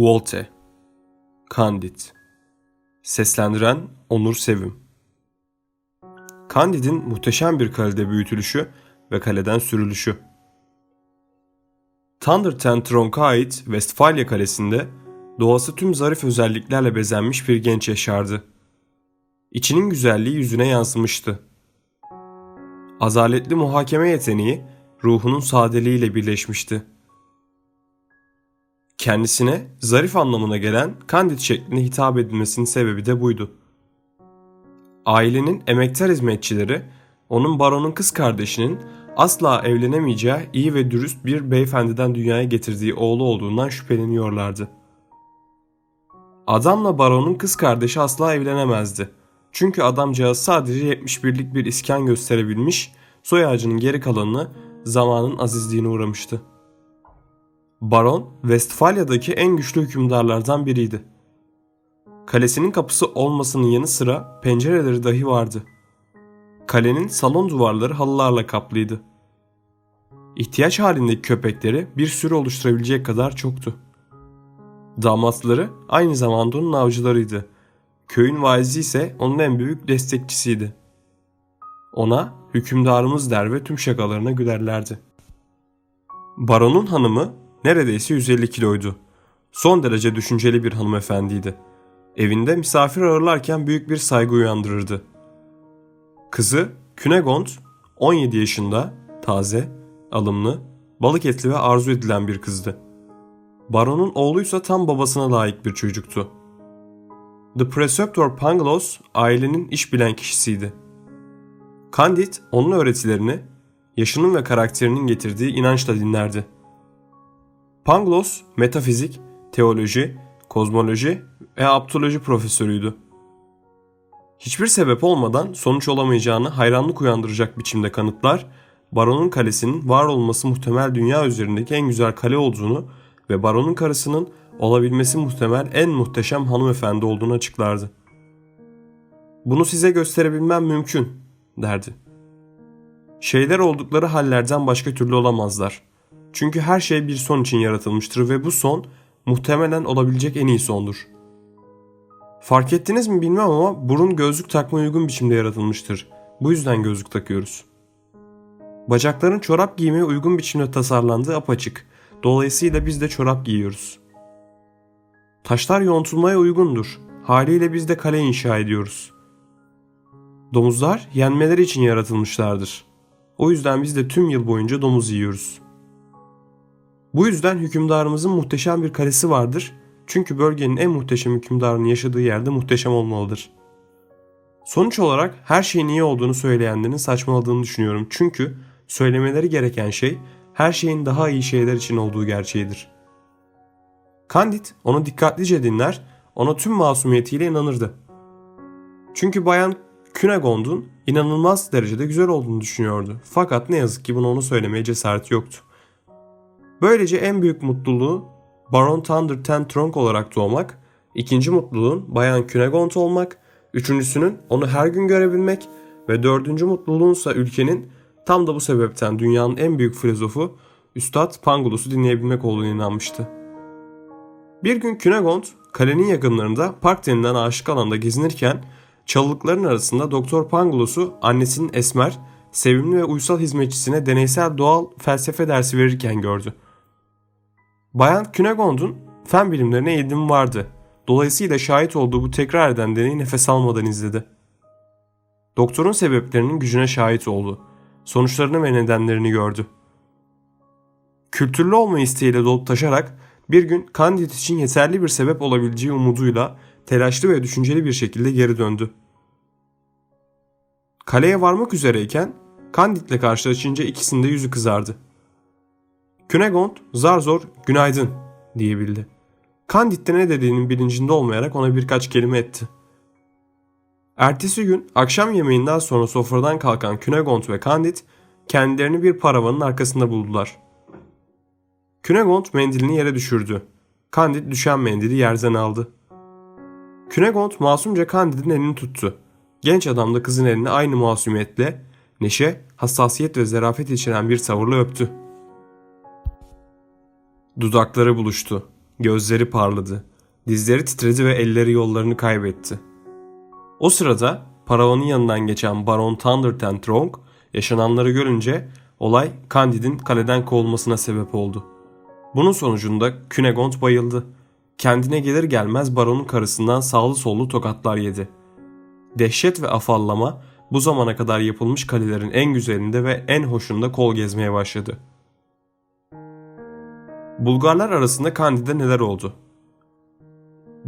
Volte Candid Seslendiren Onur Sevim Candid'in muhteşem bir kalede büyütülüşü ve kaleden sürülüşü. Thunder Tentron'a ait Westfalia Kalesi'nde doğası tüm zarif özelliklerle bezenmiş bir genç yaşardı. İçinin güzelliği yüzüne yansımıştı. Azaletli muhakeme yeteneği ruhunun sadeliğiyle birleşmişti. Kendisine zarif anlamına gelen Candid şeklinde hitap edilmesinin sebebi de buydu. Ailenin emektar hizmetçileri onun baronun kız kardeşinin asla evlenemeyeceği iyi ve dürüst bir beyefendiden dünyaya getirdiği oğlu olduğundan şüpheleniyorlardı. Adamla baronun kız kardeşi asla evlenemezdi. Çünkü adamcağız sadece 71'lik bir iskan gösterebilmiş, soy ağacının geri kalanını zamanın azizliğine uğramıştı. Baron, Westfalya'daki en güçlü hükümdarlardan biriydi. Kalesinin kapısı olmasının yanı sıra pencereleri dahi vardı. Kalenin salon duvarları halılarla kaplıydı. İhtiyaç halindeki köpekleri bir sürü oluşturabilecek kadar çoktu. Damatları aynı zamanda onun avcılarıydı. Köyün vaizi ise onun en büyük destekçisiydi. Ona hükümdarımız der ve tüm şakalarına gülerlerdi. Baronun hanımı neredeyse 150 kiloydu. Son derece düşünceli bir hanımefendiydi. Evinde misafir ağırlarken büyük bir saygı uyandırırdı. Kızı Künegond 17 yaşında, taze, alımlı, balık etli ve arzu edilen bir kızdı. Baronun oğluysa tam babasına layık bir çocuktu. The Preceptor Pangloss ailenin iş bilen kişisiydi. Candid onun öğretilerini yaşının ve karakterinin getirdiği inançla dinlerdi. Pangloss metafizik, teoloji, kozmoloji ve aptoloji profesörüydü. Hiçbir sebep olmadan sonuç olamayacağını hayranlık uyandıracak biçimde kanıtlar, Baron'un kalesinin var olması muhtemel dünya üzerindeki en güzel kale olduğunu ve Baron'un karısının olabilmesi muhtemel en muhteşem hanımefendi olduğunu açıklardı. Bunu size gösterebilmem mümkün, derdi. Şeyler oldukları hallerden başka türlü olamazlar. Çünkü her şey bir son için yaratılmıştır ve bu son muhtemelen olabilecek en iyi sondur. Fark ettiniz mi bilmem ama burun gözlük takma uygun biçimde yaratılmıştır. Bu yüzden gözlük takıyoruz. Bacakların çorap giymeye uygun biçimde tasarlandığı apaçık. Dolayısıyla biz de çorap giyiyoruz. Taşlar yontulmaya uygundur. Haliyle biz de kale inşa ediyoruz. Domuzlar yenmeleri için yaratılmışlardır. O yüzden biz de tüm yıl boyunca domuz yiyoruz. Bu yüzden hükümdarımızın muhteşem bir kalesi vardır. Çünkü bölgenin en muhteşem hükümdarının yaşadığı yerde muhteşem olmalıdır. Sonuç olarak her şeyin iyi olduğunu söyleyenlerin saçmaladığını düşünüyorum. Çünkü söylemeleri gereken şey her şeyin daha iyi şeyler için olduğu gerçeğidir. Candid onu dikkatlice dinler, ona tüm masumiyetiyle inanırdı. Çünkü bayan Künegond'un inanılmaz derecede güzel olduğunu düşünüyordu. Fakat ne yazık ki bunu onu söylemeye cesareti yoktu. Böylece en büyük mutluluğu Baron Thunder Tentronk olarak doğmak, ikinci mutluluğun Bayan Künegond olmak, üçüncüsünün onu her gün görebilmek ve dördüncü mutluluğunsa ülkenin tam da bu sebepten dünyanın en büyük filozofu Üstad Pangulus'u dinleyebilmek olduğunu inanmıştı. Bir gün Künegond kalenin yakınlarında park denilen aşık alanda gezinirken çalılıkların arasında Doktor Pangulus'u annesinin esmer, sevimli ve uysal hizmetçisine deneysel doğal felsefe dersi verirken gördü. Bayan Künegond'un fen bilimlerine eğilim vardı. Dolayısıyla şahit olduğu bu tekrar eden deneyi nefes almadan izledi. Doktorun sebeplerinin gücüne şahit oldu. Sonuçlarını ve nedenlerini gördü. Kültürlü olma isteğiyle dolup taşarak bir gün Candid için yeterli bir sebep olabileceği umuduyla telaşlı ve düşünceli bir şekilde geri döndü. Kaleye varmak üzereyken Candid'le karşılaşınca ikisinde yüzü kızardı. Künegond zar zor günaydın diyebildi. Candid'de ne dediğinin bilincinde olmayarak ona birkaç kelime etti. Ertesi gün akşam yemeğinden sonra sofradan kalkan Künegond ve Candid kendilerini bir paravanın arkasında buldular. Künegond mendilini yere düşürdü. Candid düşen mendili yerden aldı. Künegond masumca Candid'in elini tuttu. Genç adam da kızın elini aynı masumiyetle, neşe, hassasiyet ve zarafet içeren bir tavırla öptü. Dudakları buluştu. Gözleri parladı. Dizleri titredi ve elleri yollarını kaybetti. O sırada paravanın yanından geçen Baron Thunder Tentrong yaşananları görünce olay Candid'in kaleden kovulmasına sebep oldu. Bunun sonucunda Künegond bayıldı. Kendine gelir gelmez baronun karısından sağlı sollu tokatlar yedi. Dehşet ve afallama bu zamana kadar yapılmış kalelerin en güzelinde ve en hoşunda kol gezmeye başladı. Bulgarlar arasında Kandid'e neler oldu?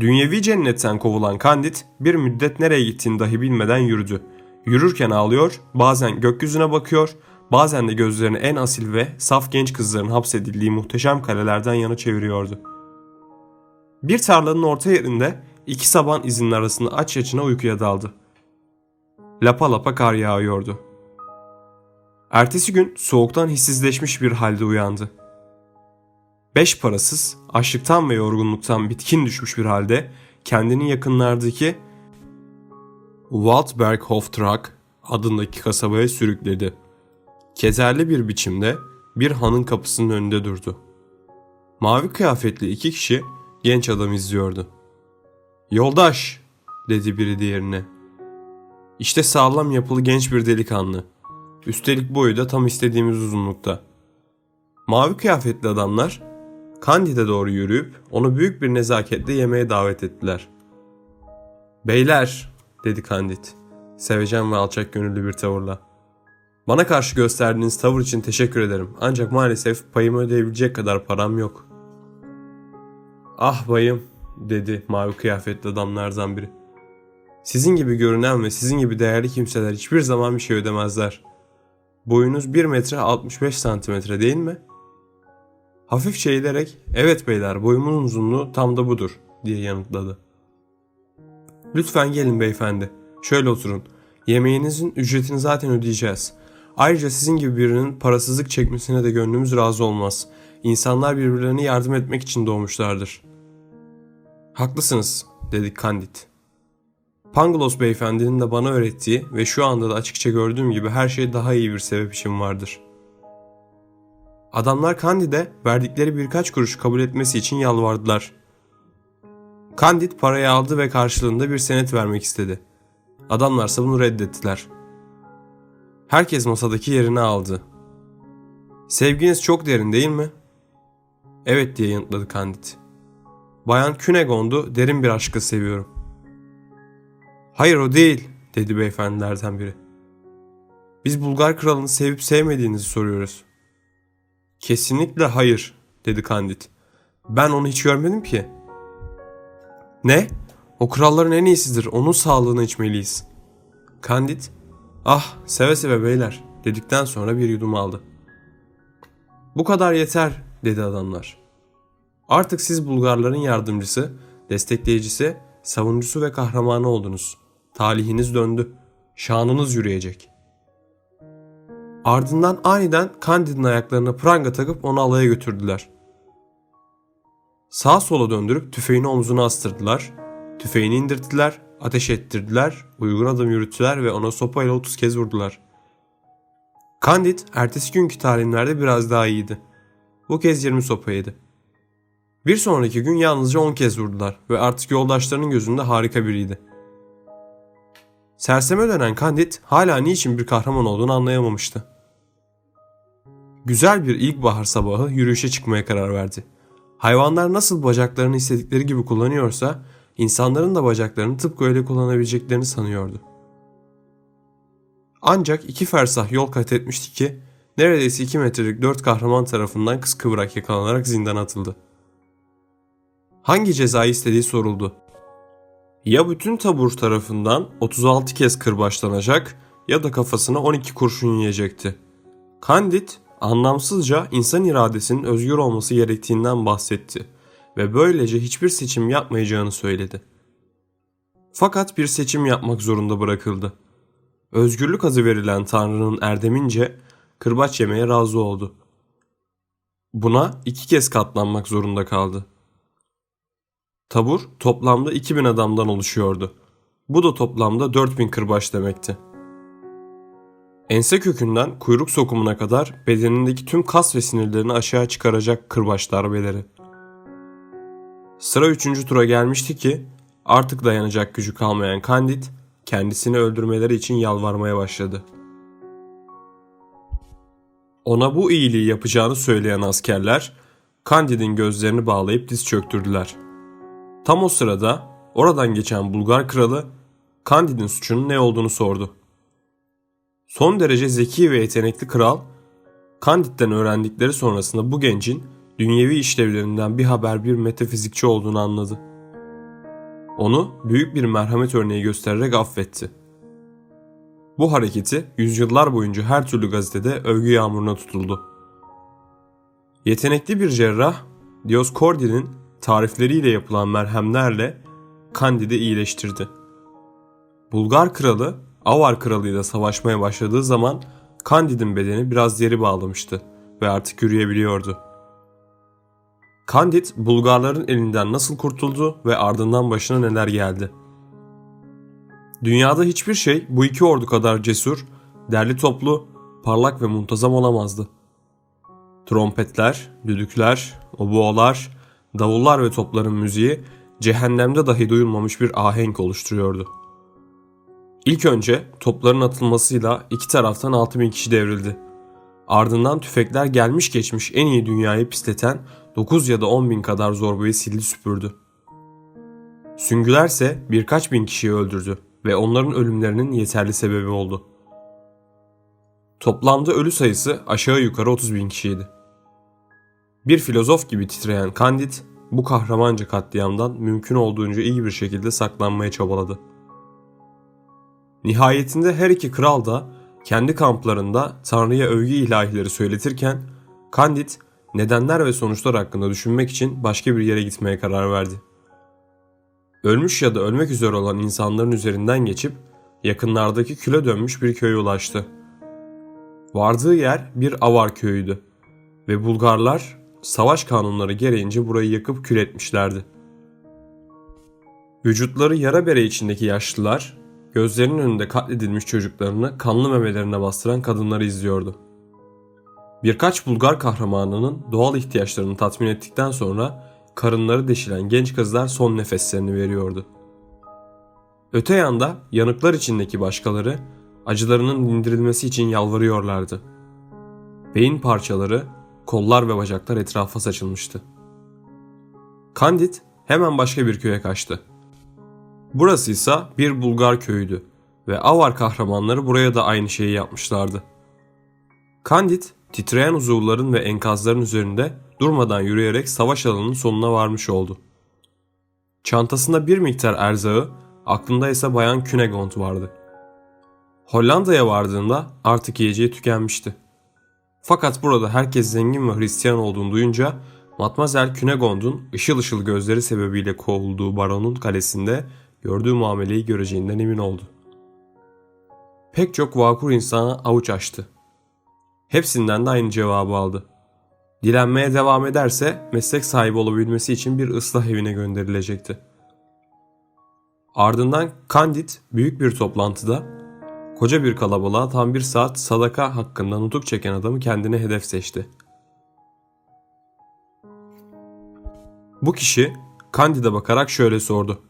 Dünyevi cennetten kovulan Kandid bir müddet nereye gittiğini dahi bilmeden yürüdü. Yürürken ağlıyor, bazen gökyüzüne bakıyor, bazen de gözlerini en asil ve saf genç kızların hapsedildiği muhteşem kalelerden yana çeviriyordu. Bir tarlanın orta yerinde iki saban izinin arasında aç yaşına uykuya daldı. Lapa lapa kar yağıyordu. Ertesi gün soğuktan hissizleşmiş bir halde uyandı. Beş parasız, açlıktan ve yorgunluktan bitkin düşmüş bir halde kendini yakınlardaki Waldberghoftrag adındaki kasabaya sürükledi. Kezerli bir biçimde bir hanın kapısının önünde durdu. Mavi kıyafetli iki kişi genç adam izliyordu. Yoldaş dedi biri diğerine. İşte sağlam yapılı genç bir delikanlı. Üstelik boyu da tam istediğimiz uzunlukta. Mavi kıyafetli adamlar Kandide doğru yürüyüp onu büyük bir nezaketle yemeğe davet ettiler. Beyler dedi Kandid sevecen ve alçak gönüllü bir tavırla. Bana karşı gösterdiğiniz tavır için teşekkür ederim ancak maalesef payımı ödeyebilecek kadar param yok. Ah bayım dedi mavi kıyafetli adamlardan biri. Sizin gibi görünen ve sizin gibi değerli kimseler hiçbir zaman bir şey ödemezler. Boyunuz 1 metre 65 santimetre değil mi? Hafifçe eğilerek evet beyler boyumun uzunluğu tam da budur diye yanıtladı. Lütfen gelin beyefendi. Şöyle oturun. Yemeğinizin ücretini zaten ödeyeceğiz. Ayrıca sizin gibi birinin parasızlık çekmesine de gönlümüz razı olmaz. İnsanlar birbirlerine yardım etmek için doğmuşlardır. Haklısınız dedi Candid. Panglos beyefendinin de bana öğrettiği ve şu anda da açıkça gördüğüm gibi her şey daha iyi bir sebep için vardır. Adamlar Candid'e verdikleri birkaç kuruş kabul etmesi için yalvardılar. Candid parayı aldı ve karşılığında bir senet vermek istedi. Adamlarsa bunu reddettiler. Herkes masadaki yerini aldı. Sevginiz çok derin değil mi? Evet diye yanıtladı Candid. Bayan Künegond'u derin bir aşkı seviyorum. Hayır o değil dedi beyefendilerden biri. Biz Bulgar kralını sevip sevmediğinizi soruyoruz. Kesinlikle hayır dedi Candid. Ben onu hiç görmedim ki. Ne? O kralların en iyisidir. Onun sağlığını içmeliyiz. Candid, ah seve seve beyler dedikten sonra bir yudum aldı. Bu kadar yeter dedi adamlar. Artık siz Bulgarların yardımcısı, destekleyicisi, savunucusu ve kahramanı oldunuz. Talihiniz döndü. Şanınız yürüyecek. Ardından aniden Candid'in ayaklarına pranga takıp onu alaya götürdüler. Sağ sola döndürüp tüfeğini omzuna astırdılar. Tüfeğini indirttiler, ateş ettirdiler, uygun adım yürüttüler ve ona sopayla 30 kez vurdular. Candid ertesi günkü talimlerde biraz daha iyiydi. Bu kez 20 sopa yedi. Bir sonraki gün yalnızca 10 kez vurdular ve artık yoldaşlarının gözünde harika biriydi. Serseme dönen Candid hala niçin bir kahraman olduğunu anlayamamıştı. Güzel bir ilkbahar sabahı yürüyüşe çıkmaya karar verdi. Hayvanlar nasıl bacaklarını istedikleri gibi kullanıyorsa insanların da bacaklarını tıpkı öyle kullanabileceklerini sanıyordu. Ancak iki fersah yol kat etmişti ki neredeyse iki metrelik dört kahraman tarafından kıskıvrak yakalanarak zindana atıldı. Hangi cezayı istediği soruldu. Ya bütün tabur tarafından 36 kez kırbaçlanacak ya da kafasına 12 kurşun yiyecekti. Candid anlamsızca insan iradesinin özgür olması gerektiğinden bahsetti ve böylece hiçbir seçim yapmayacağını söyledi. Fakat bir seçim yapmak zorunda bırakıldı. Özgürlük adı verilen Tanrı'nın erdemince kırbaç yemeye razı oldu. Buna iki kez katlanmak zorunda kaldı. Tabur toplamda 2000 adamdan oluşuyordu. Bu da toplamda 4000 kırbaç demekti. Ense kökünden kuyruk sokumuna kadar bedenindeki tüm kas ve sinirlerini aşağı çıkaracak kırbaç darbeleri. Sıra üçüncü tura gelmişti ki artık dayanacak gücü kalmayan Candid kendisini öldürmeleri için yalvarmaya başladı. Ona bu iyiliği yapacağını söyleyen askerler Candid'in gözlerini bağlayıp diz çöktürdüler. Tam o sırada oradan geçen Bulgar kralı Candid'in suçunun ne olduğunu sordu. Son derece zeki ve yetenekli kral Candid'den öğrendikleri sonrasında bu gencin dünyevi işlevlerinden bir haber bir metafizikçi olduğunu anladı. Onu büyük bir merhamet örneği göstererek affetti. Bu hareketi yüzyıllar boyunca her türlü gazetede övgü yağmuruna tutuldu. Yetenekli bir cerrah Dioscordi'nin tarifleriyle yapılan merhemlerle Candid'i iyileştirdi. Bulgar kralı Avar kralıyla savaşmaya başladığı zaman Candid'in bedeni biraz deri bağlamıştı ve artık yürüyebiliyordu. Candid Bulgarların elinden nasıl kurtuldu ve ardından başına neler geldi. Dünyada hiçbir şey bu iki ordu kadar cesur, derli toplu, parlak ve muntazam olamazdı. Trompetler, düdükler, oboalar, davullar ve topların müziği cehennemde dahi duyulmamış bir ahenk oluşturuyordu. İlk önce topların atılmasıyla iki taraftan 6000 kişi devrildi. Ardından tüfekler gelmiş geçmiş en iyi dünyayı pisleten 9 ya da 10 bin kadar zorbayı sildi süpürdü. Süngülerse birkaç bin kişiyi öldürdü ve onların ölümlerinin yeterli sebebi oldu. Toplamda ölü sayısı aşağı yukarı 30 bin kişiydi. Bir filozof gibi titreyen Candid bu kahramanca katliamdan mümkün olduğunca iyi bir şekilde saklanmaya çabaladı. Nihayetinde her iki kral da kendi kamplarında Tanrı'ya övgü ilahileri söyletirken Candid nedenler ve sonuçlar hakkında düşünmek için başka bir yere gitmeye karar verdi. Ölmüş ya da ölmek üzere olan insanların üzerinden geçip yakınlardaki küle dönmüş bir köye ulaştı. Vardığı yer bir avar köyüydü ve Bulgarlar savaş kanunları gereğince burayı yakıp kül etmişlerdi. Vücutları yara bere içindeki yaşlılar, gözlerinin önünde katledilmiş çocuklarını kanlı memelerine bastıran kadınları izliyordu. Birkaç Bulgar kahramanının doğal ihtiyaçlarını tatmin ettikten sonra karınları deşilen genç kızlar son nefeslerini veriyordu. Öte yanda yanıklar içindeki başkaları acılarının dindirilmesi için yalvarıyorlardı. Beyin parçaları, kollar ve bacaklar etrafa saçılmıştı. Candid hemen başka bir köye kaçtı. Burası ise bir Bulgar köyüydü ve Avar kahramanları buraya da aynı şeyi yapmışlardı. Candid titreyen uzuvların ve enkazların üzerinde durmadan yürüyerek savaş alanının sonuna varmış oldu. Çantasında bir miktar erzağı, aklında ise Bayan Künegond vardı. Hollanda'ya vardığında artık yiyeceği tükenmişti. Fakat burada herkes zengin ve Hristiyan olduğunu duyunca Matmazel Künegond'un ışıl ışıl gözleri sebebiyle kovulduğu baronun kalesinde gördüğü muameleyi göreceğinden emin oldu. Pek çok vakur insana avuç açtı. Hepsinden de aynı cevabı aldı. Dilenmeye devam ederse meslek sahibi olabilmesi için bir ıslah evine gönderilecekti. Ardından Candid büyük bir toplantıda koca bir kalabalığa tam bir saat sadaka hakkında nutuk çeken adamı kendine hedef seçti. Bu kişi Candid'e bakarak şöyle sordu.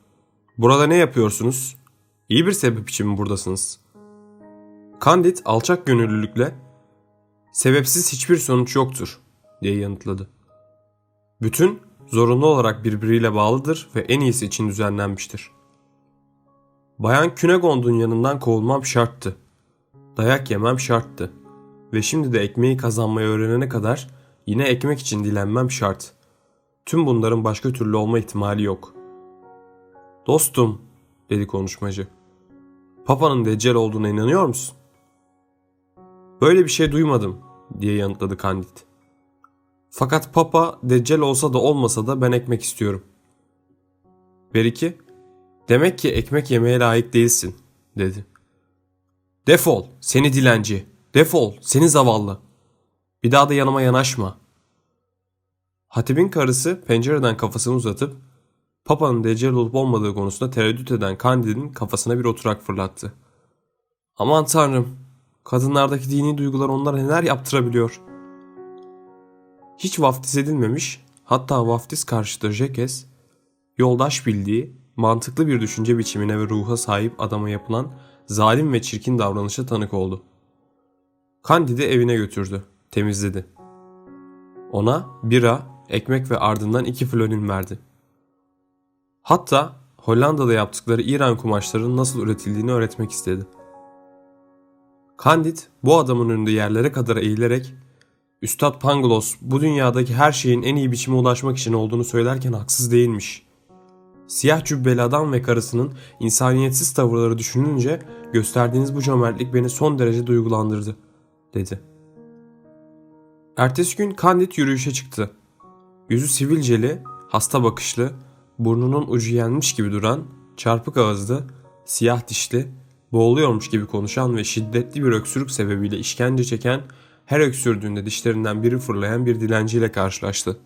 Burada ne yapıyorsunuz? İyi bir sebep için mi buradasınız? Candid alçak gönüllülükle sebepsiz hiçbir sonuç yoktur diye yanıtladı. Bütün zorunlu olarak birbiriyle bağlıdır ve en iyisi için düzenlenmiştir. Bayan Künegond'un yanından kovulmam şarttı. Dayak yemem şarttı. Ve şimdi de ekmeği kazanmayı öğrenene kadar yine ekmek için dilenmem şart. Tüm bunların başka türlü olma ihtimali yok. Dostum, dedi konuşmacı. Papa'nın deccal olduğuna inanıyor musun? Böyle bir şey duymadım, diye yanıtladı Candid. Fakat Papa deccal olsa da olmasa da ben ekmek istiyorum. Beriki, demek ki ekmek yemeye layık değilsin, dedi. Defol, seni dilenci, defol, seni zavallı. Bir daha da yanıma yanaşma. Hatibin karısı pencereden kafasını uzatıp Papa'nın deccal olup olmadığı konusunda tereddüt eden Candid'in kafasına bir oturak fırlattı. Aman tanrım, kadınlardaki dini duygular onlara neler yaptırabiliyor. Hiç vaftiz edilmemiş, hatta vaftiz karşıtı Jekes, yoldaş bildiği, mantıklı bir düşünce biçimine ve ruha sahip adama yapılan zalim ve çirkin davranışa tanık oldu. Candide evine götürdü, temizledi. Ona bira, ekmek ve ardından iki florin verdi. Hatta Hollanda'da yaptıkları İran kumaşlarının nasıl üretildiğini öğretmek istedi. Candid bu adamın önünde yerlere kadar eğilerek Üstad Pangloss bu dünyadaki her şeyin en iyi biçime ulaşmak için olduğunu söylerken haksız değilmiş. Siyah cübbeli adam ve karısının insaniyetsiz tavırları düşününce gösterdiğiniz bu cömertlik beni son derece duygulandırdı, dedi. Ertesi gün Candid yürüyüşe çıktı. Yüzü sivilceli, hasta bakışlı, burnunun ucu yenmiş gibi duran, çarpık ağızlı, siyah dişli, boğuluyormuş gibi konuşan ve şiddetli bir öksürük sebebiyle işkence çeken, her öksürdüğünde dişlerinden biri fırlayan bir dilenciyle karşılaştı.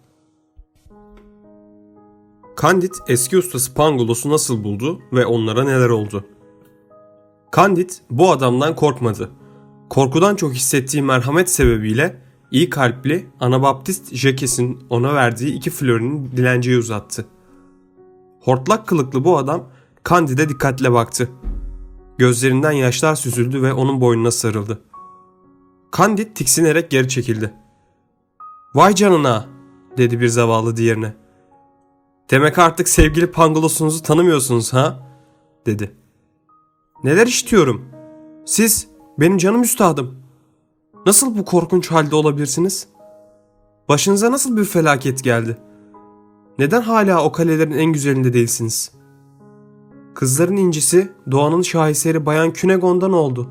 Candid eski ustası Pangolos'u nasıl buldu ve onlara neler oldu? Candid bu adamdan korkmadı. Korkudan çok hissettiği merhamet sebebiyle iyi kalpli Anabaptist Jacques'in ona verdiği iki florini dilenciye uzattı. Hortlak kılıklı bu adam Candid'e dikkatle baktı. Gözlerinden yaşlar süzüldü ve onun boynuna sarıldı. Candid tiksinerek geri çekildi. Vay canına dedi bir zavallı diğerine. Demek artık sevgili pangolosunuzu tanımıyorsunuz ha? dedi. Neler işitiyorum? Siz benim canım üstadım. Nasıl bu korkunç halde olabilirsiniz? Başınıza nasıl bir felaket geldi? Neden hala o kalelerin en güzelinde değilsiniz? Kızların incisi doğanın şaheseri Bayan Künegon'dan oldu.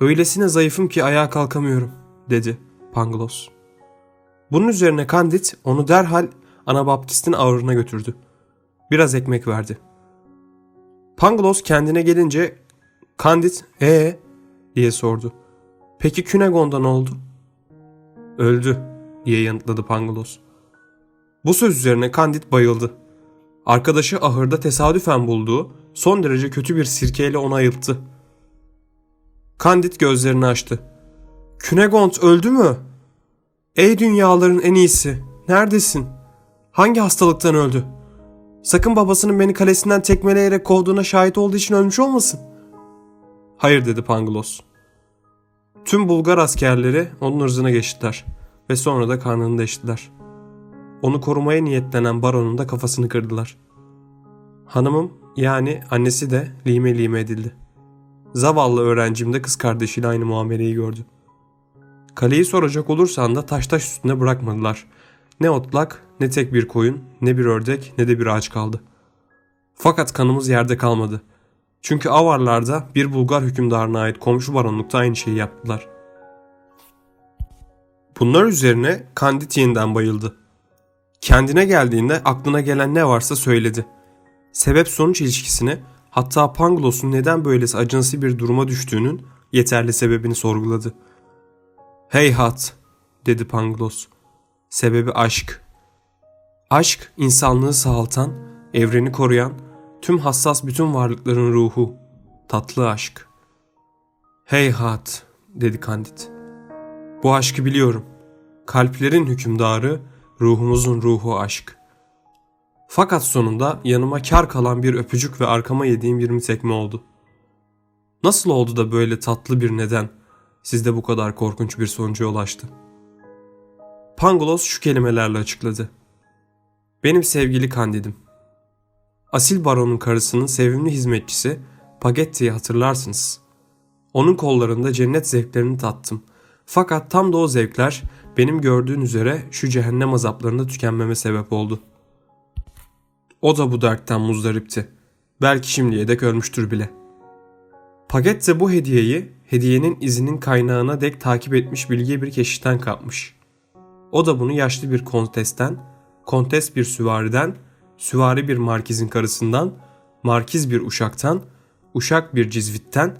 Öylesine zayıfım ki ayağa kalkamıyorum dedi Pangloss. Bunun üzerine Candid onu derhal Anabaptist'in ağırına götürdü. Biraz ekmek verdi. Pangloss kendine gelince Candid ee diye sordu. Peki Künegon'da ne oldu? Öldü diye yanıtladı Pangloss. Bu söz üzerine Candid bayıldı. Arkadaşı ahırda tesadüfen bulduğu son derece kötü bir sirkeyle onu ayılttı. Candid gözlerini açtı. Künegont öldü mü? Ey dünyaların en iyisi, neredesin? Hangi hastalıktan öldü? Sakın babasının beni kalesinden tekmeleyerek kovduğuna şahit olduğu için ölmüş olmasın. Hayır dedi Pangloss. Tüm Bulgar askerleri onun ırzına geçtiler ve sonra da karnını deştiler. Onu korumaya niyetlenen baronun da kafasını kırdılar. Hanımım yani annesi de lime lime edildi. Zavallı öğrencim de kız kardeşiyle aynı muameleyi gördü. Kaleyi soracak olursan da taş taş üstünde bırakmadılar. Ne otlak, ne tek bir koyun, ne bir ördek, ne de bir ağaç kaldı. Fakat kanımız yerde kalmadı. Çünkü Avarlarda bir Bulgar hükümdarına ait komşu baronlukta aynı şeyi yaptılar. Bunlar üzerine Kandit yeniden bayıldı. Kendine geldiğinde aklına gelen ne varsa söyledi. Sebep sonuç ilişkisini hatta Panglos'un neden böylesi acınası bir duruma düştüğünün yeterli sebebini sorguladı. Heyhat dedi Panglos. Sebebi aşk. Aşk insanlığı sağaltan, evreni koruyan, tüm hassas bütün varlıkların ruhu. Tatlı aşk. Heyhat dedi Kandit. Bu aşkı biliyorum. Kalplerin hükümdarı, ruhumuzun ruhu aşk. Fakat sonunda yanıma kar kalan bir öpücük ve arkama yediğim bir tekme oldu. Nasıl oldu da böyle tatlı bir neden sizde bu kadar korkunç bir sonuca ulaştı? Pangolos şu kelimelerle açıkladı. Benim sevgili kandidim. Asil baronun karısının sevimli hizmetçisi Pagetti'yi hatırlarsınız. Onun kollarında cennet zevklerini tattım. Fakat tam da o zevkler benim gördüğün üzere şu cehennem azaplarında tükenmeme sebep oldu. O da bu dertten muzdaripti. Belki şimdiye dek ölmüştür bile. Pagette bu hediyeyi hediyenin izinin kaynağına dek takip etmiş bilge bir keşişten kapmış. O da bunu yaşlı bir kontesten, kontes bir süvariden, süvari bir markizin karısından, markiz bir uşaktan, uşak bir cizvitten,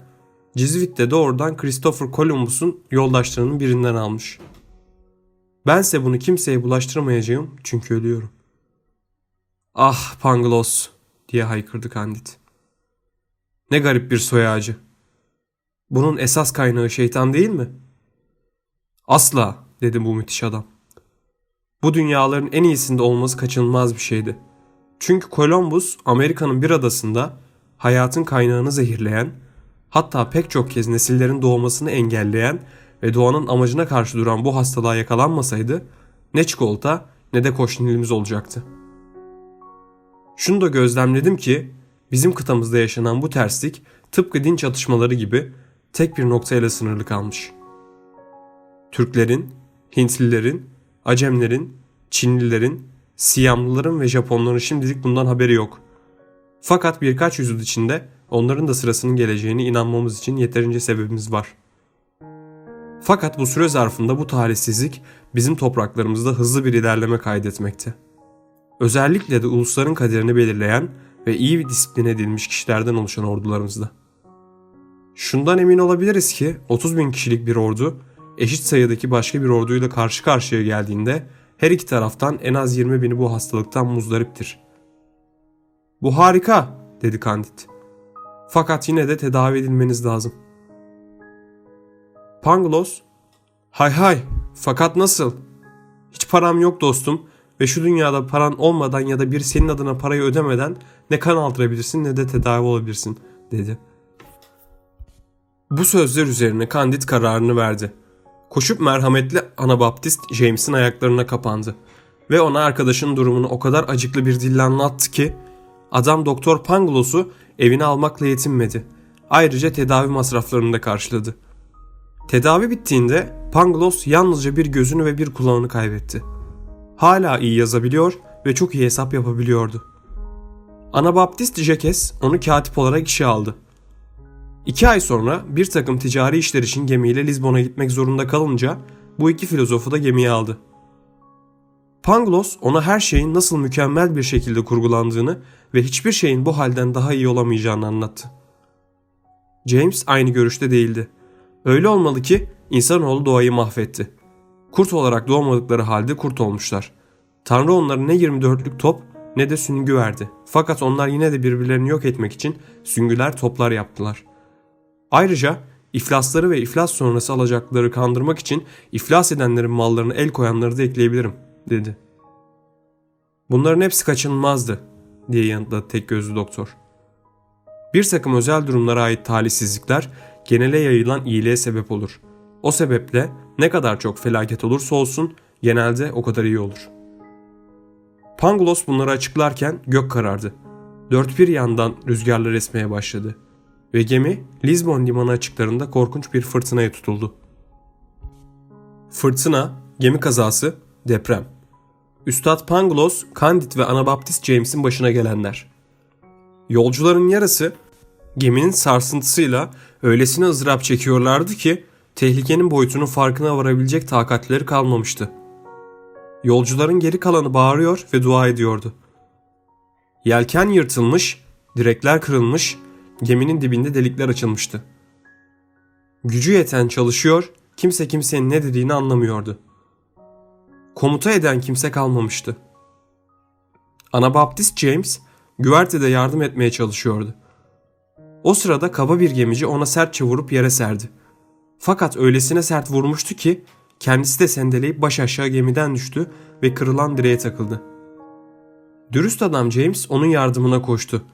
cizvit de doğrudan Christopher Columbus'un yoldaşlarının birinden almış.'' Bense bunu kimseye bulaştıramayacağım çünkü ölüyorum. Ah Panglos diye haykırdı Candid. Ne garip bir soy ağacı. Bunun esas kaynağı şeytan değil mi? Asla dedi bu müthiş adam. Bu dünyaların en iyisinde olması kaçınılmaz bir şeydi. Çünkü Columbus Amerika'nın bir adasında hayatın kaynağını zehirleyen, hatta pek çok kez nesillerin doğmasını engelleyen ve doğanın amacına karşı duran bu hastalığa yakalanmasaydı ne çikolata ne de koşnilimiz olacaktı. Şunu da gözlemledim ki bizim kıtamızda yaşanan bu terslik tıpkı din çatışmaları gibi tek bir noktayla sınırlı kalmış. Türklerin, Hintlilerin, Acemlerin, Çinlilerin, Siyamlıların ve Japonların şimdilik bundan haberi yok. Fakat birkaç yüzyıl içinde onların da sırasının geleceğini inanmamız için yeterince sebebimiz var. Fakat bu süre zarfında bu talihsizlik bizim topraklarımızda hızlı bir ilerleme kaydetmekte. Özellikle de ulusların kaderini belirleyen ve iyi bir disiplin edilmiş kişilerden oluşan ordularımızda. Şundan emin olabiliriz ki 30 bin kişilik bir ordu eşit sayıdaki başka bir orduyla karşı karşıya geldiğinde her iki taraftan en az 20 bini bu hastalıktan muzdariptir. Bu harika dedi Kandit. Fakat yine de tedavi edilmeniz lazım. Panglos hay hay fakat nasıl? Hiç param yok dostum ve şu dünyada paran olmadan ya da bir senin adına parayı ödemeden ne kan aldırabilirsin ne de tedavi olabilirsin dedi. Bu sözler üzerine Kandit kararını verdi. Koşup merhametli Anabaptist James'in ayaklarına kapandı ve ona arkadaşının durumunu o kadar acıklı bir dille anlattı ki adam Doktor Panglos'u evine almakla yetinmedi. Ayrıca tedavi masraflarını da karşıladı. Tedavi bittiğinde Panglos yalnızca bir gözünü ve bir kulağını kaybetti. Hala iyi yazabiliyor ve çok iyi hesap yapabiliyordu. Anabaptist Jekes onu katip olarak işe aldı. İki ay sonra bir takım ticari işler için gemiyle Lizbon'a gitmek zorunda kalınca bu iki filozofu da gemiye aldı. Pangloss ona her şeyin nasıl mükemmel bir şekilde kurgulandığını ve hiçbir şeyin bu halden daha iyi olamayacağını anlattı. James aynı görüşte değildi. Öyle olmalı ki insanoğlu doğayı mahvetti. Kurt olarak doğmadıkları halde kurt olmuşlar. Tanrı onlara ne 24'lük top ne de süngü verdi. Fakat onlar yine de birbirlerini yok etmek için süngüler toplar yaptılar. Ayrıca iflasları ve iflas sonrası alacakları kandırmak için iflas edenlerin mallarını el koyanları da ekleyebilirim dedi. Bunların hepsi kaçınılmazdı diye yanıtladı tek gözlü doktor. Bir takım özel durumlara ait talihsizlikler genele yayılan iyiliğe sebep olur. O sebeple ne kadar çok felaket olursa olsun genelde o kadar iyi olur. Pangloss bunları açıklarken gök karardı. Dört bir yandan rüzgarlar esmeye başladı ve gemi Lisbon limanı açıklarında korkunç bir fırtınaya tutuldu. Fırtına, gemi kazası, deprem. Üstad Pangloss, Candid ve Anabaptist James'in başına gelenler. Yolcuların yarısı geminin sarsıntısıyla öylesine ızdırap çekiyorlardı ki tehlikenin boyutunun farkına varabilecek takatleri kalmamıştı. Yolcuların geri kalanı bağırıyor ve dua ediyordu. Yelken yırtılmış, direkler kırılmış, geminin dibinde delikler açılmıştı. Gücü yeten çalışıyor, kimse kimsenin ne dediğini anlamıyordu. Komuta eden kimse kalmamıştı. Anabaptist James güvertede yardım etmeye çalışıyordu. O sırada kaba bir gemici ona sertçe vurup yere serdi. Fakat öylesine sert vurmuştu ki kendisi de sendeleyip baş aşağı gemiden düştü ve kırılan direğe takıldı. Dürüst adam James onun yardımına koştu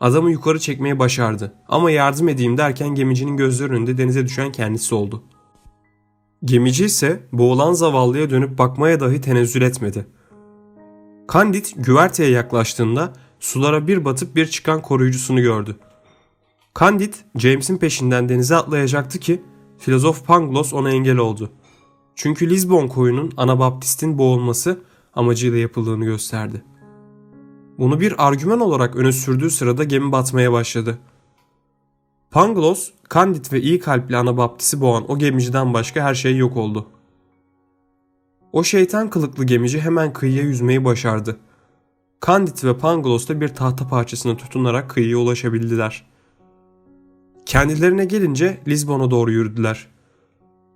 Adamı yukarı çekmeye başardı ama yardım edeyim derken gemicinin gözleri önünde denize düşen kendisi oldu. Gemici ise boğulan zavallıya dönüp bakmaya dahi tenezzül etmedi. Kandit güverteye yaklaştığında sulara bir batıp bir çıkan koruyucusunu gördü. Kandit James'in peşinden denize atlayacaktı ki filozof Pangloss ona engel oldu. Çünkü Lisbon koyunun Anabaptist'in boğulması amacıyla yapıldığını gösterdi. Bunu bir argüman olarak öne sürdüğü sırada gemi batmaya başladı. Pangloss, Kandit ve iyi kalpli Anabaptist'i boğan o gemiciden başka her şey yok oldu. O şeytan kılıklı gemici hemen kıyıya yüzmeyi başardı. Kandit ve Pangloss da bir tahta parçasına tutunarak kıyıya ulaşabildiler. Kendilerine gelince Lisbon'a doğru yürüdüler.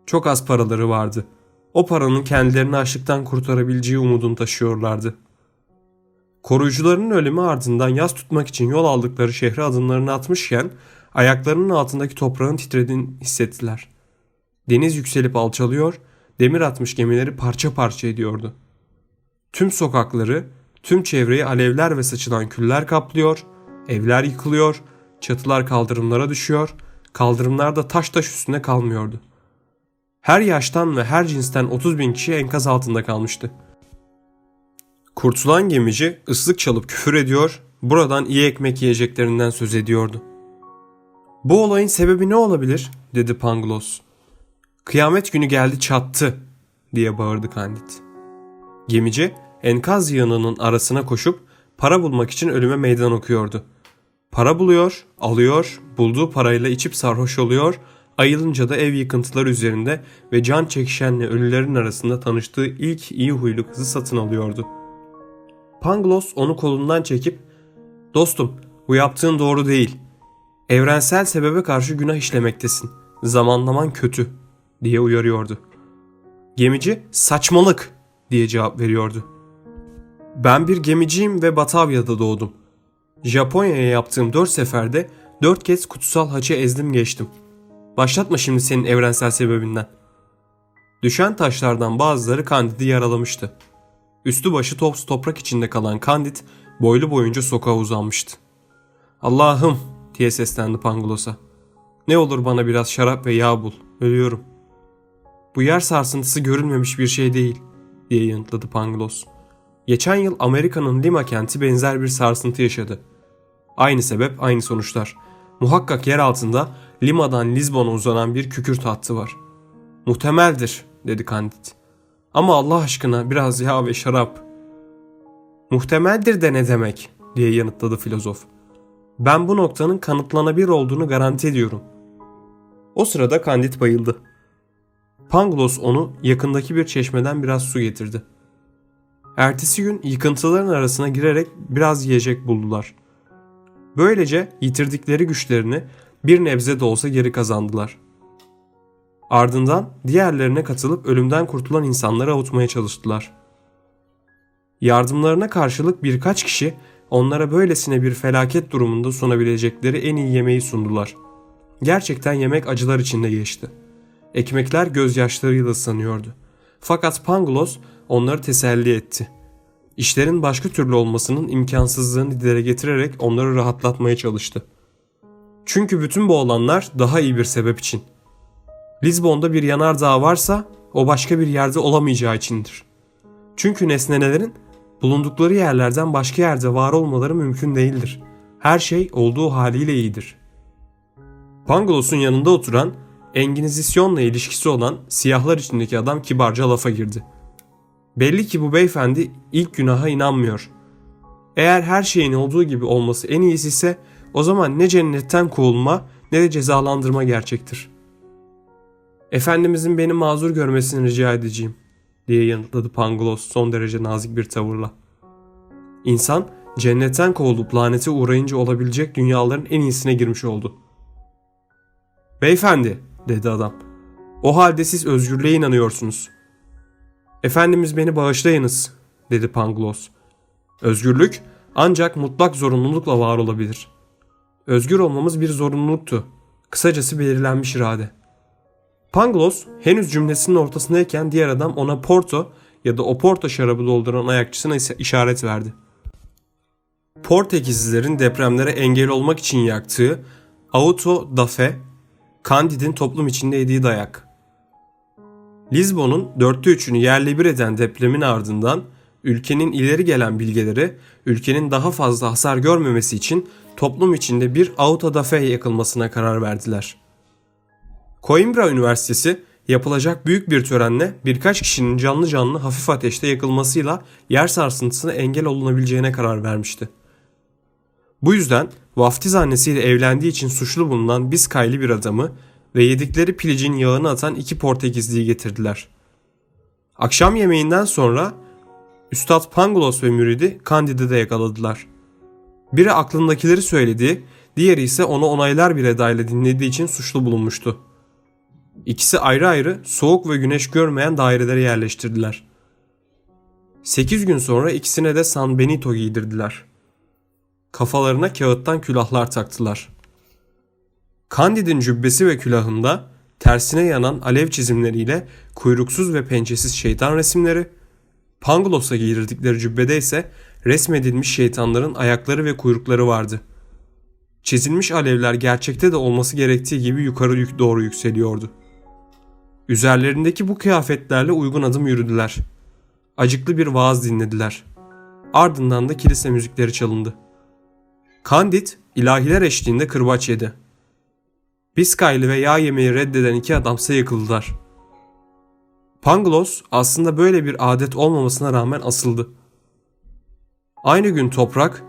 Çok az paraları vardı. O paranın kendilerini açlıktan kurtarabileceği umudunu taşıyorlardı. Koruyucularının ölümü ardından yaz tutmak için yol aldıkları şehre adımlarını atmışken ayaklarının altındaki toprağın titrediğini hissettiler. Deniz yükselip alçalıyor, demir atmış gemileri parça parça ediyordu. Tüm sokakları, Tüm çevreyi alevler ve saçılan küller kaplıyor, evler yıkılıyor, çatılar kaldırımlara düşüyor, kaldırımlar da taş taş üstünde kalmıyordu. Her yaştan ve her cinsten 30 bin kişi enkaz altında kalmıştı. Kurtulan gemici ıslık çalıp küfür ediyor, buradan iyi ekmek yiyeceklerinden söz ediyordu. Bu olayın sebebi ne olabilir? dedi Pangloss. Kıyamet günü geldi çattı diye bağırdı Kandit. Gemici enkaz yığınının arasına koşup para bulmak için ölüme meydan okuyordu. Para buluyor, alıyor, bulduğu parayla içip sarhoş oluyor, ayılınca da ev yıkıntıları üzerinde ve can çekişenle ölülerin arasında tanıştığı ilk iyi huylu kızı satın alıyordu. Pangloss onu kolundan çekip ''Dostum bu yaptığın doğru değil. Evrensel sebebe karşı günah işlemektesin. Zamanlaman kötü.'' diye uyarıyordu. Gemici ''Saçmalık!'' diye cevap veriyordu. Ben bir gemiciyim ve Batavya'da doğdum. Japonya'ya yaptığım dört seferde dört kez kutsal haçı ezdim geçtim. Başlatma şimdi senin evrensel sebebinden. Düşen taşlardan bazıları Kandid'i yaralamıştı. Üstü başı tops toprak içinde kalan Kandid boylu boyunca sokağa uzanmıştı. Allah'ım diye seslendi Pangolos'a. Ne olur bana biraz şarap ve yağ bul. Ölüyorum. Bu yer sarsıntısı görülmemiş bir şey değil diye yanıtladı Pangolos. Geçen yıl Amerika'nın Lima kenti benzer bir sarsıntı yaşadı. Aynı sebep aynı sonuçlar. Muhakkak yer altında Lima'dan Lizbon'a uzanan bir kükürt hattı var. Muhtemeldir dedi Candid. Ama Allah aşkına biraz yağ ve şarap. Muhtemeldir de ne demek diye yanıtladı filozof. Ben bu noktanın kanıtlanabilir olduğunu garanti ediyorum. O sırada Kandit bayıldı. Pangloss onu yakındaki bir çeşmeden biraz su getirdi. Ertesi gün yıkıntıların arasına girerek biraz yiyecek buldular. Böylece yitirdikleri güçlerini bir nebze de olsa geri kazandılar. Ardından diğerlerine katılıp ölümden kurtulan insanları avutmaya çalıştılar. Yardımlarına karşılık birkaç kişi onlara böylesine bir felaket durumunda sunabilecekleri en iyi yemeği sundular. Gerçekten yemek acılar içinde geçti. Ekmekler gözyaşlarıyla ıslanıyordu. Fakat Pangloss onları teselli etti. İşlerin başka türlü olmasının imkansızlığını dile getirerek onları rahatlatmaya çalıştı. Çünkü bütün bu olanlar daha iyi bir sebep için. Lizbon'da bir yanardağ varsa o başka bir yerde olamayacağı içindir. Çünkü nesnelerin bulundukları yerlerden başka yerde var olmaları mümkün değildir. Her şey olduğu haliyle iyidir. Pangolos'un yanında oturan, Enginizisyonla ilişkisi olan siyahlar içindeki adam kibarca lafa girdi. Belli ki bu beyefendi ilk günaha inanmıyor. Eğer her şeyin olduğu gibi olması en iyisi ise o zaman ne cennetten kovulma ne de cezalandırma gerçektir. Efendimizin beni mazur görmesini rica edeceğim diye yanıtladı Pangloss son derece nazik bir tavırla. İnsan cennetten kovulup lanete uğrayınca olabilecek dünyaların en iyisine girmiş oldu. Beyefendi dedi adam. O halde siz özgürlüğe inanıyorsunuz. Efendimiz beni bağışlayınız dedi Pangloss. Özgürlük ancak mutlak zorunlulukla var olabilir. Özgür olmamız bir zorunluluktu. Kısacası belirlenmiş irade. Pangloss henüz cümlesinin ortasındayken diğer adam ona Porto ya da Oporto şarabı dolduran ayakçısına işaret verdi. Portekizlilerin depremlere engel olmak için yaktığı Auto da Fe, Candid'in toplum içinde yediği dayak. Lizbon'un dörtte üçünü yerle bir eden depremin ardından ülkenin ileri gelen bilgeleri ülkenin daha fazla hasar görmemesi için toplum içinde bir auto da fe yakılmasına karar verdiler. Coimbra Üniversitesi yapılacak büyük bir törenle birkaç kişinin canlı canlı hafif ateşte yakılmasıyla yer sarsıntısına engel olunabileceğine karar vermişti. Bu yüzden vaftiz annesiyle evlendiği için suçlu bulunan Biskaylı bir adamı ve yedikleri pilicin yağını atan iki Portekizliyi getirdiler. Akşam yemeğinden sonra Üstad Pangulos ve müridi Candid'i de yakaladılar. Biri aklındakileri söyledi, diğeri ise onu onaylar bir edayla dinlediği için suçlu bulunmuştu. İkisi ayrı ayrı soğuk ve güneş görmeyen dairelere yerleştirdiler. 8 gün sonra ikisine de San Benito giydirdiler. Kafalarına kağıttan külahlar taktılar. Candid'in cübbesi ve külahında tersine yanan alev çizimleriyle kuyruksuz ve pençesiz şeytan resimleri, Pangloss'a giydirdikleri cübbede ise resmedilmiş şeytanların ayakları ve kuyrukları vardı. Çizilmiş alevler gerçekte de olması gerektiği gibi yukarı doğru yükseliyordu. Üzerlerindeki bu kıyafetlerle uygun adım yürüdüler. Acıklı bir vaaz dinlediler. Ardından da kilise müzikleri çalındı. Candid ilahiler eşliğinde kırbaç yedi. Biskaylı ve yağ yemeği reddeden iki adamsa yakıldılar. Panglos aslında böyle bir adet olmamasına rağmen asıldı. Aynı gün toprak,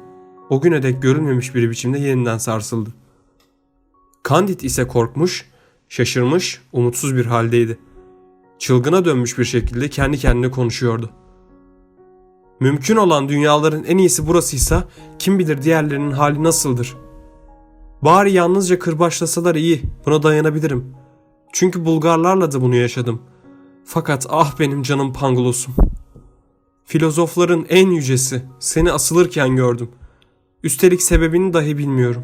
o güne dek görülmemiş bir biçimde yeniden sarsıldı. Candid ise korkmuş, şaşırmış, umutsuz bir haldeydi. Çılgına dönmüş bir şekilde kendi kendine konuşuyordu. Mümkün olan dünyaların en iyisi burasıysa kim bilir diğerlerinin hali nasıldır? Bari yalnızca kırbaçlasalar iyi, buna dayanabilirim. Çünkü Bulgarlarla da bunu yaşadım. Fakat ah benim canım Pangolos'um. Filozofların en yücesi, seni asılırken gördüm. Üstelik sebebini dahi bilmiyorum.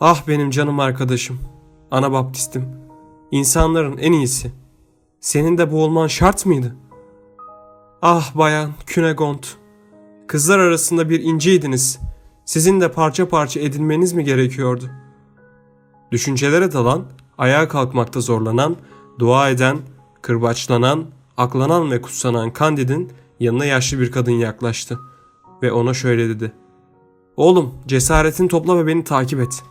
Ah benim canım arkadaşım, Anabaptistim, insanların en iyisi. Senin de bu olman şart mıydı? Ah bayan Künegont, kızlar arasında bir inciydiniz. Sizin de parça parça edilmeniz mi gerekiyordu? Düşüncelere dalan, ayağa kalkmakta zorlanan, dua eden, kırbaçlanan, aklanan ve kutsanan Candid'in yanına yaşlı bir kadın yaklaştı ve ona şöyle dedi. Oğlum cesaretini topla ve beni takip et.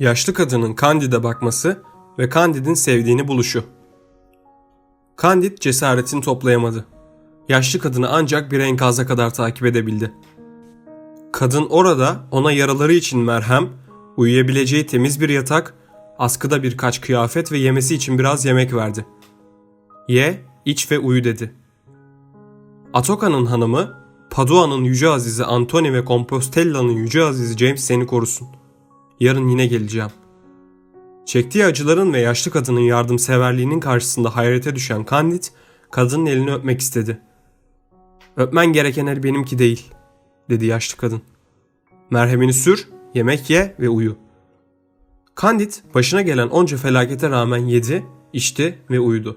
Yaşlı kadının Candid'e bakması ve Candid'in sevdiğini buluşu. Candid cesaretini toplayamadı. Yaşlı kadını ancak bir enkaza kadar takip edebildi. Kadın orada ona yaraları için merhem, uyuyabileceği temiz bir yatak, askıda birkaç kıyafet ve yemesi için biraz yemek verdi. Ye, iç ve uyu dedi. Atoka'nın hanımı, Padua'nın yüce azizi Antoni ve Compostella'nın yüce azizi James seni korusun. Yarın yine geleceğim. Çektiği acıların ve yaşlı kadının yardımseverliğinin karşısında hayrete düşen Candid, kadının elini öpmek istedi. Öpmen gereken el benimki değil, dedi yaşlı kadın. Merhemini sür, yemek ye ve uyu. Candid başına gelen onca felakete rağmen yedi, içti ve uyudu.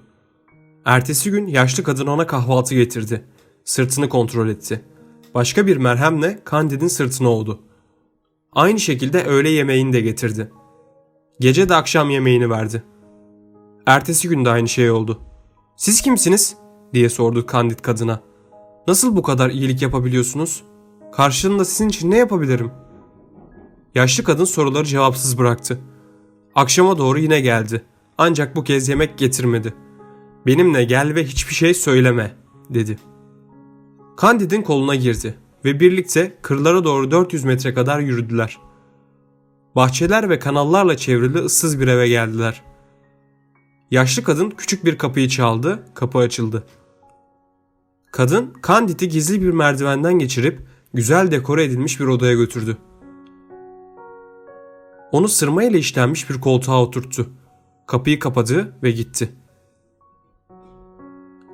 Ertesi gün yaşlı kadın ona kahvaltı getirdi. Sırtını kontrol etti. Başka bir merhemle Candid'in sırtını ovdu. Aynı şekilde öğle yemeğini de getirdi. Gece de akşam yemeğini verdi. Ertesi gün de aynı şey oldu. Siz kimsiniz? diye sordu Candid kadına. Nasıl bu kadar iyilik yapabiliyorsunuz? Karşılığında sizin için ne yapabilirim? Yaşlı kadın soruları cevapsız bıraktı. Akşama doğru yine geldi. Ancak bu kez yemek getirmedi. Benimle gel ve hiçbir şey söyleme, dedi. Candid'in koluna girdi ve birlikte kırlara doğru 400 metre kadar yürüdüler. Bahçeler ve kanallarla çevrili ıssız bir eve geldiler. Yaşlı kadın küçük bir kapıyı çaldı, kapı açıldı. Kadın Candid'i gizli bir merdivenden geçirip güzel dekore edilmiş bir odaya götürdü. Onu sırma ile işlenmiş bir koltuğa oturttu. Kapıyı kapadı ve gitti.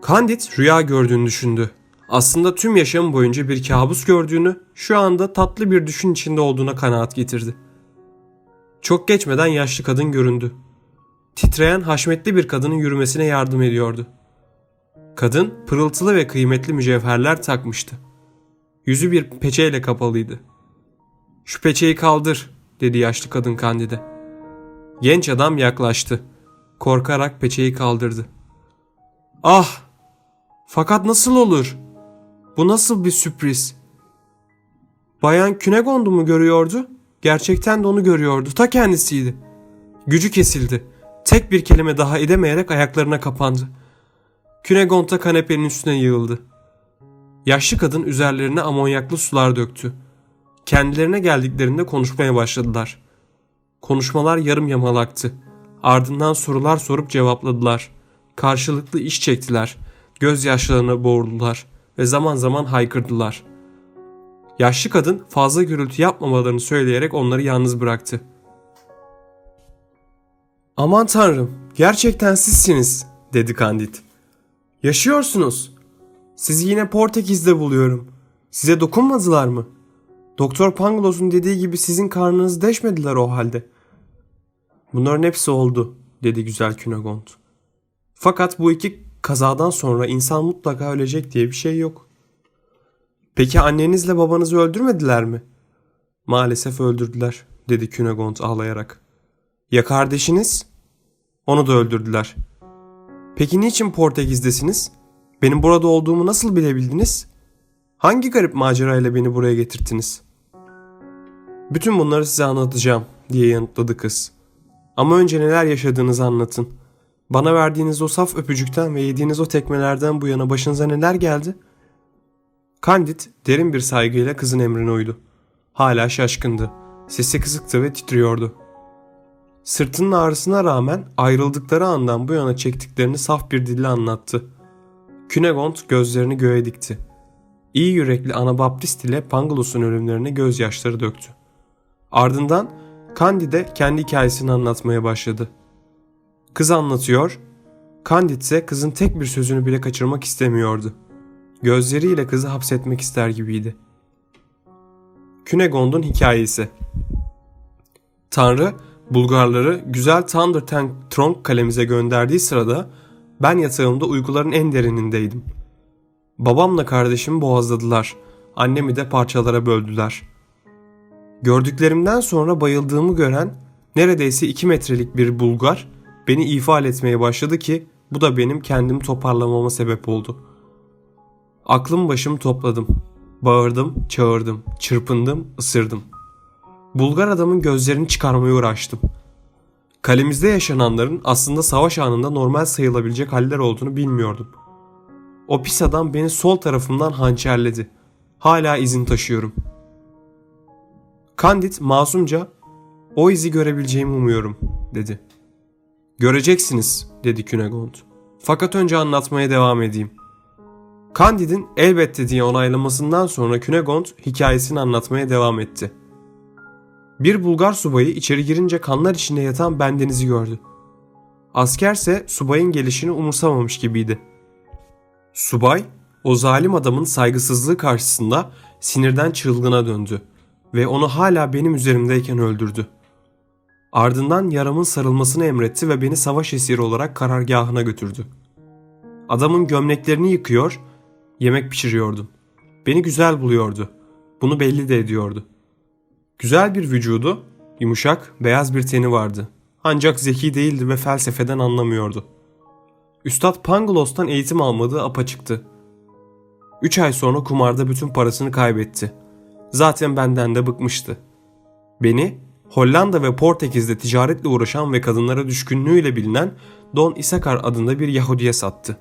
Candid rüya gördüğünü düşündü. Aslında tüm yaşamı boyunca bir kabus gördüğünü, şu anda tatlı bir düşün içinde olduğuna kanaat getirdi. Çok geçmeden yaşlı kadın göründü. Titreyen haşmetli bir kadının yürümesine yardım ediyordu. Kadın pırıltılı ve kıymetli mücevherler takmıştı. Yüzü bir peçeyle kapalıydı. ''Şu peçeyi kaldır.'' dedi yaşlı kadın Kandide. Genç adam yaklaştı. Korkarak peçeyi kaldırdı. ''Ah! Fakat nasıl olur? Bu nasıl bir sürpriz?'' Bayan Künegondu mu görüyordu? Gerçekten de onu görüyordu. Ta kendisiydi. Gücü kesildi. Tek bir kelime daha edemeyerek ayaklarına kapandı. Künegonta kanepenin üstüne yığıldı. Yaşlı kadın üzerlerine amonyaklı sular döktü. Kendilerine geldiklerinde konuşmaya başladılar. Konuşmalar yarım yamalaktı. Ardından sorular sorup cevapladılar. Karşılıklı iş çektiler. Gözyaşlarına boğuldular ve zaman zaman haykırdılar. Yaşlı kadın fazla gürültü yapmamalarını söyleyerek onları yalnız bıraktı. Aman tanrım, gerçekten sizsiniz, dedi Candid. Yaşıyorsunuz. Sizi yine Portekiz'de buluyorum. Size dokunmadılar mı? Doktor Pangloss'un dediği gibi sizin karnınızı deşmediler o halde. Bunların hepsi oldu, dedi güzel Künegont. Fakat bu iki kazadan sonra insan mutlaka ölecek diye bir şey yok. Peki annenizle babanızı öldürmediler mi? Maalesef öldürdüler dedi Künegond ağlayarak. Ya kardeşiniz? Onu da öldürdüler. Peki niçin Portekiz'desiniz? Benim burada olduğumu nasıl bilebildiniz? Hangi garip macerayla beni buraya getirttiniz? Bütün bunları size anlatacağım diye yanıtladı kız. Ama önce neler yaşadığınızı anlatın. Bana verdiğiniz o saf öpücükten ve yediğiniz o tekmelerden bu yana başınıza neler geldi? Candid derin bir saygıyla kızın emrine uydu. Hala şaşkındı. Sesi kısıktı ve titriyordu. Sırtının ağrısına rağmen ayrıldıkları andan bu yana çektiklerini saf bir dille anlattı. Künegond gözlerini göğe dikti. İyi yürekli Anabaptist ile Pangloss'un ölümlerine gözyaşları döktü. Ardından Candide kendi hikayesini anlatmaya başladı. Kız anlatıyor, Candide ise kızın tek bir sözünü bile kaçırmak istemiyordu. Gözleriyle kızı hapsetmek ister gibiydi. Künegond'un hikayesi Tanrı Bulgarları güzel Thunder Tank Tronk kalemize gönderdiği sırada ben yatağımda uykuların en derinindeydim. Babamla kardeşimi boğazladılar. Annemi de parçalara böldüler. Gördüklerimden sonra bayıldığımı gören neredeyse 2 metrelik bir Bulgar beni ifade etmeye başladı ki bu da benim kendimi toparlamama sebep oldu. Aklım başımı topladım. Bağırdım, çağırdım, çırpındım, ısırdım. Bulgar adamın gözlerini çıkarmaya uğraştım. Kalemizde yaşananların aslında savaş anında normal sayılabilecek haller olduğunu bilmiyordum. O pis adam beni sol tarafımdan hançerledi. Hala izin taşıyorum. Candid masumca o izi görebileceğimi umuyorum dedi. Göreceksiniz dedi Künegond. Fakat önce anlatmaya devam edeyim. Candid'in elbette diye onaylamasından sonra Künegond hikayesini anlatmaya devam etti. Bir Bulgar subayı içeri girince kanlar içinde yatan bendenizi gördü. Askerse subayın gelişini umursamamış gibiydi. Subay, o zalim adamın saygısızlığı karşısında sinirden çılgına döndü ve onu hala benim üzerimdeyken öldürdü. Ardından yaramın sarılmasını emretti ve beni savaş esiri olarak karargahına götürdü. Adamın gömleklerini yıkıyor, yemek pişiriyordum. Beni güzel buluyordu. Bunu belli de ediyordu. Güzel bir vücudu, yumuşak, beyaz bir teni vardı. Ancak zeki değildi ve felsefeden anlamıyordu. Üstad Pangloss'tan eğitim almadığı apaçıktı. Üç ay sonra kumarda bütün parasını kaybetti. Zaten benden de bıkmıştı. Beni Hollanda ve Portekiz'de ticaretle uğraşan ve kadınlara düşkünlüğüyle bilinen Don Isakar adında bir Yahudi'ye sattı.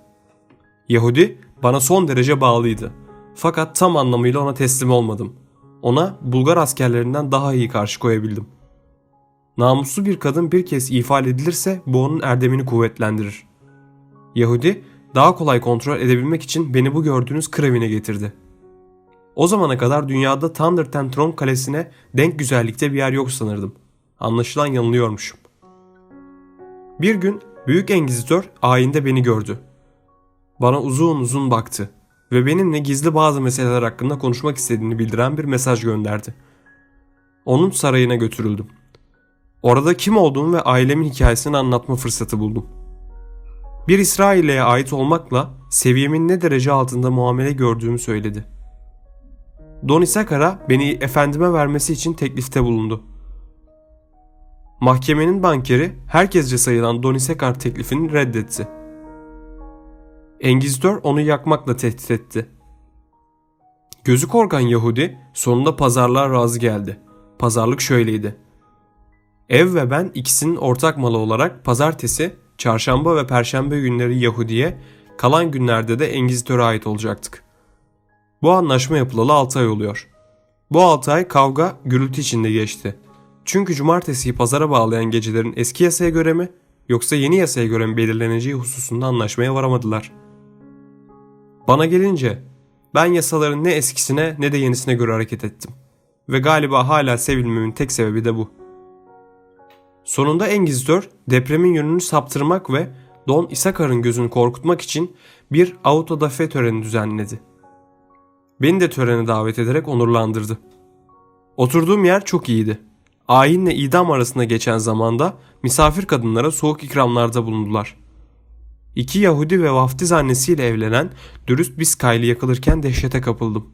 Yahudi bana son derece bağlıydı. Fakat tam anlamıyla ona teslim olmadım. Ona Bulgar askerlerinden daha iyi karşı koyabildim. Namuslu bir kadın bir kez ifade edilirse bu onun erdemini kuvvetlendirir. Yahudi daha kolay kontrol edebilmek için beni bu gördüğünüz kır getirdi. O zamana kadar dünyada Thunder Tantron kalesine denk güzellikte bir yer yok sanırdım. Anlaşılan yanılıyormuşum. Bir gün büyük engizitör ayinde beni gördü. Bana uzun uzun baktı ve benimle gizli bazı meseleler hakkında konuşmak istediğini bildiren bir mesaj gönderdi. Onun sarayına götürüldüm. Orada kim olduğumu ve ailemin hikayesini anlatma fırsatı buldum. Bir İsrail'e ait olmakla seviyemin ne derece altında muamele gördüğümü söyledi. Don Isakar'a beni efendime vermesi için teklifte bulundu. Mahkemenin bankeri herkesce sayılan Don Isakar teklifini reddetti. Engizitör onu yakmakla tehdit etti. Gözü korkan Yahudi sonunda pazarlığa razı geldi. Pazarlık şöyleydi. Ev ve ben ikisinin ortak malı olarak pazartesi, çarşamba ve perşembe günleri Yahudi'ye, kalan günlerde de Engizitöre ait olacaktık. Bu anlaşma yapılalı 6 ay oluyor. Bu 6 ay kavga gürültü içinde geçti. Çünkü cumartesiyi pazara bağlayan gecelerin eski yasaya göre mi yoksa yeni yasaya göre mi belirleneceği hususunda anlaşmaya varamadılar. Bana gelince ben yasaların ne eskisine ne de yenisine göre hareket ettim. Ve galiba hala sevilmemin tek sebebi de bu. Sonunda Engizitör depremin yönünü saptırmak ve Don Isakar'ın gözünü korkutmak için bir autodafe töreni düzenledi. Beni de törene davet ederek onurlandırdı. Oturduğum yer çok iyiydi. Ayinle idam arasında geçen zamanda misafir kadınlara soğuk ikramlarda bulundular. İki Yahudi ve vaftiz annesiyle evlenen dürüst Biskaylı yakılırken dehşete kapıldım.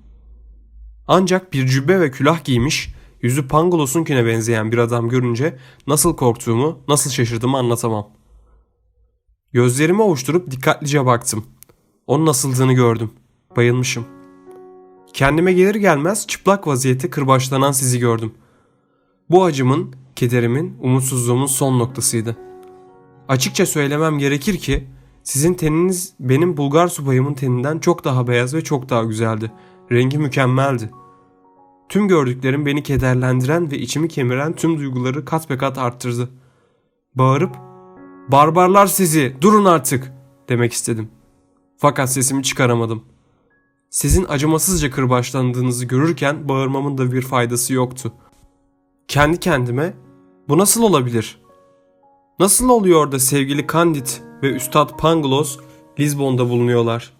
Ancak bir cübbe ve külah giymiş, yüzü Pangolos'unkine benzeyen bir adam görünce nasıl korktuğumu, nasıl şaşırdığımı anlatamam. Gözlerimi ovuşturup dikkatlice baktım. Onun nasıldığını gördüm. Bayılmışım. Kendime gelir gelmez çıplak vaziyette kırbaçlanan sizi gördüm. Bu acımın, kederimin, umutsuzluğumun son noktasıydı. Açıkça söylemem gerekir ki sizin teniniz benim Bulgar subayımın teninden çok daha beyaz ve çok daha güzeldi. Rengi mükemmeldi. Tüm gördüklerim beni kederlendiren ve içimi kemiren tüm duyguları kat be kat arttırdı. Bağırıp ''Barbarlar sizi, durun artık!'' demek istedim. Fakat sesimi çıkaramadım. Sizin acımasızca kırbaçlandığınızı görürken bağırmamın da bir faydası yoktu. Kendi kendime bu nasıl olabilir? Nasıl oluyor da sevgili Candid ve Üstad Pangloss Lizbon'da bulunuyorlar?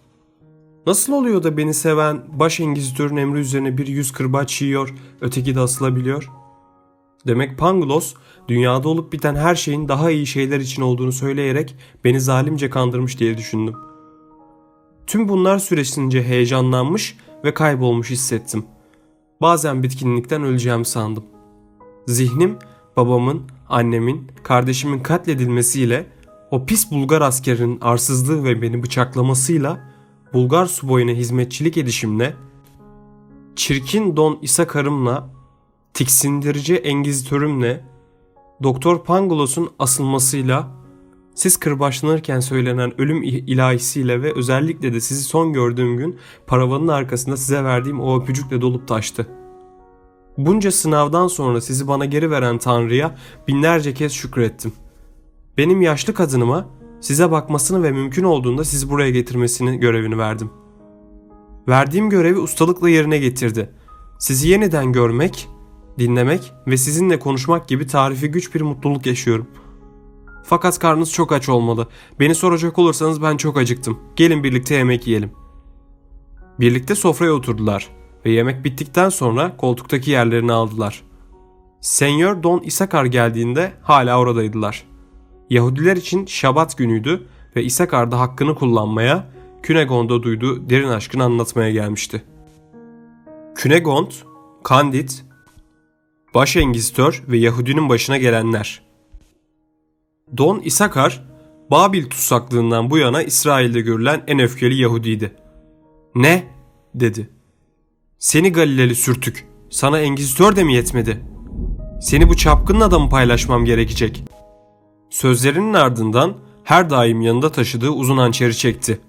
Nasıl oluyor da beni seven baş engizitörün emri üzerine bir yüz kırbaç yiyor, öteki de asılabiliyor? Demek Pangloss dünyada olup biten her şeyin daha iyi şeyler için olduğunu söyleyerek beni zalimce kandırmış diye düşündüm. Tüm bunlar süresince heyecanlanmış ve kaybolmuş hissettim. Bazen bitkinlikten öleceğimi sandım. Zihnim babamın, annemin, kardeşimin katledilmesiyle o pis Bulgar askerinin arsızlığı ve beni bıçaklamasıyla Bulgar suboyuna hizmetçilik edişimle çirkin Don İsakar'ımla tiksindirici engizitörümle Doktor Pangolos'un asılmasıyla siz kırbaçlanırken söylenen ölüm ilahisiyle ve özellikle de sizi son gördüğüm gün paravanın arkasında size verdiğim o öpücükle dolup taştı. Bunca sınavdan sonra sizi bana geri veren Tanrı'ya binlerce kez şükrettim. Benim yaşlı kadınıma size bakmasını ve mümkün olduğunda sizi buraya getirmesini görevini verdim. Verdiğim görevi ustalıkla yerine getirdi. Sizi yeniden görmek, dinlemek ve sizinle konuşmak gibi tarifi güç bir mutluluk yaşıyorum. Fakat karnınız çok aç olmalı. Beni soracak olursanız ben çok acıktım. Gelin birlikte yemek yiyelim. Birlikte sofraya oturdular ve yemek bittikten sonra koltuktaki yerlerini aldılar. Senyor Don Isakar geldiğinde hala oradaydılar. Yahudiler için Şabat günüydü ve Isakar da hakkını kullanmaya, Künegond'a duyduğu derin aşkını anlatmaya gelmişti. Künegond, Kandid, baş engizitör ve Yahudinin başına gelenler. Don Isakar, Babil tutsaklığından bu yana İsrail'de görülen en öfkeli Yahudiydi. Ne? dedi. Seni Galileli sürtük. Sana engizitör de mi yetmedi? Seni bu çapkının adamı paylaşmam gerekecek. Sözlerinin ardından her daim yanında taşıdığı uzun hançeri çekti.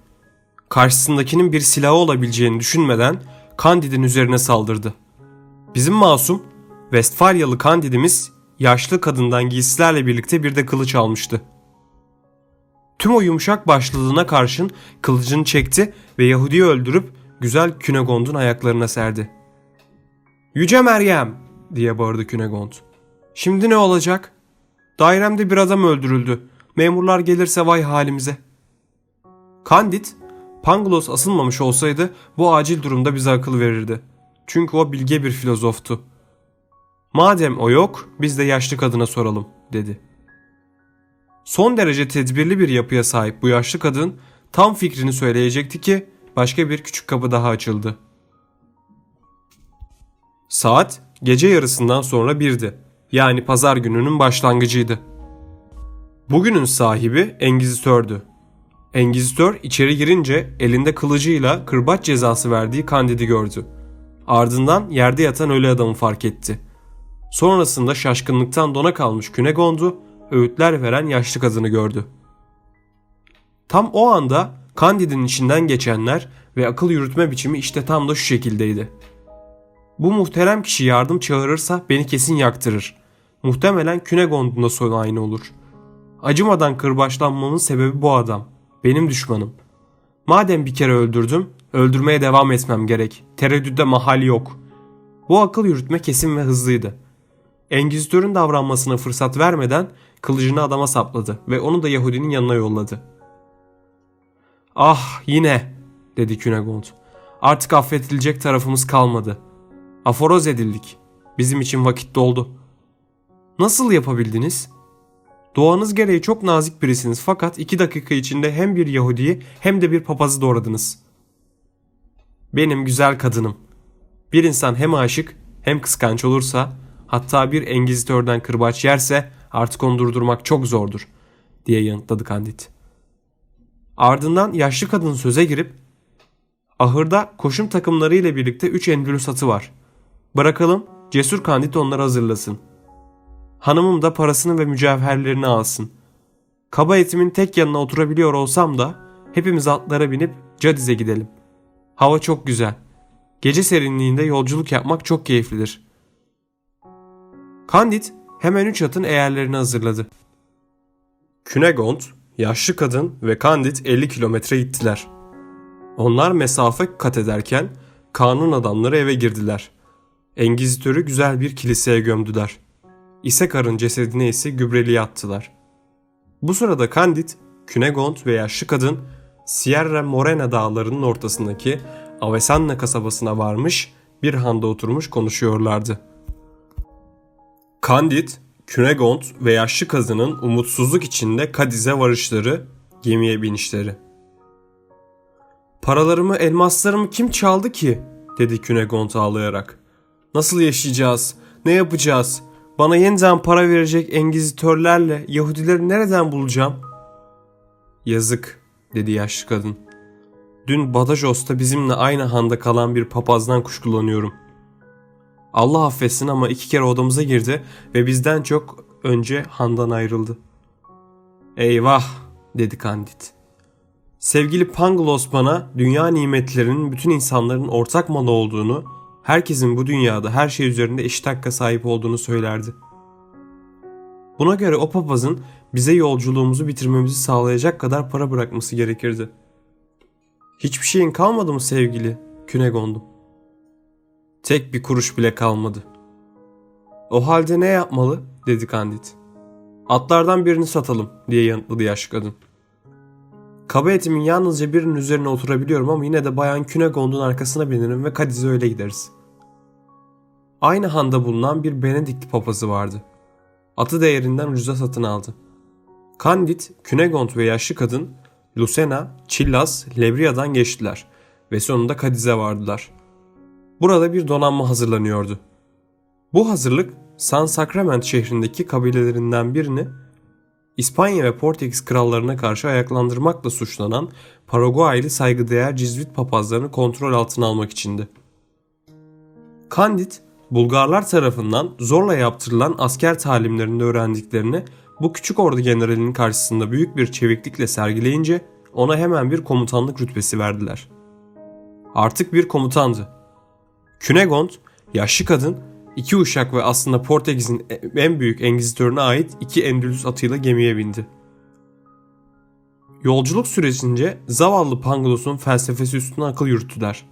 Karşısındakinin bir silahı olabileceğini düşünmeden Kandid'in üzerine saldırdı. Bizim masum, Westfalyalı Kandidimiz yaşlı kadından giysilerle birlikte bir de kılıç almıştı. Tüm o yumuşak başlılığına karşın kılıcını çekti ve Yahudi'yi öldürüp güzel Künegond'un ayaklarına serdi. Yüce Meryem diye bağırdı Künegond. Şimdi ne olacak? Dairemde bir adam öldürüldü. Memurlar gelirse vay halimize. Kandid, Pangloss asılmamış olsaydı bu acil durumda bize akıl verirdi. Çünkü o bilge bir filozoftu. Madem o yok, biz de yaşlı kadına soralım, dedi. Son derece tedbirli bir yapıya sahip bu yaşlı kadın tam fikrini söyleyecekti ki başka bir küçük kapı daha açıldı. Saat gece yarısından sonra birdi. Yani pazar gününün başlangıcıydı. Bugünün sahibi Engizitördü. Engizitör içeri girince elinde kılıcıyla kırbaç cezası verdiği Kandid'i gördü. Ardından yerde yatan ölü adamı fark etti. Sonrasında şaşkınlıktan dona kalmış Künegondu, öğütler veren yaşlı kadını gördü. Tam o anda Kandid'in içinden geçenler ve akıl yürütme biçimi işte tam da şu şekildeydi. Bu muhterem kişi yardım çağırırsa beni kesin yaktırır. Muhtemelen Künegond'un sonu aynı olur. Acımadan kırbaçlanmamın sebebi bu adam. Benim düşmanım. Madem bir kere öldürdüm, öldürmeye devam etmem gerek. Tereddüde mahali yok. Bu akıl yürütme kesin ve hızlıydı. Engizitörün davranmasına fırsat vermeden kılıcını adama sapladı ve onu da Yahudinin yanına yolladı. Ah yine dedi Künegond. Artık affedilecek tarafımız kalmadı. Aforoz edildik. Bizim için vakit doldu. Nasıl yapabildiniz? Doğanız gereği çok nazik birisiniz fakat iki dakika içinde hem bir Yahudi'yi hem de bir papazı doğradınız. Benim güzel kadınım. Bir insan hem aşık hem kıskanç olursa hatta bir engizitörden kırbaç yerse artık onu durdurmak çok zordur diye yanıtladı Candid. Ardından yaşlı kadın söze girip ahırda koşum takımları ile birlikte 3 endülüs atı var. Bırakalım cesur Candid onları hazırlasın. Hanımım da parasını ve mücevherlerini alsın. Kaba etimin tek yanına oturabiliyor olsam da hepimiz atlara binip Cadiz'e gidelim. Hava çok güzel. Gece serinliğinde yolculuk yapmak çok keyiflidir. Candid hemen üç atın eğerlerini hazırladı. Künegond, yaşlı kadın ve Candid 50 kilometre gittiler. Onlar mesafe kat ederken kanun adamları eve girdiler. Engizitörü güzel bir kiliseye gömdüler. İsekar'ın cesedine ise gübreliğe attılar. Bu sırada Candid, Künegond ve yaşlı kadın Sierra Morena dağlarının ortasındaki Avesanna kasabasına varmış bir handa oturmuş konuşuyorlardı. Candid, Künegond ve yaşlı kadının umutsuzluk içinde Kadiz'e varışları, gemiye binişleri. Paralarımı, elmaslarımı kim çaldı ki? dedi Künegond ağlayarak. Nasıl yaşayacağız? Ne yapacağız? Bana yeniden para verecek engizitörlerle Yahudileri nereden bulacağım? Yazık, dedi yaşlı kadın. Dün Badajos'ta bizimle aynı handa kalan bir papazdan kuşkulanıyorum. Allah affetsin ama iki kere odamıza girdi ve bizden çok önce handan ayrıldı. Eyvah dedi Candid. Sevgili Panglos bana dünya nimetlerinin bütün insanların ortak malı olduğunu, herkesin bu dünyada her şey üzerinde eşit hakka sahip olduğunu söylerdi. Buna göre o papazın bize yolculuğumuzu bitirmemizi sağlayacak kadar para bırakması gerekirdi. Hiçbir şeyin kalmadı mı sevgili? Künegondum. Tek bir kuruş bile kalmadı. O halde ne yapmalı? dedi Candid. Atlardan birini satalım diye yanıtladı yaşlı kadın. Kaba etimin yalnızca birinin üzerine oturabiliyorum ama yine de bayan Künegond'un arkasına binirim ve Kadiz'e öyle gideriz. Aynı handa bulunan bir Benedikt papazı vardı. Atı değerinden ucuza satın aldı. Candid, Künegond ve yaşlı kadın Lucena, Chillas, Lebria'dan geçtiler ve sonunda Kadiz'e vardılar. Burada bir donanma hazırlanıyordu. Bu hazırlık San Sacrament şehrindeki kabilelerinden birini İspanya ve Portekiz krallarına karşı ayaklandırmakla suçlanan Paraguaylı saygıdeğer Cizvit papazlarını kontrol altına almak içindi. Candid, Bulgarlar tarafından zorla yaptırılan asker talimlerinde öğrendiklerini bu küçük ordu generalinin karşısında büyük bir çeviklikle sergileyince ona hemen bir komutanlık rütbesi verdiler. Artık bir komutandı. Künegond, yaşlı kadın, iki uşak ve aslında Portekiz'in en büyük engizitörüne ait iki Endülüs atıyla gemiye bindi. Yolculuk sürecince zavallı Pangolos'un felsefesi üstüne akıl yürüttüler.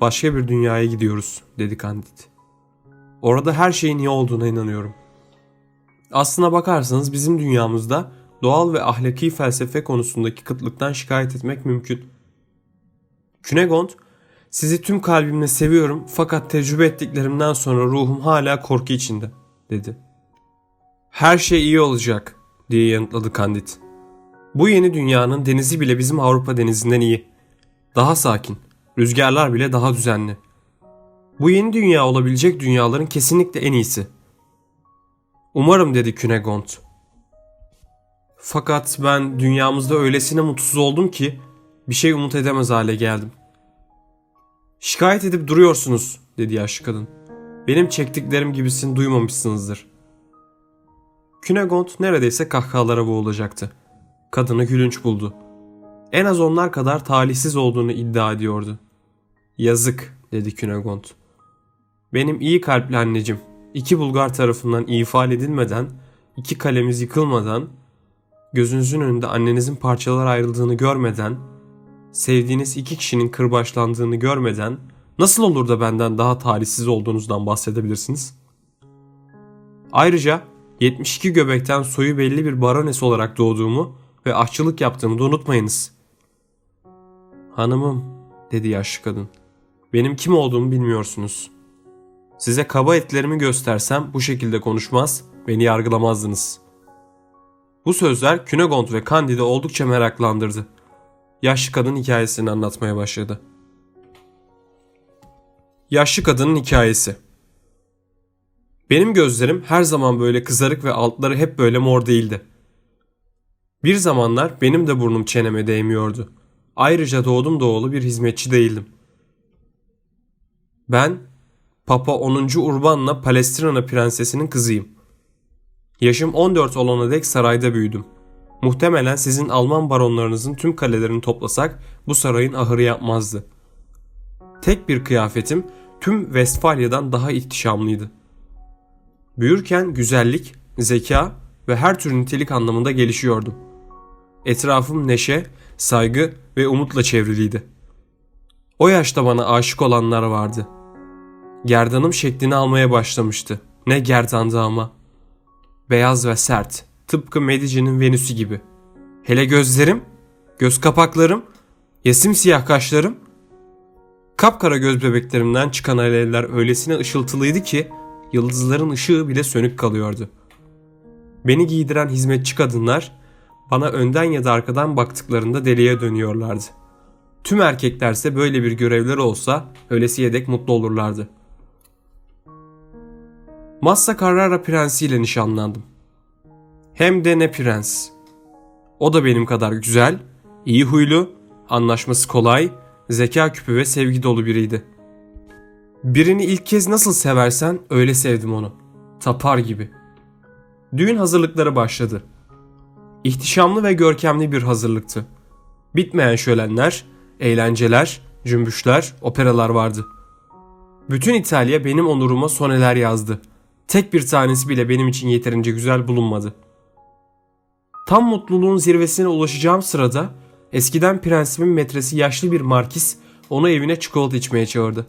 Başka bir dünyaya gidiyoruz dedi Candid. Orada her şeyin iyi olduğuna inanıyorum. Aslına bakarsanız bizim dünyamızda doğal ve ahlaki felsefe konusundaki kıtlıktan şikayet etmek mümkün. Künegond, sizi tüm kalbimle seviyorum fakat tecrübe ettiklerimden sonra ruhum hala korku içinde, dedi. Her şey iyi olacak, diye yanıtladı Candid. Bu yeni dünyanın denizi bile bizim Avrupa denizinden iyi. Daha sakin, rüzgarlar bile daha düzenli. Bu yeni dünya olabilecek dünyaların kesinlikle en iyisi. Umarım dedi Künegond. Fakat ben dünyamızda öylesine mutsuz oldum ki bir şey umut edemez hale geldim. Şikayet edip duruyorsunuz dedi yaşlı kadın. Benim çektiklerim gibisini duymamışsınızdır. Künegond neredeyse kahkahalara boğulacaktı. Kadını gülünç buldu. En az onlar kadar talihsiz olduğunu iddia ediyordu. Yazık dedi Künegond. Benim iyi kalpli anneciğim iki Bulgar tarafından ifade edilmeden, iki kalemiz yıkılmadan, gözünüzün önünde annenizin parçalar ayrıldığını görmeden, sevdiğiniz iki kişinin kırbaçlandığını görmeden nasıl olur da benden daha talihsiz olduğunuzdan bahsedebilirsiniz? Ayrıca 72 göbekten soyu belli bir barones olarak doğduğumu ve aşçılık yaptığımı da unutmayınız. Hanımım dedi yaşlı kadın. Benim kim olduğumu bilmiyorsunuz. Size kaba etlerimi göstersem bu şekilde konuşmaz, beni yargılamazdınız. Bu sözler Künegond ve Candide oldukça meraklandırdı. Yaşlı kadın hikayesini anlatmaya başladı. Yaşlı kadının hikayesi. Benim gözlerim her zaman böyle kızarık ve altları hep böyle mor değildi. Bir zamanlar benim de burnum çeneme değmiyordu. Ayrıca doğdum doğulu bir hizmetçi değildim. Ben Papa 10. Urban'la Palestrina prensesinin kızıyım. Yaşım 14 olana dek sarayda büyüdüm. Muhtemelen sizin Alman baronlarınızın tüm kalelerini toplasak bu sarayın ahırı yapmazdı. Tek bir kıyafetim tüm Westfalya'dan daha ihtişamlıydı. Büyürken güzellik, zeka ve her tür nitelik anlamında gelişiyordum. Etrafım neşe, saygı ve umutla çevriliydi. O yaşta bana aşık olanlar vardı. Gerdanım şeklini almaya başlamıştı. Ne gerdandı ama. Beyaz ve sert, tıpkı Medici'nin Venüsü gibi. Hele gözlerim, göz kapaklarım, yesim siyah kaşlarım. Kapkara göz bebeklerimden çıkan alevler öylesine ışıltılıydı ki yıldızların ışığı bile sönük kalıyordu. Beni giydiren hizmetçi kadınlar bana önden ya da arkadan baktıklarında deliye dönüyorlardı. Tüm erkeklerse böyle bir görevleri olsa öylesi yedek mutlu olurlardı. Massa Carrara prensiyle nişanlandım. Hem de ne prens. O da benim kadar güzel, iyi huylu, anlaşması kolay, zeka küpü ve sevgi dolu biriydi. Birini ilk kez nasıl seversen öyle sevdim onu. Tapar gibi. Düğün hazırlıkları başladı. İhtişamlı ve görkemli bir hazırlıktı. Bitmeyen şölenler, eğlenceler, cümbüşler, operalar vardı. Bütün İtalya benim onuruma soneler yazdı. Tek bir tanesi bile benim için yeterince güzel bulunmadı. Tam mutluluğun zirvesine ulaşacağım sırada eskiden prensimin metresi yaşlı bir markis onu evine çikolata içmeye çağırdı.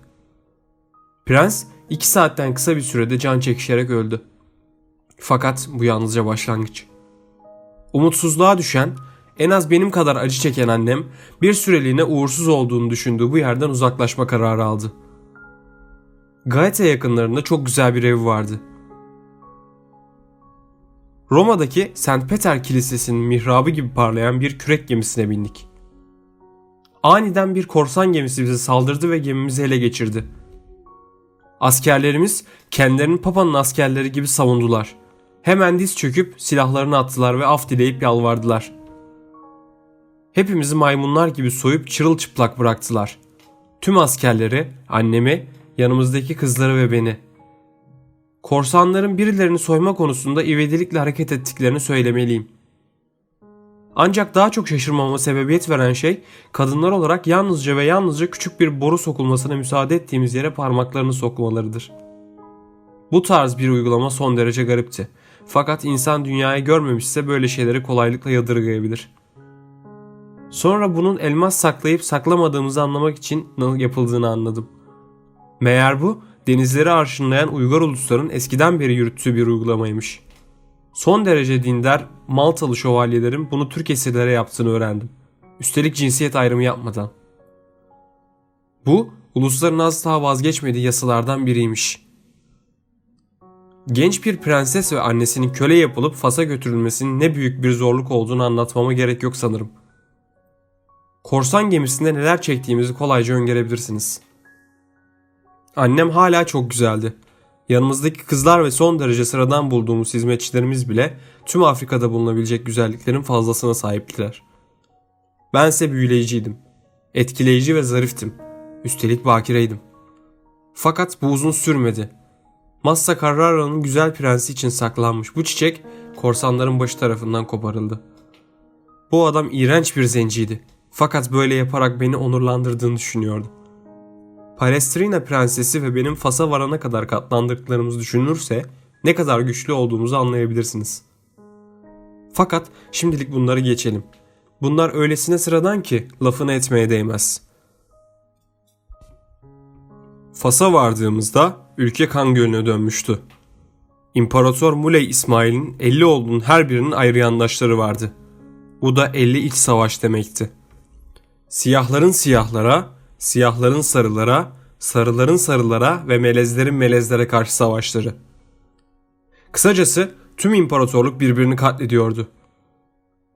Prens iki saatten kısa bir sürede can çekişerek öldü. Fakat bu yalnızca başlangıç. Umutsuzluğa düşen, en az benim kadar acı çeken annem bir süreliğine uğursuz olduğunu düşündüğü bu yerden uzaklaşma kararı aldı. Gaeta yakınlarında çok güzel bir evi vardı. Roma'daki St. Peter Kilisesi'nin mihrabı gibi parlayan bir kürek gemisine bindik. Aniden bir korsan gemisi bize saldırdı ve gemimizi ele geçirdi. Askerlerimiz kendilerini Papa'nın askerleri gibi savundular. Hemen diz çöküp silahlarını attılar ve af dileyip yalvardılar. Hepimizi maymunlar gibi soyup çırılçıplak bıraktılar. Tüm askerleri, annemi, yanımızdaki kızları ve beni. Korsanların birilerini soyma konusunda ivedilikle hareket ettiklerini söylemeliyim. Ancak daha çok şaşırmama sebebiyet veren şey kadınlar olarak yalnızca ve yalnızca küçük bir boru sokulmasına müsaade ettiğimiz yere parmaklarını sokmalarıdır. Bu tarz bir uygulama son derece garipti. Fakat insan dünyayı görmemişse böyle şeyleri kolaylıkla yadırgayabilir. Sonra bunun elmas saklayıp saklamadığımızı anlamak için yapıldığını anladım. Meğer bu denizleri arşınlayan uygar ulusların eskiden beri yürüttüğü bir uygulamaymış. Son derece dindar Maltalı şövalyelerin bunu Türk esirlere yaptığını öğrendim. Üstelik cinsiyet ayrımı yapmadan. Bu ulusların asla vazgeçmediği yasalardan biriymiş. Genç bir prenses ve annesinin köle yapılıp Fas'a götürülmesinin ne büyük bir zorluk olduğunu anlatmama gerek yok sanırım. Korsan gemisinde neler çektiğimizi kolayca öngörebilirsiniz. Annem hala çok güzeldi. Yanımızdaki kızlar ve son derece sıradan bulduğumuz hizmetçilerimiz bile tüm Afrika'da bulunabilecek güzelliklerin fazlasına sahiptiler. Bense büyüleyiciydim. Etkileyici ve zariftim. Üstelik bakireydim. Fakat bu uzun sürmedi. Massa Carrara'nın güzel prensi için saklanmış bu çiçek korsanların başı tarafından koparıldı. Bu adam iğrenç bir zenciydi. Fakat böyle yaparak beni onurlandırdığını düşünüyordu. Palestrina prensesi ve benim Fas'a varana kadar katlandırdıklarımız düşünülürse ne kadar güçlü olduğumuzu anlayabilirsiniz. Fakat şimdilik bunları geçelim. Bunlar öylesine sıradan ki lafını etmeye değmez. Fas'a vardığımızda ülke kan gölüne dönmüştü. İmparator Muley İsmail'in 50 oğlunun her birinin ayrı yandaşları vardı. Bu da 50 iç savaş demekti. Siyahların siyahlara, siyahların sarılara, sarıların sarılara ve melezlerin melezlere karşı savaşları. Kısacası tüm imparatorluk birbirini katlediyordu.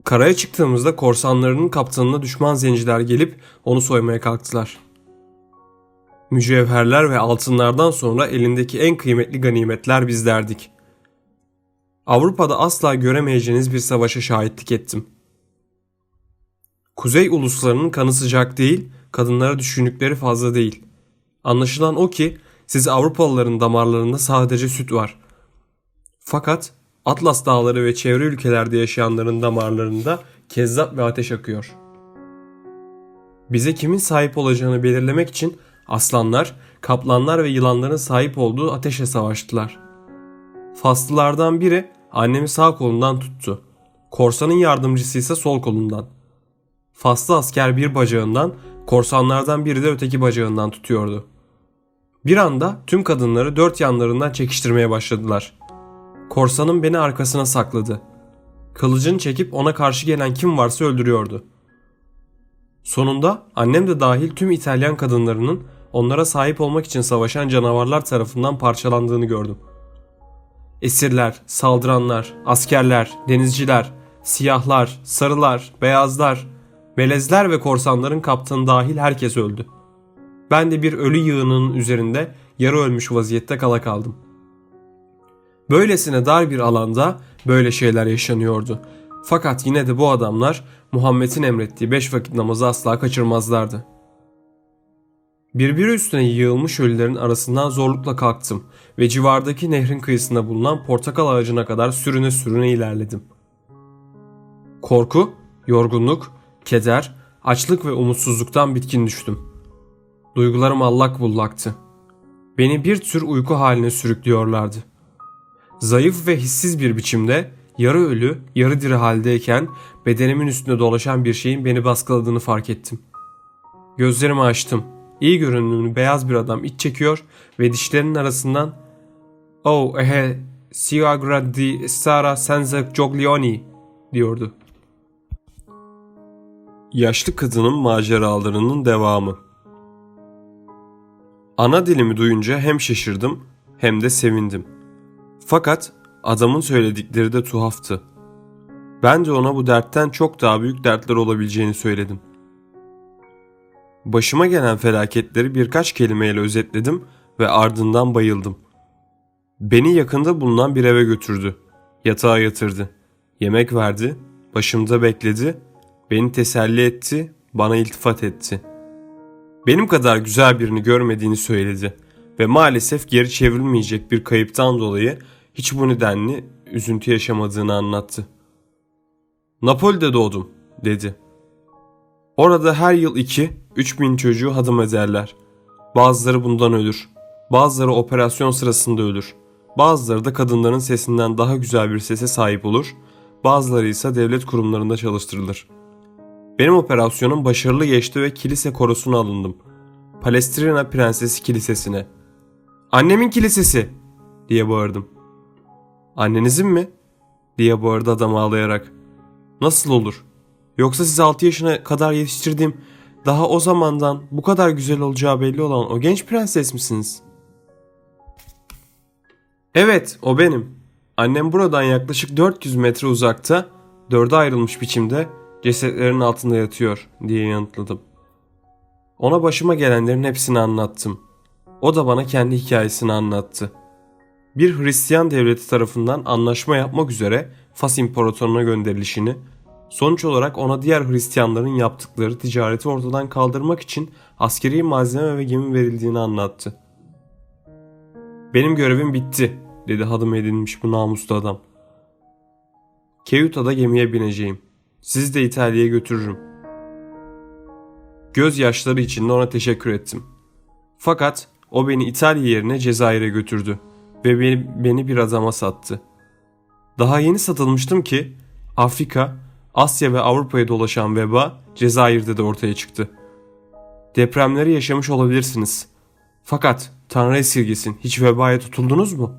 Karaya çıktığımızda korsanlarının kaptanına düşman zenciler gelip onu soymaya kalktılar. Mücevherler ve altınlardan sonra elindeki en kıymetli ganimetler bizlerdik. Avrupa'da asla göremeyeceğiniz bir savaşa şahitlik ettim. Kuzey uluslarının kanı sıcak değil, kadınlara düşündükleri fazla değil. Anlaşılan o ki siz Avrupalıların damarlarında sadece süt var. Fakat Atlas dağları ve çevre ülkelerde yaşayanların damarlarında kezzap ve ateş akıyor. Bize kimin sahip olacağını belirlemek için aslanlar, kaplanlar ve yılanların sahip olduğu ateşe savaştılar. Faslılardan biri annemi sağ kolundan tuttu. Korsanın yardımcısı ise sol kolundan. Faslı asker bir bacağından, korsanlardan biri de öteki bacağından tutuyordu. Bir anda tüm kadınları dört yanlarından çekiştirmeye başladılar. Korsanın beni arkasına sakladı. Kılıcını çekip ona karşı gelen kim varsa öldürüyordu. Sonunda annem de dahil tüm İtalyan kadınlarının onlara sahip olmak için savaşan canavarlar tarafından parçalandığını gördüm. Esirler, saldıranlar, askerler, denizciler, siyahlar, sarılar, beyazlar, melezler ve korsanların kaptanı dahil herkes öldü. Ben de bir ölü yığının üzerinde yarı ölmüş vaziyette kala kaldım. Böylesine dar bir alanda böyle şeyler yaşanıyordu. Fakat yine de bu adamlar Muhammed'in emrettiği beş vakit namazı asla kaçırmazlardı. Birbiri üstüne yığılmış ölülerin arasından zorlukla kalktım ve civardaki nehrin kıyısında bulunan portakal ağacına kadar sürüne sürüne ilerledim. Korku, yorgunluk, keder, açlık ve umutsuzluktan bitkin düştüm. Duygularım allak bullaktı. Beni bir tür uyku haline sürüklüyorlardı. Zayıf ve hissiz bir biçimde yarı ölü, yarı diri haldeyken bedenimin üstünde dolaşan bir şeyin beni baskıladığını fark ettim. Gözlerimi açtım. İyi görünümlü beyaz bir adam iç çekiyor ve dişlerinin arasından ''Oh ehe siagra di stara senza Joglioni'' diyordu. Yaşlı kadının maceralarının devamı Ana dilimi duyunca hem şaşırdım hem de sevindim. Fakat adamın söyledikleri de tuhaftı. Ben de ona bu dertten çok daha büyük dertler olabileceğini söyledim. Başıma gelen felaketleri birkaç kelimeyle özetledim ve ardından bayıldım. Beni yakında bulunan bir eve götürdü. Yatağa yatırdı. Yemek verdi, başımda bekledi, beni teselli etti, bana iltifat etti. Benim kadar güzel birini görmediğini söyledi ve maalesef geri çevrilmeyecek bir kayıptan dolayı hiç bu nedenli üzüntü yaşamadığını anlattı. Napoli'de doğdum dedi. Orada her yıl iki, üç bin çocuğu hadım ederler. Bazıları bundan ölür. Bazıları operasyon sırasında ölür. Bazıları da kadınların sesinden daha güzel bir sese sahip olur. Bazıları ise devlet kurumlarında çalıştırılır. Benim operasyonum başarılı geçti ve kilise korosuna alındım. Palestrina Prensesi Kilisesi'ne. Annemin kilisesi diye bağırdım. Annenizin mi? diye bağırdı adam ağlayarak. Nasıl olur? Yoksa siz 6 yaşına kadar yetiştirdiğim daha o zamandan bu kadar güzel olacağı belli olan o genç prenses misiniz? Evet, o benim. Annem buradan yaklaşık 400 metre uzakta, dörde ayrılmış biçimde cesetlerin altında yatıyor diye yanıtladım. Ona başıma gelenlerin hepsini anlattım. O da bana kendi hikayesini anlattı. Bir Hristiyan devleti tarafından anlaşma yapmak üzere Fas İmparatorluğu'na gönderilişini Sonuç olarak ona diğer Hristiyanların yaptıkları ticareti ortadan kaldırmak için askeri malzeme ve gemi verildiğini anlattı. Benim görevim bitti dedi hadım edilmiş bu namuslu adam. Keuta'da gemiye bineceğim. Sizi de İtalya'ya götürürüm. Göz yaşları içinde ona teşekkür ettim. Fakat o beni İtalya yerine Cezayir'e götürdü ve beni, beni bir adama sattı. Daha yeni satılmıştım ki Afrika Asya ve Avrupa'ya dolaşan veba Cezayir'de de ortaya çıktı. Depremleri yaşamış olabilirsiniz. Fakat Tanrı esirgesin hiç vebaya tutuldunuz mu?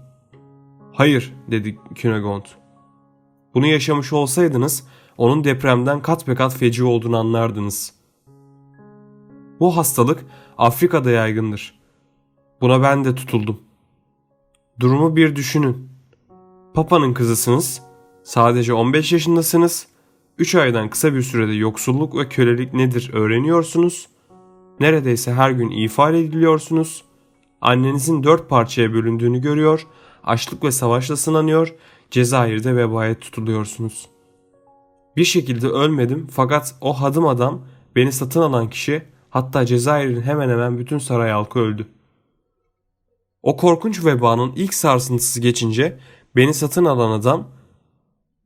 Hayır dedi Künegond. Bunu yaşamış olsaydınız onun depremden kat be kat feci olduğunu anlardınız. Bu hastalık Afrika'da yaygındır. Buna ben de tutuldum. Durumu bir düşünün. Papa'nın kızısınız, sadece 15 yaşındasınız 3 aydan kısa bir sürede yoksulluk ve kölelik nedir öğreniyorsunuz Neredeyse her gün ifade ediliyorsunuz. Annenizin dört parçaya bölündüğünü görüyor, açlık ve savaşla sınanıyor, Cezayir'de vebaya tutuluyorsunuz. Bir şekilde ölmedim fakat o hadım adam beni satın alan kişi hatta Cezayir'in hemen hemen bütün saray halkı öldü. O korkunç vebanın ilk sarsıntısı geçince beni satın alan adam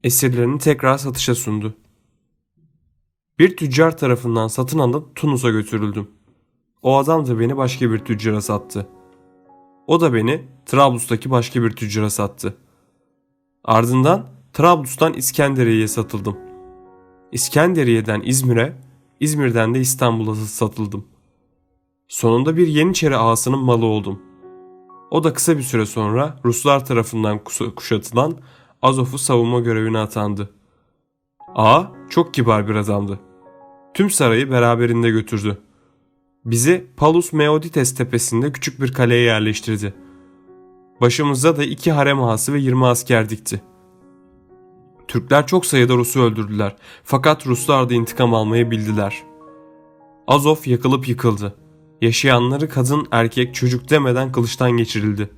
esirlerini tekrar satışa sundu. Bir tüccar tarafından satın alınıp Tunus'a götürüldüm. O adam da beni başka bir tüccara sattı. O da beni Trablus'taki başka bir tüccara sattı. Ardından Trablus'tan İskenderiye'ye satıldım. İskenderiye'den İzmir'e, İzmir'den de İstanbul'a satıldım. Sonunda bir Yeniçeri ağasının malı oldum. O da kısa bir süre sonra Ruslar tarafından kuşatılan Azov'u savunma görevine atandı. Ağa çok kibar bir adamdı. Tüm sarayı beraberinde götürdü. Bizi Palus Meodites tepesinde küçük bir kaleye yerleştirdi. Başımızda da iki harem ağası ve yirmi asker dikti. Türkler çok sayıda Rus'u öldürdüler fakat Ruslar da intikam almayı bildiler. Azov yakılıp yıkıldı. Yaşayanları kadın, erkek, çocuk demeden kılıçtan geçirildi.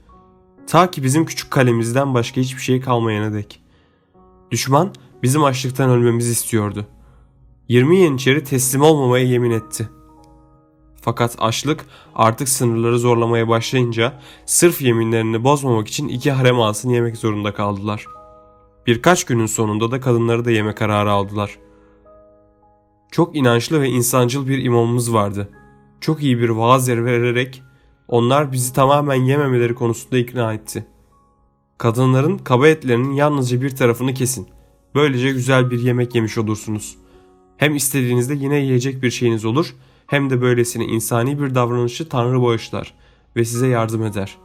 Ta ki bizim küçük kalemizden başka hiçbir şey kalmayana dek. Düşman bizim açlıktan ölmemizi istiyordu. 20 yeniçeri teslim olmamaya yemin etti. Fakat açlık artık sınırları zorlamaya başlayınca sırf yeminlerini bozmamak için iki harem ağasını yemek zorunda kaldılar. Birkaç günün sonunda da kadınları da yeme kararı aldılar. Çok inançlı ve insancıl bir imamımız vardı. Çok iyi bir vaaz vererek onlar bizi tamamen yememeleri konusunda ikna etti. Kadınların kaba etlerinin yalnızca bir tarafını kesin. Böylece güzel bir yemek yemiş olursunuz. Hem istediğinizde yine yiyecek bir şeyiniz olur hem de böylesine insani bir davranışı Tanrı bağışlar ve size yardım eder.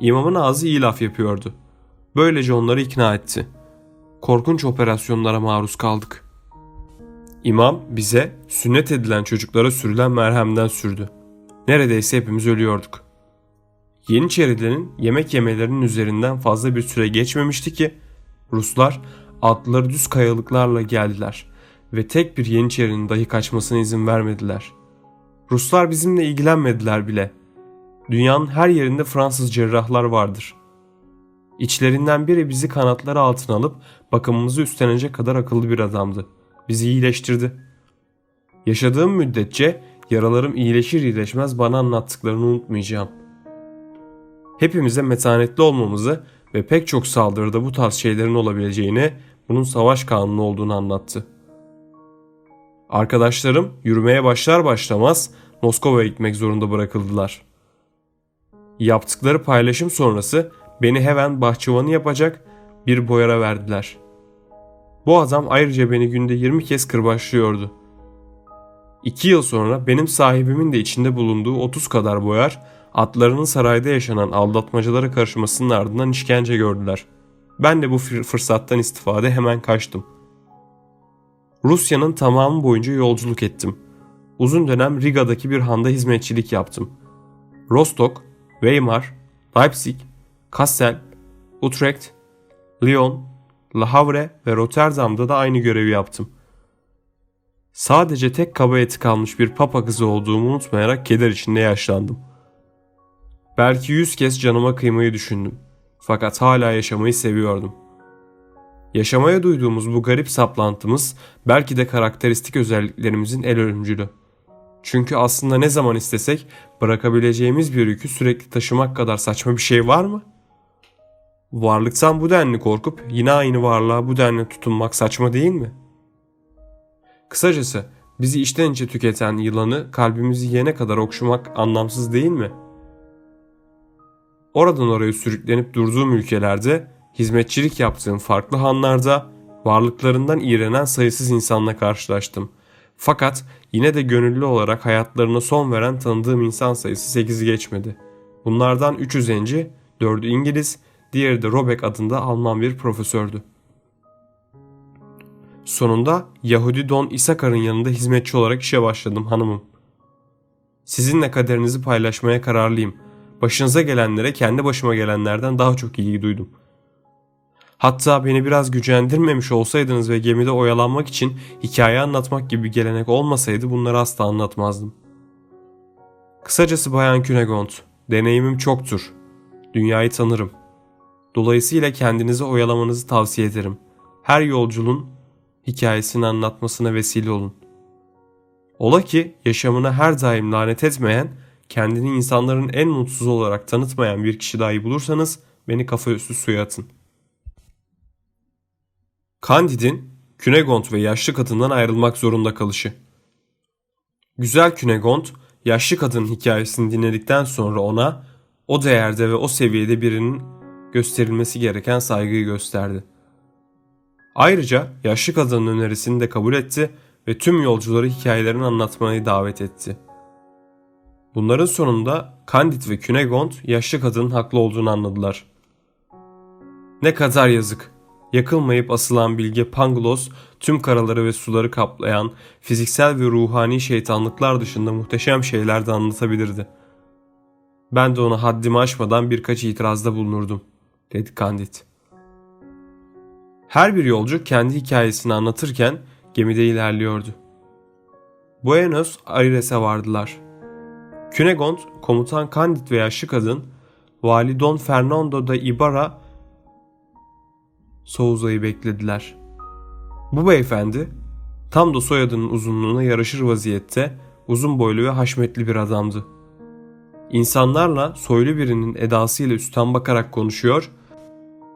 İmamın ağzı iyi laf yapıyordu. Böylece onları ikna etti. Korkunç operasyonlara maruz kaldık. İmam bize sünnet edilen çocuklara sürülen merhemden sürdü. Neredeyse hepimiz ölüyorduk. Yeniçerilerin yemek yemelerinin üzerinden fazla bir süre geçmemişti ki Ruslar atları düz kayalıklarla geldiler ve tek bir Yeniçerinin dahi kaçmasına izin vermediler. Ruslar bizimle ilgilenmediler bile. Dünyanın her yerinde Fransız cerrahlar vardır. İçlerinden biri bizi kanatları altına alıp bakımımızı üstlenecek kadar akıllı bir adamdı. Bizi iyileştirdi. Yaşadığım müddetçe yaralarım iyileşir iyileşmez bana anlattıklarını unutmayacağım. Hepimize metanetli olmamızı ve pek çok saldırıda bu tarz şeylerin olabileceğini, bunun savaş kanunu olduğunu anlattı. Arkadaşlarım yürümeye başlar başlamaz Moskova'ya gitmek zorunda bırakıldılar. Yaptıkları paylaşım sonrası beni hemen bahçıvanı yapacak bir boyara verdiler. Bu adam ayrıca beni günde 20 kez kırbaçlıyordu. İki yıl sonra benim sahibimin de içinde bulunduğu 30 kadar boyar atlarının sarayda yaşanan aldatmacalara karışmasının ardından işkence gördüler. Ben de bu fırsattan istifade hemen kaçtım. Rusya'nın tamamı boyunca yolculuk ettim. Uzun dönem Riga'daki bir handa hizmetçilik yaptım. Rostock, Weimar, Leipzig, Kassel, Utrecht, Lyon, Le Havre ve Rotterdam'da da aynı görevi yaptım. Sadece tek kaba eti kalmış bir papa kızı olduğumu unutmayarak keder içinde yaşlandım. Belki yüz kez canıma kıymayı düşündüm. Fakat hala yaşamayı seviyordum. Yaşamaya duyduğumuz bu garip saplantımız belki de karakteristik özelliklerimizin el ölümcülü. Çünkü aslında ne zaman istesek bırakabileceğimiz bir yükü sürekli taşımak kadar saçma bir şey var mı? Varlıktan bu denli korkup yine aynı varlığa bu denli tutunmak saçma değil mi? Kısacası bizi içten içe tüketen yılanı kalbimizi yene kadar okşamak anlamsız değil mi? Oradan oraya sürüklenip durduğum ülkelerde, hizmetçilik yaptığım farklı hanlarda varlıklarından iğrenen sayısız insanla karşılaştım. Fakat yine de gönüllü olarak hayatlarına son veren tanıdığım insan sayısı 8'i geçmedi. Bunlardan 3'ü zenci, 4'ü İngiliz, diğeri de Robek adında Alman bir profesördü. Sonunda Yahudi Don İsakar'ın yanında hizmetçi olarak işe başladım hanımım. Sizinle kaderinizi paylaşmaya kararlıyım. Başınıza gelenlere kendi başıma gelenlerden daha çok ilgi duydum. Hatta beni biraz gücendirmemiş olsaydınız ve gemide oyalanmak için hikaye anlatmak gibi bir gelenek olmasaydı bunları asla anlatmazdım. Kısacası Bayan Künegond, deneyimim çoktur. Dünyayı tanırım. Dolayısıyla kendinizi oyalamanızı tavsiye ederim. Her yolculuğun hikayesini anlatmasına vesile olun. Ola ki yaşamına her daim lanet etmeyen, kendini insanların en mutsuz olarak tanıtmayan bir kişi dahi bulursanız beni kafa üstü suya atın. Candid'in Künegond ve yaşlı kadından ayrılmak zorunda kalışı. Güzel Künegond, yaşlı kadının hikayesini dinledikten sonra ona o değerde ve o seviyede birinin gösterilmesi gereken saygıyı gösterdi. Ayrıca yaşlı kadının önerisini de kabul etti ve tüm yolcuları hikayelerini anlatmayı davet etti. Bunların sonunda Candid ve Künegond yaşlı kadının haklı olduğunu anladılar. Ne kadar yazık. Yakılmayıp asılan bilge Panglos tüm karaları ve suları kaplayan fiziksel ve ruhani şeytanlıklar dışında muhteşem şeyler de anlatabilirdi. Ben de ona haddimi aşmadan birkaç itirazda bulunurdum, dedi Candid. Her bir yolcu kendi hikayesini anlatırken gemide ilerliyordu. Buenos Aires'e vardılar. Cunegond, komutan Candid ve yaşlı kadın, vali Don Fernando da Ibarra Souza'yı beklediler. Bu beyefendi tam da soyadının uzunluğuna yaraşır vaziyette uzun boylu ve haşmetli bir adamdı. İnsanlarla soylu birinin edasıyla üstten bakarak konuşuyor,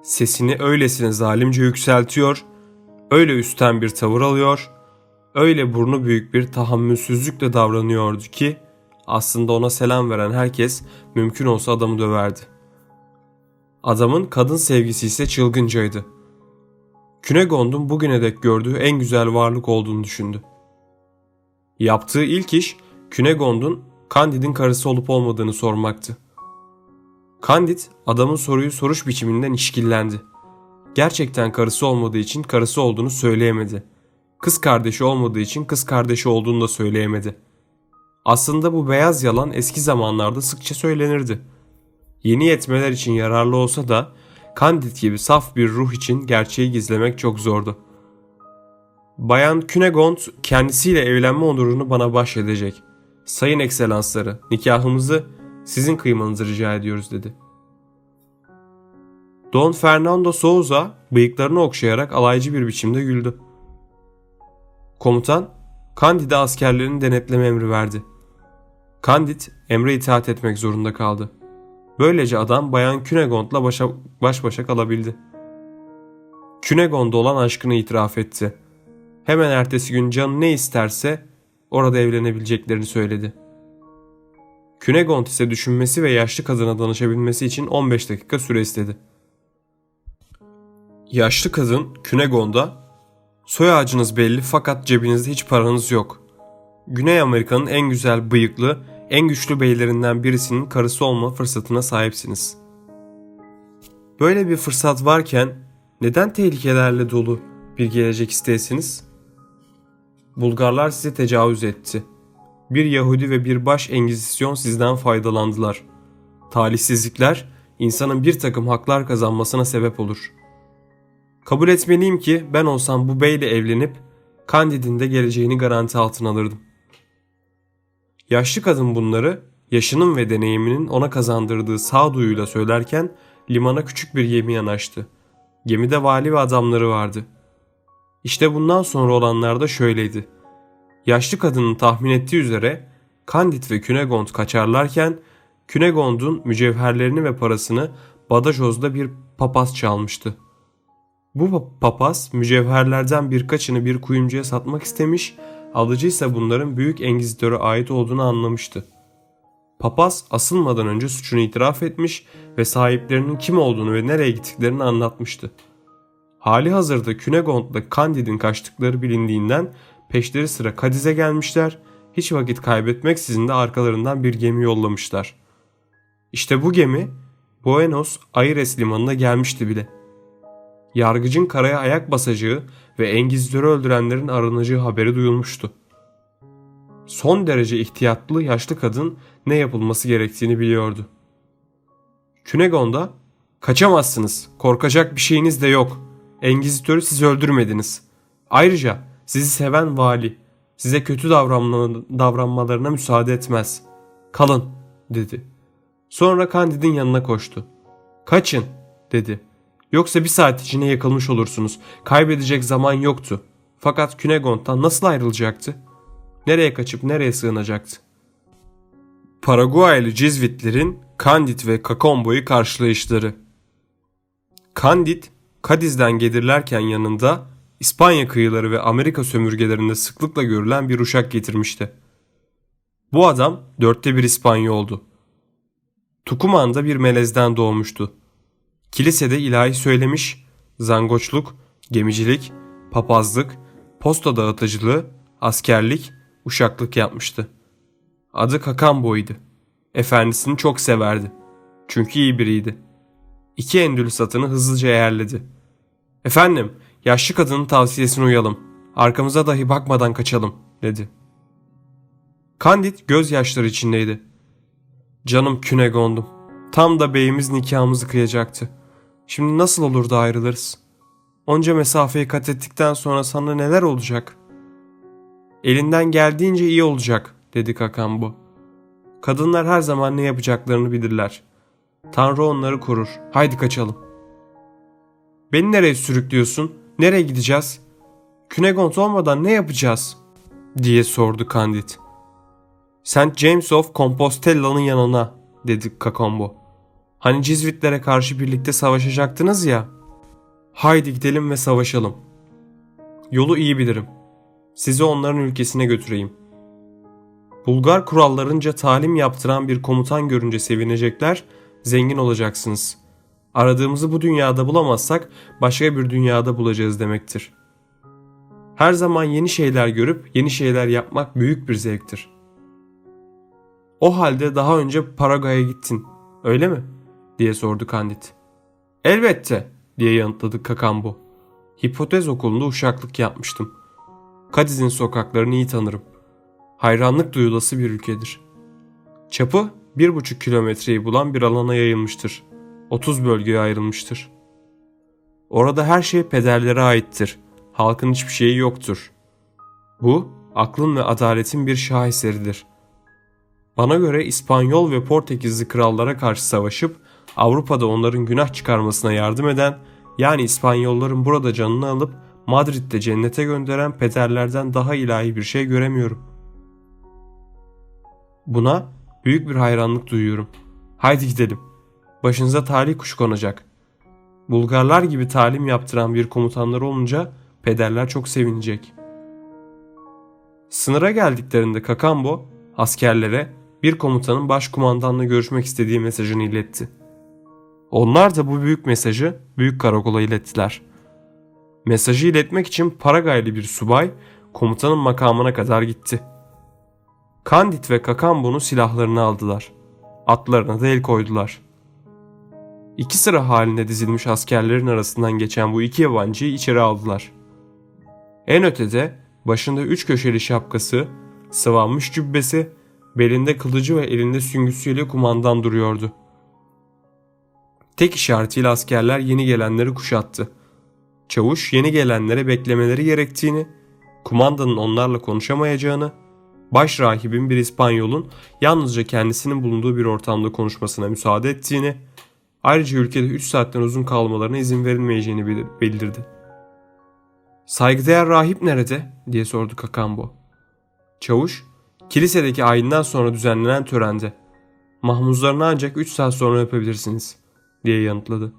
sesini öylesine zalimce yükseltiyor, öyle üstten bir tavır alıyor, öyle burnu büyük bir tahammülsüzlükle davranıyordu ki aslında ona selam veren herkes mümkün olsa adamı döverdi. Adamın kadın sevgisi ise çılgıncaydı. Künegond'un bugüne dek gördüğü en güzel varlık olduğunu düşündü. Yaptığı ilk iş Künegond'un Candid'in karısı olup olmadığını sormaktı. Candid adamın soruyu soruş biçiminden işkillendi. Gerçekten karısı olmadığı için karısı olduğunu söyleyemedi. Kız kardeşi olmadığı için kız kardeşi olduğunu da söyleyemedi. Aslında bu beyaz yalan eski zamanlarda sıkça söylenirdi. Yeni yetmeler için yararlı olsa da Candid gibi saf bir ruh için gerçeği gizlemek çok zordu. Bayan Künegond kendisiyle evlenme onurunu bana bahşedecek. Sayın ekselansları nikahımızı sizin kıymanızı rica ediyoruz dedi. Don Fernando Souza bıyıklarını okşayarak alaycı bir biçimde güldü. Komutan Candid'e askerlerini denetleme emri verdi. Candid emre itaat etmek zorunda kaldı. Böylece adam Bayan Künegond'la başa, baş başa kalabildi. Künegond'a olan aşkını itiraf etti. Hemen ertesi gün canı ne isterse orada evlenebileceklerini söyledi. Künegond ise düşünmesi ve yaşlı kadına danışabilmesi için 15 dakika süre istedi. Yaşlı kadın Künegond'a soy ağacınız belli fakat cebinizde hiç paranız yok. Güney Amerika'nın en güzel bıyıklı en güçlü beylerinden birisinin karısı olma fırsatına sahipsiniz. Böyle bir fırsat varken neden tehlikelerle dolu bir gelecek isteyesiniz? Bulgarlar size tecavüz etti. Bir Yahudi ve bir baş Engizisyon sizden faydalandılar. Talihsizlikler insanın bir takım haklar kazanmasına sebep olur. Kabul etmeliyim ki ben olsam bu beyle evlenip Candid'in de geleceğini garanti altına alırdım. Yaşlı kadın bunları yaşının ve deneyiminin ona kazandırdığı sağduyuyla söylerken limana küçük bir gemi yanaştı. Gemide vali ve adamları vardı. İşte bundan sonra olanlar da şöyleydi. Yaşlı kadının tahmin ettiği üzere Candid ve Künegond kaçarlarken Künegond'un mücevherlerini ve parasını Badajoz'da bir papaz çalmıştı. Bu papaz mücevherlerden birkaçını bir kuyumcuya satmak istemiş alıcı ise bunların büyük engizitöre ait olduğunu anlamıştı. Papaz asılmadan önce suçunu itiraf etmiş ve sahiplerinin kim olduğunu ve nereye gittiklerini anlatmıştı. Hali hazırda Künegond'la Candid'in kaçtıkları bilindiğinden peşleri sıra Kadiz'e gelmişler, hiç vakit kaybetmeksizin de arkalarından bir gemi yollamışlar. İşte bu gemi Buenos Aires limanına gelmişti bile. Yargıcın karaya ayak basacağı ve Engizleri öldürenlerin aranacağı haberi duyulmuştu. Son derece ihtiyatlı yaşlı kadın ne yapılması gerektiğini biliyordu. Künegon'da kaçamazsınız, korkacak bir şeyiniz de yok. Engizitörü siz öldürmediniz. Ayrıca sizi seven vali size kötü davranmalarına müsaade etmez. Kalın dedi. Sonra Candid'in yanına koştu. Kaçın dedi. Yoksa bir saat içinde yakılmış olursunuz. Kaybedecek zaman yoktu. Fakat Künegont'tan nasıl ayrılacaktı? Nereye kaçıp nereye sığınacaktı? Paraguaylı Cizvitlerin Candid ve Kakombo'yu karşılayışları. Candid, Kadiz'den gelirlerken yanında İspanya kıyıları ve Amerika sömürgelerinde sıklıkla görülen bir uşak getirmişti. Bu adam dörtte bir İspanyoldu. Tukuman'da bir melezden doğmuştu. Kilisede ilahi söylemiş, zangoçluk, gemicilik, papazlık, posta dağıtıcılığı, askerlik, uşaklık yapmıştı. Adı Kakambo'ydu. Efendisini çok severdi. Çünkü iyi biriydi. İki endülüs atını hızlıca eğerledi. Efendim, yaşlı kadının tavsiyesine uyalım. Arkamıza dahi bakmadan kaçalım, dedi. Kandid gözyaşları içindeydi. Canım Künegond'um. Tam da beyimiz nikahımızı kıyacaktı. Şimdi nasıl olur da ayrılırız? Onca mesafeyi kat ettikten sonra sana neler olacak? Elinden geldiğince iyi olacak, dedi Kakambo. Kadınlar her zaman ne yapacaklarını bilirler. Tanrı onları korur. Haydi kaçalım. Beni nereye sürüklüyorsun? Nereye gideceğiz? Künegont olmadan ne yapacağız? diye sordu Candid. St. James of Compostela'nın yanına, dedi Kakambo. Hani Cizvitlere karşı birlikte savaşacaktınız ya. Haydi gidelim ve savaşalım. Yolu iyi bilirim. Sizi onların ülkesine götüreyim. Bulgar kurallarınca talim yaptıran bir komutan görünce sevinecekler, zengin olacaksınız. Aradığımızı bu dünyada bulamazsak başka bir dünyada bulacağız demektir. Her zaman yeni şeyler görüp yeni şeyler yapmak büyük bir zevktir. O halde daha önce Paraguay'a gittin, öyle mi? diye sordu Candid. Elbette diye yanıtladı Kakambo. Hipotez okulunda uşaklık yapmıştım. Kadiz'in sokaklarını iyi tanırım. Hayranlık duyulası bir ülkedir. Çapı bir buçuk kilometreyi bulan bir alana yayılmıştır. 30 bölgeye ayrılmıştır. Orada her şey pederlere aittir. Halkın hiçbir şeyi yoktur. Bu, aklın ve adaletin bir şaheseridir. Bana göre İspanyol ve Portekizli krallara karşı savaşıp Avrupa'da onların günah çıkarmasına yardım eden yani İspanyolların burada canını alıp Madrid'de cennete gönderen pederlerden daha ilahi bir şey göremiyorum. Buna büyük bir hayranlık duyuyorum. Haydi gidelim. Başınıza talih kuşu konacak. Bulgarlar gibi talim yaptıran bir komutanlar olunca pederler çok sevinecek. Sınıra geldiklerinde Kakambo askerlere bir komutanın başkumandanla görüşmek istediği mesajını iletti. Onlar da bu büyük mesajı büyük karakola ilettiler. Mesajı iletmek için Paragaylı bir subay komutanın makamına kadar gitti. Kandit ve Kakambo'nun silahlarını aldılar. Atlarına da el koydular. İki sıra halinde dizilmiş askerlerin arasından geçen bu iki yabancıyı içeri aldılar. En ötede başında üç köşeli şapkası, sıvanmış cübbesi, belinde kılıcı ve elinde süngüsüyle kumandan duruyordu. Tek işaretiyle askerler yeni gelenleri kuşattı. Çavuş yeni gelenlere beklemeleri gerektiğini, kumandanın onlarla konuşamayacağını, baş rahibin bir İspanyolun yalnızca kendisinin bulunduğu bir ortamda konuşmasına müsaade ettiğini, ayrıca ülkede 3 saatten uzun kalmalarına izin verilmeyeceğini bildirdi. Saygıdeğer rahip nerede? diye sordu Kakambo. Çavuş, kilisedeki ayinden sonra düzenlenen törende. Mahmuzlarını ancak 3 saat sonra öpebilirsiniz diye yanıtladı.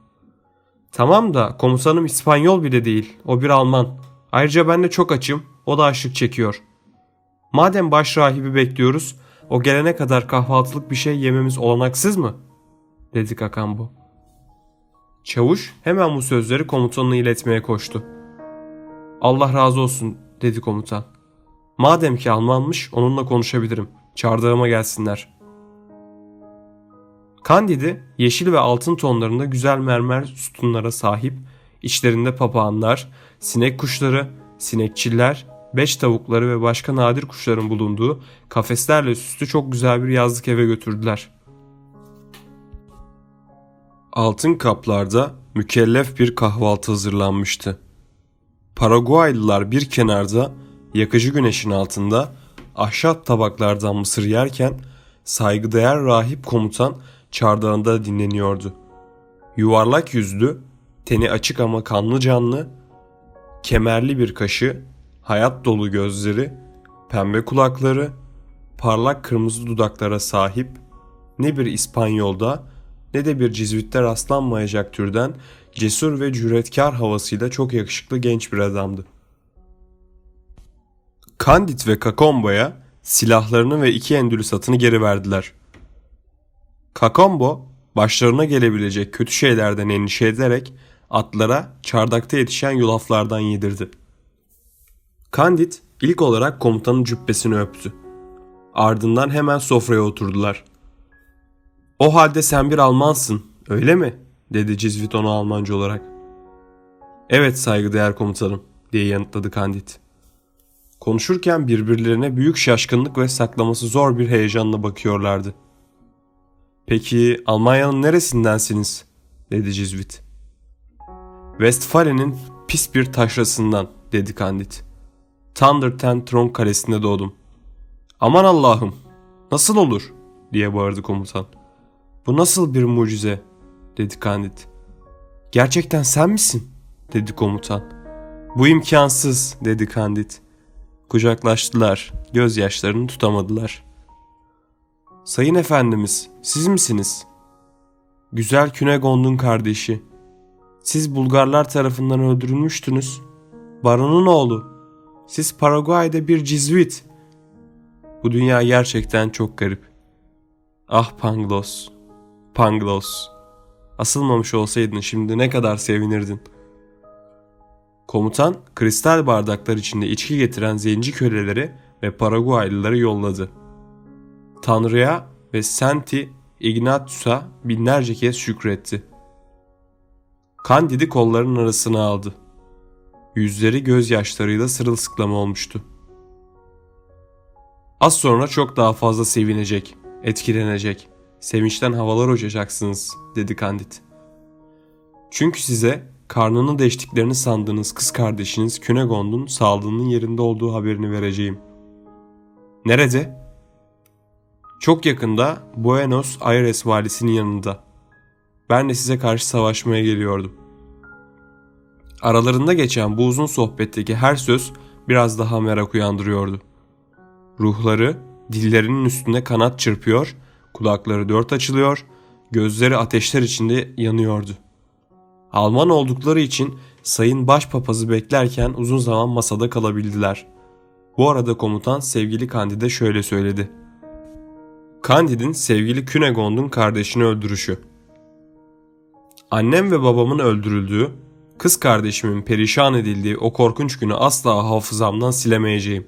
Tamam da komutanım İspanyol bile değil. O bir Alman. Ayrıca ben de çok açım. O da açlık çekiyor. Madem baş rahibi bekliyoruz, o gelene kadar kahvaltılık bir şey yememiz olanaksız mı? Dedi Kakambo. Çavuş hemen bu sözleri komutanına iletmeye koştu. Allah razı olsun dedi komutan. Madem ki Almanmış onunla konuşabilirim. Çardağıma gelsinler. Kandidi yeşil ve altın tonlarında güzel mermer sütunlara sahip, içlerinde papağanlar, sinek kuşları, sinekçiller, beş tavukları ve başka nadir kuşların bulunduğu kafeslerle süslü çok güzel bir yazlık eve götürdüler. Altın kaplarda mükellef bir kahvaltı hazırlanmıştı. Paraguaylılar bir kenarda yakıcı güneşin altında ahşap tabaklardan mısır yerken saygıdeğer rahip komutan çardağında dinleniyordu. Yuvarlak yüzlü, teni açık ama kanlı canlı, kemerli bir kaşı, hayat dolu gözleri, pembe kulakları, parlak kırmızı dudaklara sahip, ne bir İspanyolda ne de bir Cizvit'te rastlanmayacak türden cesur ve cüretkar havasıyla çok yakışıklı genç bir adamdı. Kandit ve Kakombo'ya silahlarını ve iki endülüs atını geri verdiler. Kakombo başlarına gelebilecek kötü şeylerden endişe ederek atlara çardakta yetişen yulaflardan yedirdi. Kandit ilk olarak komutanın cübbesini öptü. Ardından hemen sofraya oturdular. O halde sen bir Almansın, öyle mi? dedi Cizvit ona Almanca olarak. Evet saygıdeğer komutanım diye yanıtladı Kandit. Konuşurken birbirlerine büyük şaşkınlık ve saklaması zor bir heyecanla bakıyorlardı. Peki Almanya'nın neresindensiniz? dedi Cizvit. Westfalen'in pis bir taşrasından dedi Kandit. Thunder Ten Tron kalesinde doğdum. Aman Allah'ım nasıl olur diye bağırdı komutan. Bu nasıl bir mucize dedi Kandit. Gerçekten sen misin dedi komutan. Bu imkansız dedi Kandit. Kucaklaştılar, gözyaşlarını tutamadılar. Sayın efendimiz, siz misiniz? Güzel Künegond'un kardeşi. Siz Bulgarlar tarafından öldürülmüştünüz. Baron'un oğlu. Siz Paraguay'da bir cizvit. Bu dünya gerçekten çok garip. Ah Panglos, Panglos. Asılmamış olsaydın şimdi ne kadar sevinirdin. Komutan kristal bardaklar içinde içki getiren zenci köleleri ve Paraguaylıları yolladı. Tanrı'ya ve Senti Ignatius'a binlerce kez şükretti. Candid'i kollarının arasına aldı. Yüzleri gözyaşlarıyla sırılsıklam olmuştu. Az sonra çok daha fazla sevinecek, etkilenecek, sevinçten havalar uçacaksınız, dedi Candid. Çünkü size karnını deştiklerini sandığınız kız kardeşiniz Künegond'un sağlığının yerinde olduğu haberini vereceğim. Nerede? Çok yakında Buenos Aires valisinin yanında. Ben de size karşı savaşmaya geliyordum. Aralarında geçen bu uzun sohbetteki her söz biraz daha merak uyandırıyordu. Ruhları dillerinin üstünde kanat çırpıyor, kulakları dört açılıyor, gözleri ateşler içinde yanıyordu. Alman oldukları için sayın başpapazı beklerken uzun zaman masada kalabildiler. Bu arada komutan sevgili Kandide şöyle söyledi. Kandid'in sevgili Künegond'un kardeşini öldürüşü. Annem ve babamın öldürüldüğü, kız kardeşimin perişan edildiği o korkunç günü asla hafızamdan silemeyeceğim.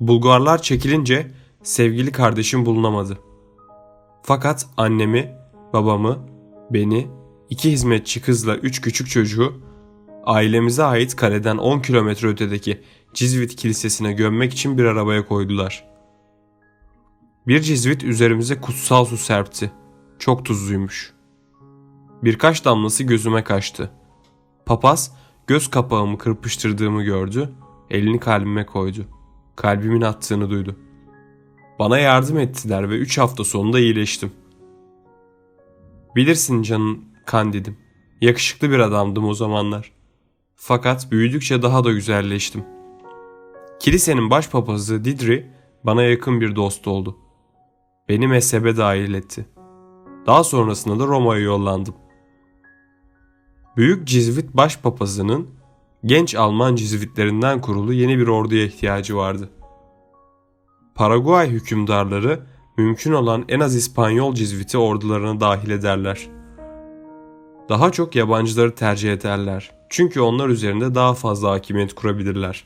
Bulgarlar çekilince sevgili kardeşim bulunamadı. Fakat annemi, babamı, beni, iki hizmetçi kızla üç küçük çocuğu ailemize ait kaleden 10 kilometre ötedeki Cizvit Kilisesi'ne gömmek için bir arabaya koydular. Bir cizvit üzerimize kutsal su serpti. Çok tuzluymuş. Birkaç damlası gözüme kaçtı. Papaz göz kapağımı kırpıştırdığımı gördü, elini kalbime koydu. Kalbimin attığını duydu. Bana yardım ettiler ve üç hafta sonunda iyileştim. Bilirsin canın kandidim. Yakışıklı bir adamdım o zamanlar. Fakat büyüdükçe daha da güzelleştim. Kilisenin başpapazı Didri bana yakın bir dost oldu. Beni mezhebe dahil etti. Daha sonrasında da Roma'ya yollandım. Büyük Cizvit başpapazının genç Alman Cizvitlerinden kurulu yeni bir orduya ihtiyacı vardı. Paraguay hükümdarları mümkün olan en az İspanyol Cizviti ordularına dahil ederler. Daha çok yabancıları tercih ederler. Çünkü onlar üzerinde daha fazla hakimiyet kurabilirler.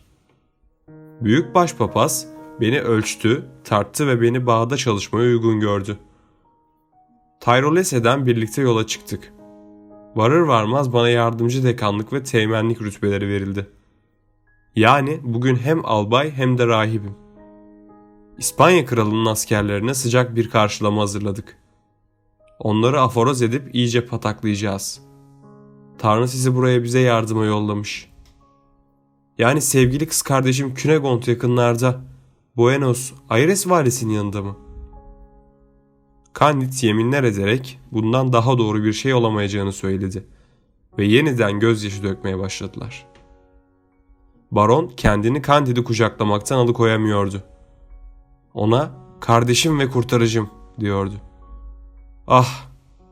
Büyük başpapaz beni ölçtü, tarttı ve beni bağda çalışmaya uygun gördü. Tyrolese'den birlikte yola çıktık. Varır varmaz bana yardımcı dekanlık ve teğmenlik rütbeleri verildi. Yani bugün hem albay hem de rahibim. İspanya kralının askerlerine sıcak bir karşılama hazırladık. Onları aforoz edip iyice pataklayacağız. Tanrı sizi buraya bize yardıma yollamış. Yani sevgili kız kardeşim Künegont yakınlarda Buenos Aires valisinin yanında mı? Kandit yeminler ederek bundan daha doğru bir şey olamayacağını söyledi ve yeniden gözyaşı dökmeye başladılar. Baron kendini Kandid'i kucaklamaktan alıkoyamıyordu. Ona kardeşim ve kurtarıcım diyordu. Ah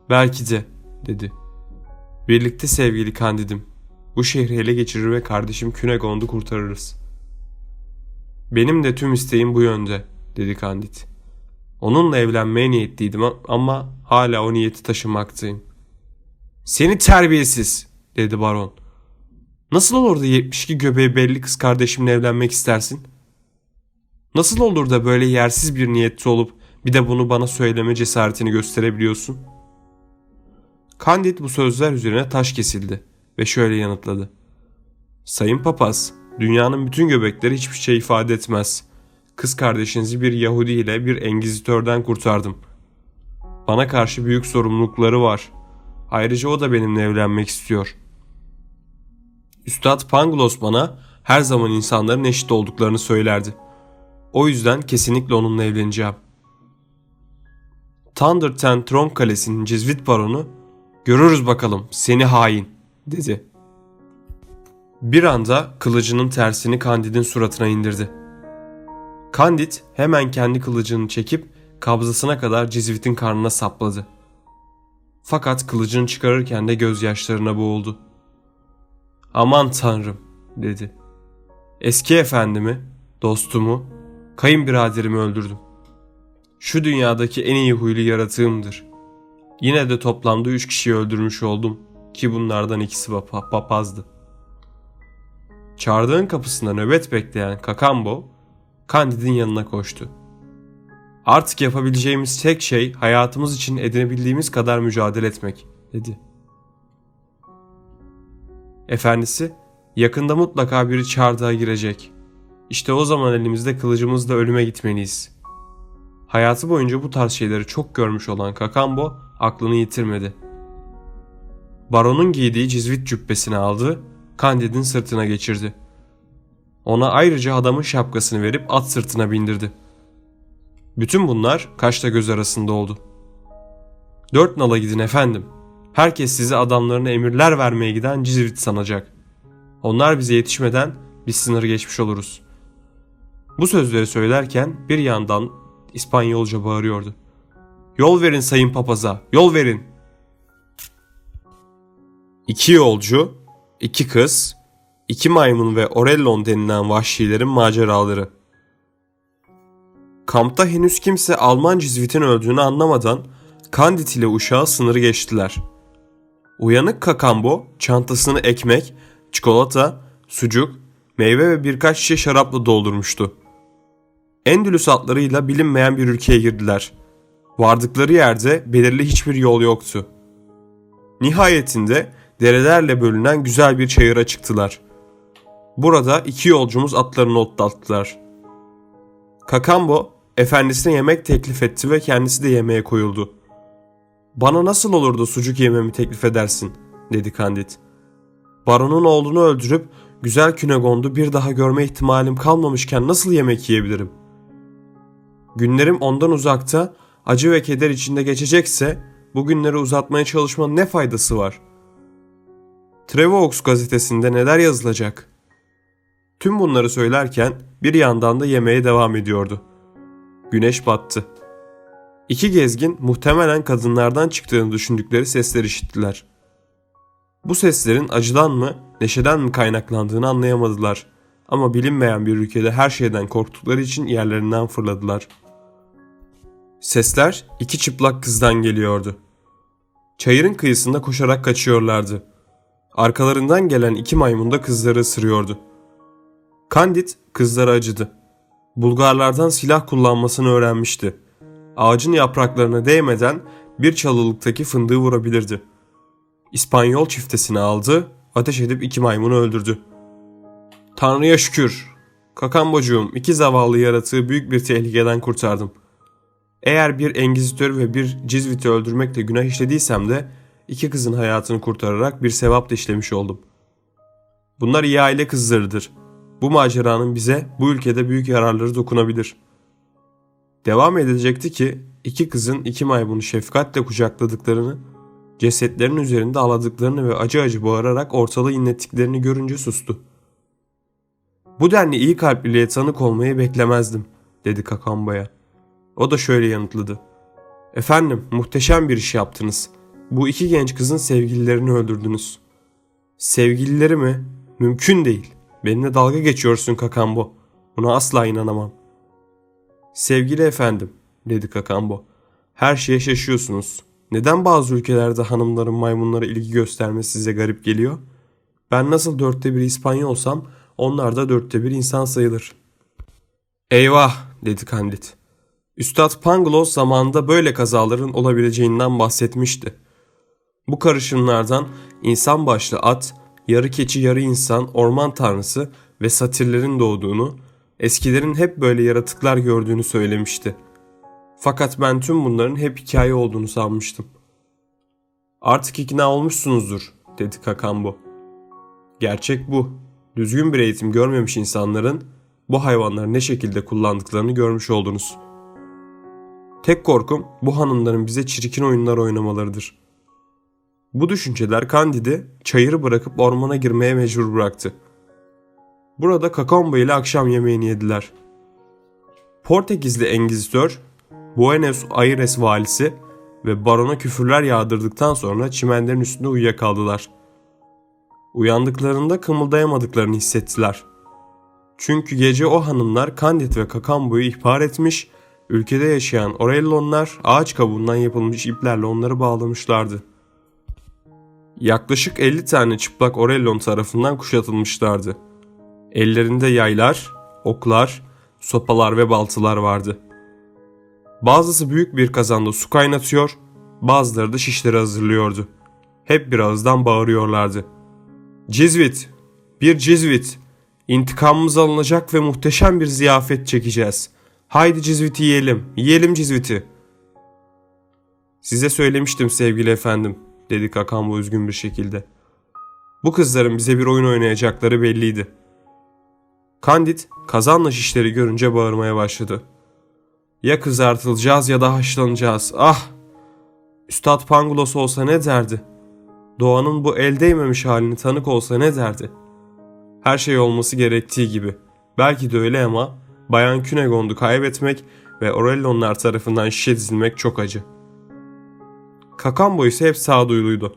belki de dedi. Birlikte sevgili Kandid'im bu şehri ele geçirir ve kardeşim Künegond'u kurtarırız. Benim de tüm isteğim bu yönde dedi Kandid. Onunla evlenmeye niyetliydim ama hala o niyeti taşımaktayım. Seni terbiyesiz dedi baron. Nasıl olur da 72 göbeği belli kız kardeşimle evlenmek istersin? Nasıl olur da böyle yersiz bir niyette olup bir de bunu bana söyleme cesaretini gösterebiliyorsun? Kandid bu sözler üzerine taş kesildi ve şöyle yanıtladı. Sayın papaz, dünyanın bütün göbekleri hiçbir şey ifade etmez. Kız kardeşinizi bir Yahudi ile bir Engizitörden kurtardım. Bana karşı büyük sorumlulukları var. Ayrıca o da benimle evlenmek istiyor. Üstad Pangloss bana her zaman insanların eşit olduklarını söylerdi. O yüzden kesinlikle onunla evleneceğim. Thunder Ten Tron Kalesi'nin Cizvit baronu görürüz bakalım seni hain dedi. Bir anda kılıcının tersini Kandid'in suratına indirdi. Kandid hemen kendi kılıcını çekip kabzasına kadar Cizvit'in karnına sapladı. Fakat kılıcını çıkarırken de gözyaşlarına boğuldu. Aman tanrım dedi. Eski efendimi, dostumu, kayınbiraderimi öldürdüm. Şu dünyadaki en iyi huylu yaratığımdır. Yine de toplamda üç kişiyi öldürmüş oldum ki bunlardan ikisi papazdı. Çardağın kapısında nöbet bekleyen Kakambo, Candid'in yanına koştu. Artık yapabileceğimiz tek şey hayatımız için edinebildiğimiz kadar mücadele etmek, dedi. Efendisi, yakında mutlaka biri çardağa girecek. İşte o zaman elimizde kılıcımızla ölüme gitmeliyiz. Hayatı boyunca bu tarz şeyleri çok görmüş olan Kakambo aklını yitirmedi. Baronun giydiği cizvit cübbesini aldı, Candid'in sırtına geçirdi. Ona ayrıca adamın şapkasını verip at sırtına bindirdi. Bütün bunlar kaşla göz arasında oldu. Dört nala gidin efendim. Herkes size adamlarına emirler vermeye giden cizvit sanacak. Onlar bize yetişmeden biz sınırı geçmiş oluruz. Bu sözleri söylerken bir yandan İspanyolca bağırıyordu. Yol verin sayın papaza, yol verin. İki yolcu, iki kız, iki maymun ve Orellon denilen vahşilerin maceraları. Kampta henüz kimse Alman cizvitin öldüğünü anlamadan Kandit ile uşağı sınırı geçtiler. Uyanık Kakambo çantasını ekmek, çikolata, sucuk, meyve ve birkaç şişe şarapla doldurmuştu. Endülüs atlarıyla bilinmeyen bir ülkeye girdiler. Vardıkları yerde belirli hiçbir yol yoktu. Nihayetinde derelerle bölünen güzel bir çayıra çıktılar. Burada iki yolcumuz atlarını otlattılar. Kakambo efendisine yemek teklif etti ve kendisi de yemeğe koyuldu. Bana nasıl olur da sucuk yememi teklif edersin dedi Kandit. Baronun oğlunu öldürüp güzel Künegondu bir daha görme ihtimalim kalmamışken nasıl yemek yiyebilirim? Günlerim ondan uzakta acı ve keder içinde geçecekse bu günleri uzatmaya çalışmanın ne faydası var? Trevox gazetesinde neler yazılacak? Tüm bunları söylerken bir yandan da yemeğe devam ediyordu. Güneş battı. İki gezgin muhtemelen kadınlardan çıktığını düşündükleri sesler işittiler. Bu seslerin acıdan mı, neşeden mi kaynaklandığını anlayamadılar. Ama bilinmeyen bir ülkede her şeyden korktukları için yerlerinden fırladılar. Sesler iki çıplak kızdan geliyordu. Çayırın kıyısında koşarak kaçıyorlardı. Arkalarından gelen iki maymun da kızları ısırıyordu. Kandit kızlara acıdı. Bulgarlardan silah kullanmasını öğrenmişti. Ağacın yapraklarına değmeden bir çalılıktaki fındığı vurabilirdi. İspanyol çiftesini aldı, ateş edip iki maymunu öldürdü. Tanrı'ya şükür. Kakambocuğum iki zavallı yaratığı büyük bir tehlikeden kurtardım. Eğer bir engizitör ve bir cizviti öldürmekle günah işlediysem de iki kızın hayatını kurtararak bir sevap da işlemiş oldum. Bunlar iyi aile kızlarıdır. Bu maceranın bize bu ülkede büyük yararları dokunabilir. Devam edecekti ki iki kızın iki maymunu şefkatle kucakladıklarını, cesetlerin üzerinde ağladıklarını ve acı acı bağırarak ortalığı inlettiklerini görünce sustu. Bu denli iyi kalpliliğe tanık olmayı beklemezdim, dedi Kakamba'ya. O da şöyle yanıtladı. Efendim, muhteşem bir iş yaptınız. Bu iki genç kızın sevgililerini öldürdünüz. Sevgilileri mi? Mümkün değil. Benimle dalga geçiyorsun Kakambo. Buna asla inanamam. Sevgili efendim, dedi Kakambo. Her şeye şaşıyorsunuz. Neden bazı ülkelerde hanımların maymunlara ilgi göstermesi size garip geliyor? Ben nasıl dörtte bir İspanyolsam onlar da dörtte bir insan sayılır. Eyvah, dedi Candid. Üstad Pangloss zamanında böyle kazaların olabileceğinden bahsetmişti. Bu karışımlardan insan başlı at, yarı keçi yarı insan, orman tanrısı ve satirlerin doğduğunu, eskilerin hep böyle yaratıklar gördüğünü söylemişti. Fakat ben tüm bunların hep hikaye olduğunu sanmıştım. Artık ikna olmuşsunuzdur, dedi Kakambo. Gerçek bu. Düzgün bir eğitim görmemiş insanların bu hayvanları ne şekilde kullandıklarını görmüş oldunuz. Tek korkum bu hanımların bize çirkin oyunlar oynamalarıdır. Bu düşünceler Candid'i çayırı bırakıp ormana girmeye mecbur bıraktı. Burada Kakombo ile akşam yemeğini yediler. Portekizli Engizitör, Buenos Aires valisi ve barona küfürler yağdırdıktan sonra çimenlerin üstünde uyuyakaldılar. Uyandıklarında kımıldayamadıklarını hissettiler. Çünkü gece o hanımlar Candid ve Kakambo'yu ihbar etmiş, ülkede yaşayan Orellonlar ağaç kabuğundan yapılmış iplerle onları bağlamışlardı. Yaklaşık 50 tane çıplak Orellon tarafından kuşatılmışlardı. Ellerinde yaylar, oklar, sopalar ve baltılar vardı. Bazısı büyük bir kazanda su kaynatıyor, bazıları da şişleri hazırlıyordu. Hep bir ağızdan bağırıyorlardı. Cizvit, bir cizvit, intikamımız alınacak ve muhteşem bir ziyafet çekeceğiz. Haydi cizviti yiyelim, yiyelim cizviti. Size söylemiştim sevgili efendim, dedi Kakambo üzgün bir şekilde. Bu kızların bize bir oyun oynayacakları belliydi. Candid kazanla şişleri görünce bağırmaya başladı. Ya kızartılacağız ya da haşlanacağız. Ah! Üstad Pangulos olsa ne derdi? Doğanın bu el değmemiş halini tanık olsa ne derdi? Her şey olması gerektiği gibi. Belki de öyle ama Bayan Cunegond'u kaybetmek ve Aurelionlar tarafından şişe dizilmek çok acı. Kakambo ise hep sağduyuluydu.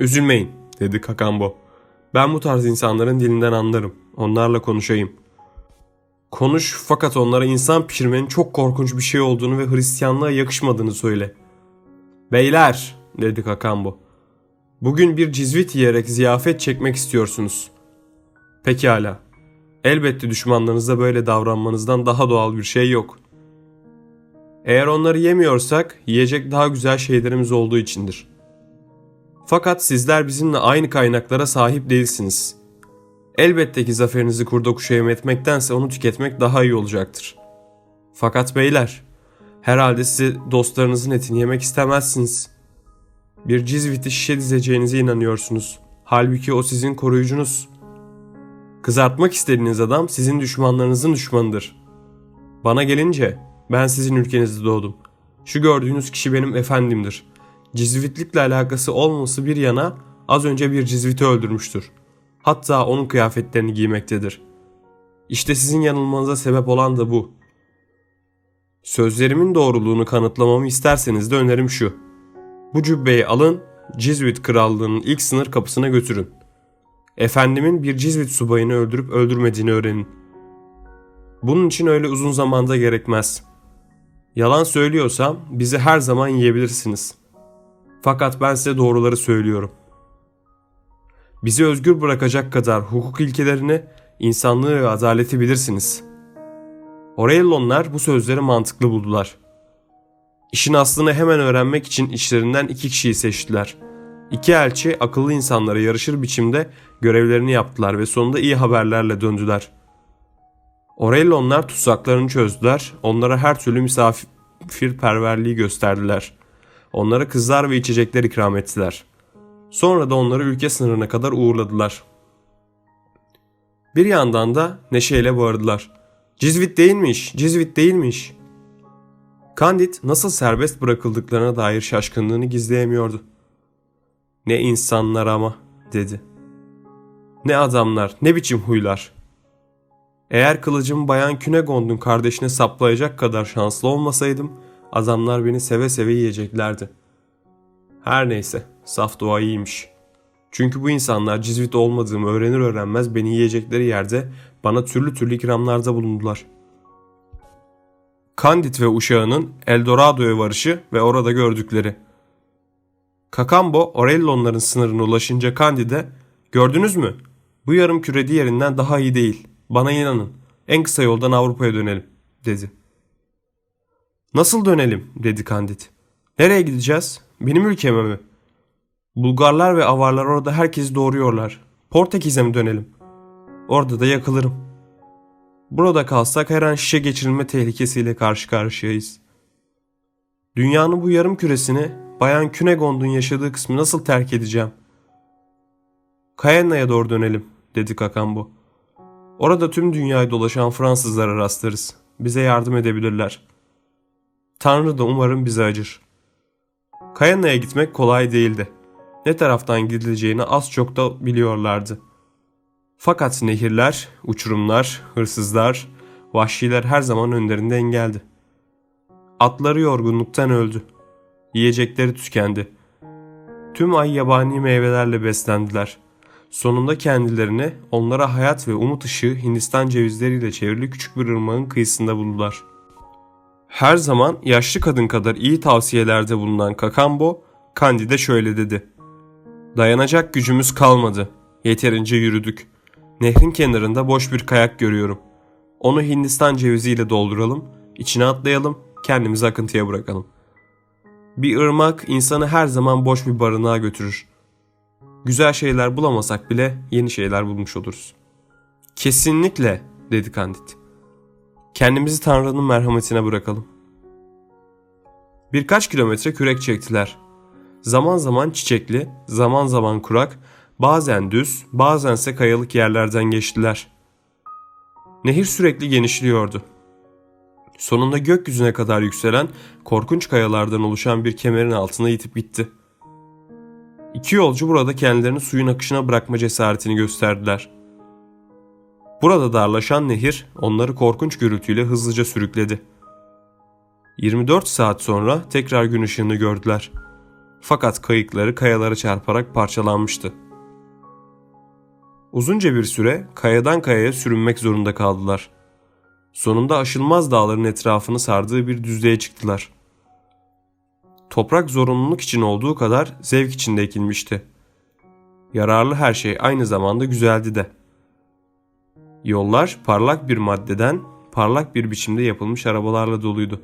Üzülmeyin dedi Kakambo. Ben bu tarz insanların dilinden anlarım. Onlarla konuşayım. Konuş fakat onlara insan pişirmenin çok korkunç bir şey olduğunu ve Hristiyanlığa yakışmadığını söyle. Beyler dedi Kakambo. Bugün bir cizvit yiyerek ziyafet çekmek istiyorsunuz. Pekala. Elbette düşmanlarınıza böyle davranmanızdan daha doğal bir şey yok. Eğer onları yemiyorsak yiyecek daha güzel şeylerimiz olduğu içindir. Fakat sizler bizimle aynı kaynaklara sahip değilsiniz. Elbette ki zaferinizi kurda kuşa etmektense onu tüketmek daha iyi olacaktır. Fakat beyler, herhalde size dostlarınızın etini yemek istemezsiniz. Bir cizviti şişe dizeceğinize inanıyorsunuz. Halbuki o sizin koruyucunuz. Kızartmak istediğiniz adam sizin düşmanlarınızın düşmanıdır. Bana gelince ben sizin ülkenizde doğdum. Şu gördüğünüz kişi benim efendimdir. Cizvitlikle alakası olması bir yana az önce bir cizviti öldürmüştür. Hatta onun kıyafetlerini giymektedir. İşte sizin yanılmanıza sebep olan da bu. Sözlerimin doğruluğunu kanıtlamamı isterseniz de önerim şu. Bu cübbeyi alın, Cizvit krallığının ilk sınır kapısına götürün. Efendimin bir Cizvit subayını öldürüp öldürmediğini öğrenin. Bunun için öyle uzun zamanda gerekmez. Yalan söylüyorsam bizi her zaman yiyebilirsiniz. Fakat ben size doğruları söylüyorum. Bizi özgür bırakacak kadar hukuk ilkelerini, insanlığı ve adaleti bilirsiniz. Orellonlar bu sözleri mantıklı buldular. İşin aslını hemen öğrenmek için içlerinden iki kişiyi seçtiler. İki elçi akıllı insanlara yarışır biçimde görevlerini yaptılar ve sonunda iyi haberlerle döndüler. Orellonlar tutsaklarını çözdüler, onlara her türlü misafirperverliği gösterdiler. Onlara kızlar ve içecekler ikram ettiler. Sonra da onları ülke sınırına kadar uğurladılar. Bir yandan da neşeyle bağırdılar. Cizvit değilmiş, Cizvit değilmiş. Candid nasıl serbest bırakıldıklarına dair şaşkınlığını gizleyemiyordu. Ne insanlar ama dedi. Ne adamlar, ne biçim huylar. Eğer kılıcımı Bayan Künegond'un kardeşine saplayacak kadar şanslı olmasaydım, adamlar beni seve seve yiyeceklerdi. Her neyse, saf doğa iyiymiş. Çünkü bu insanlar cizvit olmadığımı öğrenir öğrenmez beni yiyecekleri yerde bana türlü türlü ikramlarda bulundular. Candid ve uşağının Eldorado'ya varışı ve orada gördükleri. Kakambo, Orellonların sınırına ulaşınca Candid'e ''Gördünüz mü? Bu yarım küre diğerinden daha iyi değil. Bana inanın. En kısa yoldan Avrupa'ya dönelim.'' dedi. ''Nasıl dönelim?'' dedi Candid. ''Nereye gideceğiz? Benim ülkeme mi?'' Bulgarlar ve avarlar orada herkesi doğuruyorlar. Portekiz'e mi dönelim? Orada da yakılırım. Burada kalsak her an şişe geçirilme tehlikesiyle karşı karşıyayız. Dünyanın bu yarım küresini Bayan Künegond'un yaşadığı kısmı nasıl terk edeceğim? Cayenna'ya doğru dönelim, dedi Kakambo. Orada tüm dünyayı dolaşan Fransızlara rastlarız. Bize yardım edebilirler. Tanrı da umarım bize acır. Cayenna'ya gitmek kolay değildi ne taraftan gidileceğini az çok da biliyorlardı. Fakat nehirler, uçurumlar, hırsızlar, vahşiler her zaman önlerinde engeldi. Atları yorgunluktan öldü. Yiyecekleri tükendi. Tüm ay yabani meyvelerle beslendiler. Sonunda kendilerini onlara hayat ve umut ışığı Hindistan cevizleriyle çevrili küçük bir ırmağın kıyısında buldular. Her zaman yaşlı kadın kadar iyi tavsiyelerde bulunan Kakambo, Candide şöyle dedi. Dayanacak gücümüz kalmadı. Yeterince yürüdük. Nehrin kenarında boş bir kayak görüyorum. Onu Hindistan ceviziyle dolduralım, içine atlayalım, kendimizi akıntıya bırakalım. Bir ırmak insanı her zaman boş bir barınağa götürür. Güzel şeyler bulamasak bile yeni şeyler bulmuş oluruz. Kesinlikle dedi Kandit. Kendimizi Tanrı'nın merhametine bırakalım. Birkaç kilometre kürek çektiler. Zaman zaman çiçekli, zaman zaman kurak, bazen düz, bazense kayalık yerlerden geçtiler. Nehir sürekli genişliyordu. Sonunda gökyüzüne kadar yükselen korkunç kayalardan oluşan bir kemerin altına yitip gitti. İki yolcu burada kendilerini suyun akışına bırakma cesaretini gösterdiler. Burada darlaşan nehir onları korkunç gürültüyle hızlıca sürükledi. 24 saat sonra tekrar gün ışığını gördüler. Fakat kayıkları kayalara çarparak parçalanmıştı. Uzunca bir süre kayadan kayaya sürünmek zorunda kaldılar. Sonunda aşılmaz dağların etrafını sardığı bir düzlüğe çıktılar. Toprak zorunluluk için olduğu kadar zevk için de ekilmişti. Yararlı her şey aynı zamanda güzeldi de. Yollar parlak bir maddeden parlak bir biçimde yapılmış arabalarla doluydu.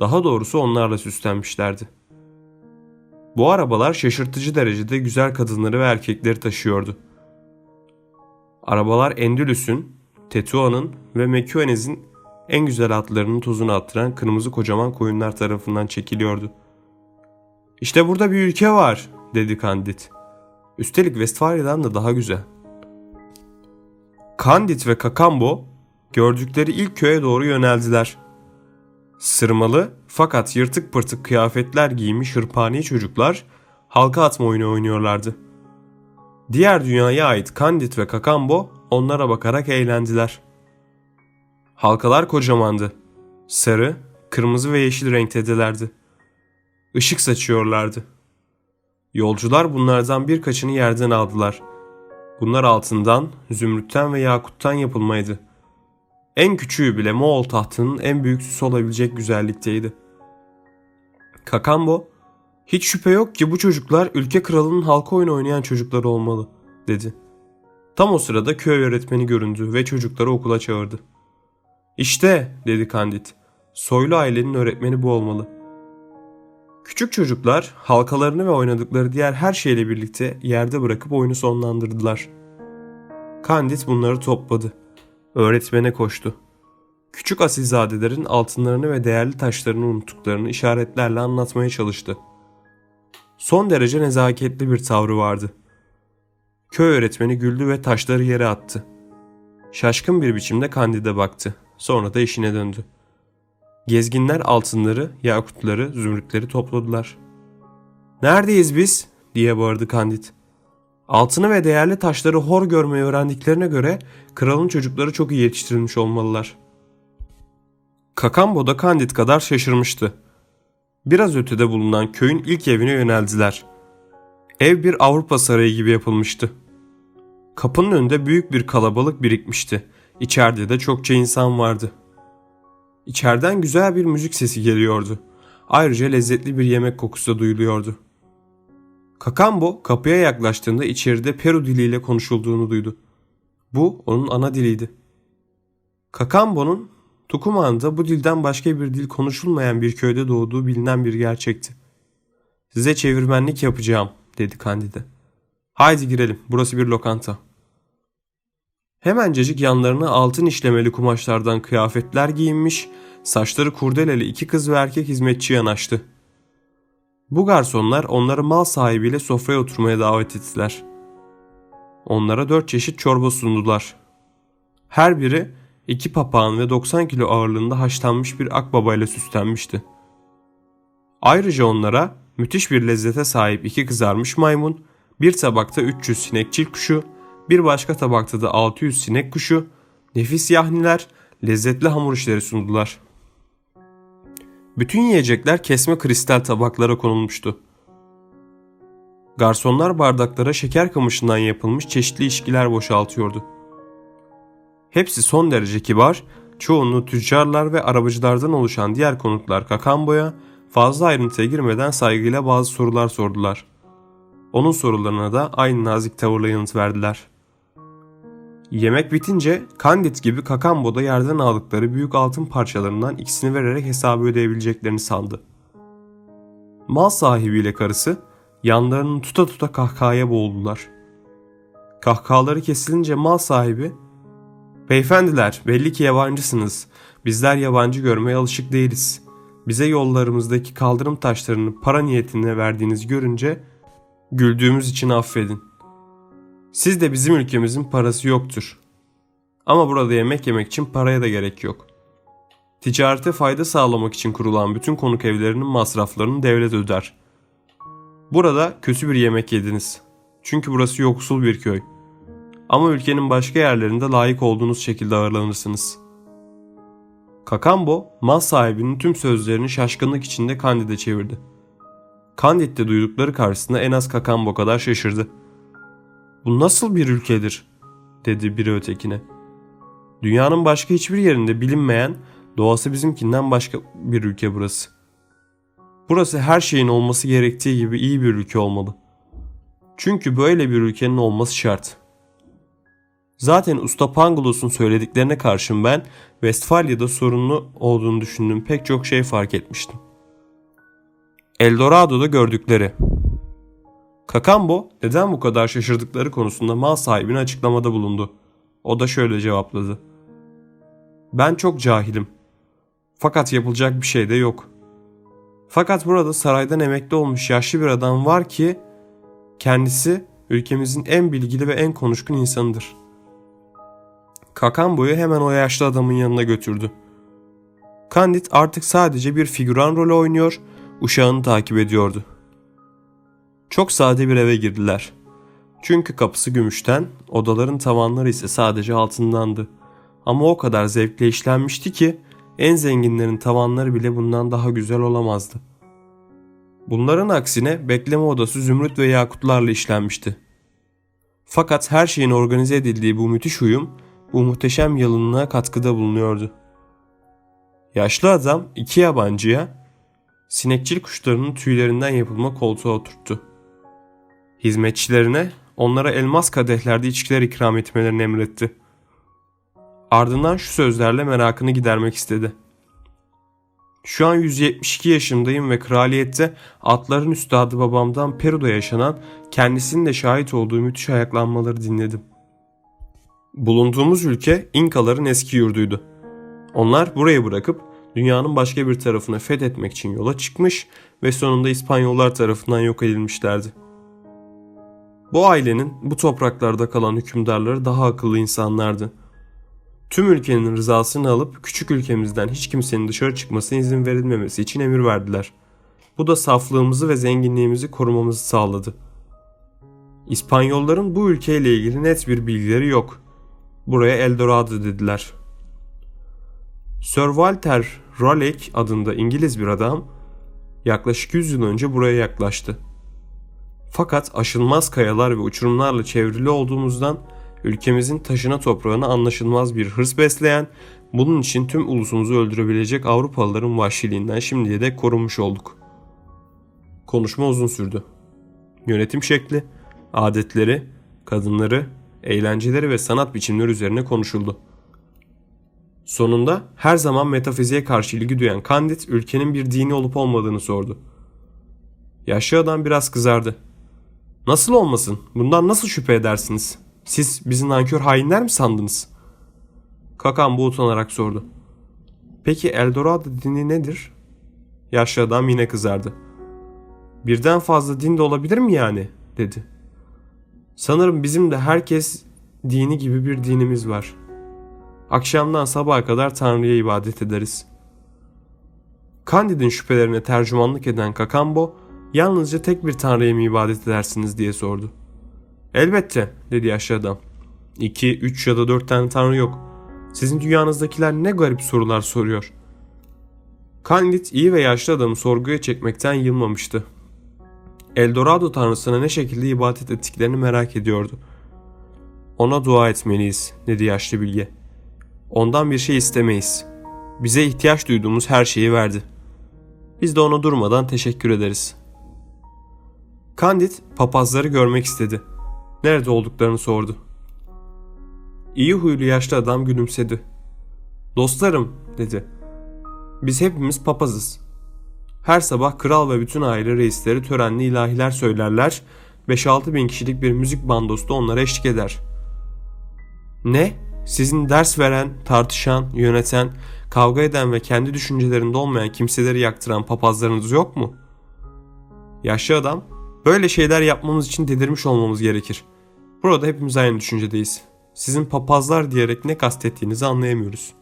Daha doğrusu onlarla süslenmişlerdi. Bu arabalar şaşırtıcı derecede güzel kadınları ve erkekleri taşıyordu. Arabalar Endülüs'ün, Tetuan'ın ve Meküenez'in en güzel atlarının tozunu attıran kırmızı kocaman koyunlar tarafından çekiliyordu. İşte burada bir ülke var dedi Candid. Üstelik Westfalya'dan da daha güzel. Candid ve Kakambo gördükleri ilk köye doğru yöneldiler. Sırmalı fakat yırtık pırtık kıyafetler giymiş hırpani çocuklar halka atma oyunu oynuyorlardı. Diğer dünyaya ait Candid ve Kakambo onlara bakarak eğlendiler. Halkalar kocamandı. Sarı, kırmızı ve yeşil renktedirlerdi. Işık saçıyorlardı. Yolcular bunlardan birkaçını yerden aldılar. Bunlar altından, zümrütten ve yakuttan yapılmaydı. En küçüğü bile Moğol tahtının en büyük süsü olabilecek güzellikteydi. Kakambo, hiç şüphe yok ki bu çocuklar ülke kralının halka oyunu oynayan çocuklar olmalı, dedi. Tam o sırada köy öğretmeni göründü ve çocukları okula çağırdı. İşte, dedi Kandit, soylu ailenin öğretmeni bu olmalı. Küçük çocuklar halkalarını ve oynadıkları diğer her şeyle birlikte yerde bırakıp oyunu sonlandırdılar. Kandit bunları topladı öğretmene koştu. Küçük asilzadelerin altınlarını ve değerli taşlarını unuttuklarını işaretlerle anlatmaya çalıştı. Son derece nezaketli bir tavrı vardı. Köy öğretmeni güldü ve taşları yere attı. Şaşkın bir biçimde Kandide baktı. Sonra da işine döndü. Gezginler altınları, yakutları, zümrütleri topladılar. ''Neredeyiz biz?'' diye bağırdı Kandit. Altını ve değerli taşları hor görmeyi öğrendiklerine göre kralın çocukları çok iyi yetiştirilmiş olmalılar. Kakambo da Kandit kadar şaşırmıştı. Biraz ötede bulunan köyün ilk evine yöneldiler. Ev bir Avrupa sarayı gibi yapılmıştı. Kapının önünde büyük bir kalabalık birikmişti. İçeride de çokça insan vardı. İçeriden güzel bir müzik sesi geliyordu. Ayrıca lezzetli bir yemek kokusu da duyuluyordu. Kakambo kapıya yaklaştığında içeride Peru diliyle konuşulduğunu duydu. Bu onun ana diliydi. Kakambo'nun Tukuman'da bu dilden başka bir dil konuşulmayan bir köyde doğduğu bilinen bir gerçekti. Size çevirmenlik yapacağım dedi Candide. Haydi girelim burası bir lokanta. Hemencecik yanlarına altın işlemeli kumaşlardan kıyafetler giyinmiş, saçları kurdeleli iki kız ve erkek hizmetçi yanaştı. Bu garsonlar onları mal sahibiyle sofraya oturmaya davet ettiler. Onlara dört çeşit çorba sundular. Her biri iki papağan ve 90 kilo ağırlığında haşlanmış bir akbaba ile süslenmişti. Ayrıca onlara müthiş bir lezzete sahip iki kızarmış maymun, bir tabakta 300 sinekçil kuşu, bir başka tabakta da 600 sinek kuşu, nefis yahniler, lezzetli hamur işleri sundular. Bütün yiyecekler kesme kristal tabaklara konulmuştu. Garsonlar bardaklara şeker kamışından yapılmış çeşitli içkiler boşaltıyordu. Hepsi son derece kibar, çoğunluğu tüccarlar ve arabacılardan oluşan diğer konuklar Kakambo'ya fazla ayrıntıya girmeden saygıyla bazı sorular sordular. Onun sorularına da aynı nazik tavırla yanıt verdiler. Yemek bitince Kandit gibi Kakambo'da yerden aldıkları büyük altın parçalarından ikisini vererek hesabı ödeyebileceklerini sandı. Mal sahibiyle karısı yanlarını tuta tuta kahkahaya boğuldular. Kahkahaları kesilince mal sahibi Beyefendiler belli ki yabancısınız. Bizler yabancı görmeye alışık değiliz. Bize yollarımızdaki kaldırım taşlarını para niyetine verdiğiniz görünce güldüğümüz için affedin. Siz de bizim ülkemizin parası yoktur. Ama burada yemek yemek için paraya da gerek yok. Ticarete fayda sağlamak için kurulan bütün konuk evlerinin masraflarını devlet öder. Burada kötü bir yemek yediniz. Çünkü burası yoksul bir köy. Ama ülkenin başka yerlerinde layık olduğunuz şekilde ağırlanırsınız. Kakambo, mal sahibinin tüm sözlerini şaşkınlık içinde Candide çevirdi. Candide de duydukları karşısında en az Kakambo kadar şaşırdı. Bu nasıl bir ülkedir? dedi biri ötekine. Dünyanın başka hiçbir yerinde bilinmeyen, doğası bizimkinden başka bir ülke burası. Burası her şeyin olması gerektiği gibi iyi bir ülke olmalı. Çünkü böyle bir ülkenin olması şart.'' Zaten Usta Pangulos'un söylediklerine karşın ben Westfalya'da sorunlu olduğunu düşündüğüm pek çok şey fark etmiştim. Eldorado'da gördükleri. Kakambo neden bu kadar şaşırdıkları konusunda mal sahibine açıklamada bulundu. O da şöyle cevapladı. Ben çok cahilim. Fakat yapılacak bir şey de yok. Fakat burada saraydan emekli olmuş yaşlı bir adam var ki kendisi ülkemizin en bilgili ve en konuşkun insanıdır.'' Kakambo'yu hemen o yaşlı adamın yanına götürdü. Kandit artık sadece bir figüran rolü oynuyor, uşağını takip ediyordu. Çok sade bir eve girdiler. Çünkü kapısı gümüşten, odaların tavanları ise sadece altındandı. Ama o kadar zevkle işlenmişti ki en zenginlerin tavanları bile bundan daha güzel olamazdı. Bunların aksine bekleme odası zümrüt ve yakutlarla işlenmişti. Fakat her şeyin organize edildiği bu müthiş uyum bu muhteşem yalınlığa katkıda bulunuyordu. Yaşlı adam iki yabancıya sinekçil kuşlarının tüylerinden yapılma koltuğa oturttu. Hizmetçilerine onlara elmas kadehlerde içkiler ikram etmelerini emretti. Ardından şu sözlerle merakını gidermek istedi. Şu an 172 yaşındayım ve kraliyette atların üstadı babamdan Peru'da yaşanan kendisinin de şahit olduğu müthiş ayaklanmaları dinledim.'' Bulunduğumuz ülke İnkaların eski yurduydu. Onlar burayı bırakıp dünyanın başka bir tarafına fethetmek için yola çıkmış ve sonunda İspanyollar tarafından yok edilmişlerdi. Bu ailenin bu topraklarda kalan hükümdarları daha akıllı insanlardı. Tüm ülkenin rızasını alıp küçük ülkemizden hiç kimsenin dışarı çıkmasına izin verilmemesi için emir verdiler. Bu da saflığımızı ve zenginliğimizi korumamızı sağladı. İspanyolların bu ülkeyle ilgili net bir bilgileri yok. Buraya Eldorado dediler. Sir Walter Raleigh adında İngiliz bir adam yaklaşık 100 yıl önce buraya yaklaştı. Fakat aşılmaz kayalar ve uçurumlarla çevrili olduğumuzdan ülkemizin taşına toprağına anlaşılmaz bir hırs besleyen, bunun için tüm ulusumuzu öldürebilecek Avrupalıların vahşiliğinden şimdiye de korunmuş olduk. Konuşma uzun sürdü. Yönetim şekli, adetleri, kadınları, eğlenceleri ve sanat biçimleri üzerine konuşuldu. Sonunda her zaman metafiziğe karşı ilgi duyan Candid ülkenin bir dini olup olmadığını sordu. Yaşlı adam biraz kızardı. Nasıl olmasın? Bundan nasıl şüphe edersiniz? Siz bizi nankör hainler mi sandınız? Kakan bu utanarak sordu. Peki Eldorado dini nedir? Yaşlı adam yine kızardı. Birden fazla din de olabilir mi yani? dedi. Sanırım bizim de herkes dini gibi bir dinimiz var. Akşamdan sabaha kadar Tanrı'ya ibadet ederiz. Candid'in şüphelerine tercümanlık eden Kakambo, yalnızca tek bir Tanrı'ya mı ibadet edersiniz diye sordu. Elbette dedi yaşlı adam. İki, üç ya da dört tane Tanrı yok. Sizin dünyanızdakiler ne garip sorular soruyor. Candid iyi ve yaşlı adamı sorguya çekmekten yılmamıştı. Eldorado tanrısına ne şekilde ibadet ettiklerini merak ediyordu. Ona dua etmeliyiz dedi yaşlı bilge. Ondan bir şey istemeyiz. Bize ihtiyaç duyduğumuz her şeyi verdi. Biz de ona durmadan teşekkür ederiz. Candid papazları görmek istedi. Nerede olduklarını sordu. İyi huylu yaşlı adam gülümsedi. Dostlarım dedi. Biz hepimiz papazız. Her sabah kral ve bütün aile reisleri törenli ilahiler söylerler. 5-6 bin kişilik bir müzik bandosu da onlara eşlik eder. Ne? Sizin ders veren, tartışan, yöneten, kavga eden ve kendi düşüncelerinde olmayan kimseleri yaktıran papazlarınız yok mu? Yaşlı adam, böyle şeyler yapmamız için delirmiş olmamız gerekir. Burada hepimiz aynı düşüncedeyiz. Sizin papazlar diyerek ne kastettiğinizi anlayamıyoruz.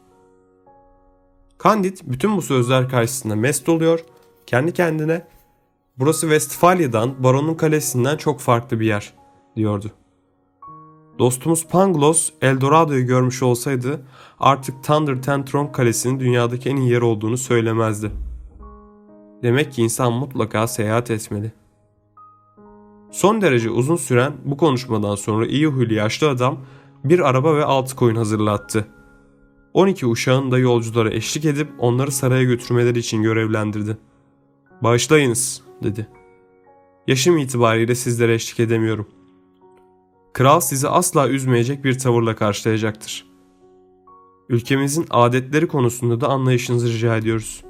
Candid bütün bu sözler karşısında mest oluyor kendi kendine burası Westfalya'dan Baron'un kalesinden çok farklı bir yer diyordu. Dostumuz Pangloss Eldorado'yu görmüş olsaydı artık Thunder Tantrum kalesinin dünyadaki en iyi yer olduğunu söylemezdi. Demek ki insan mutlaka seyahat etmeli. Son derece uzun süren bu konuşmadan sonra iyi huylu yaşlı adam bir araba ve altı koyun hazırlattı. 12 uşağın da yolculara eşlik edip onları saraya götürmeleri için görevlendirdi. Bağışlayınız dedi. Yaşım itibariyle sizlere eşlik edemiyorum. Kral sizi asla üzmeyecek bir tavırla karşılayacaktır. Ülkemizin adetleri konusunda da anlayışınızı rica ediyoruz.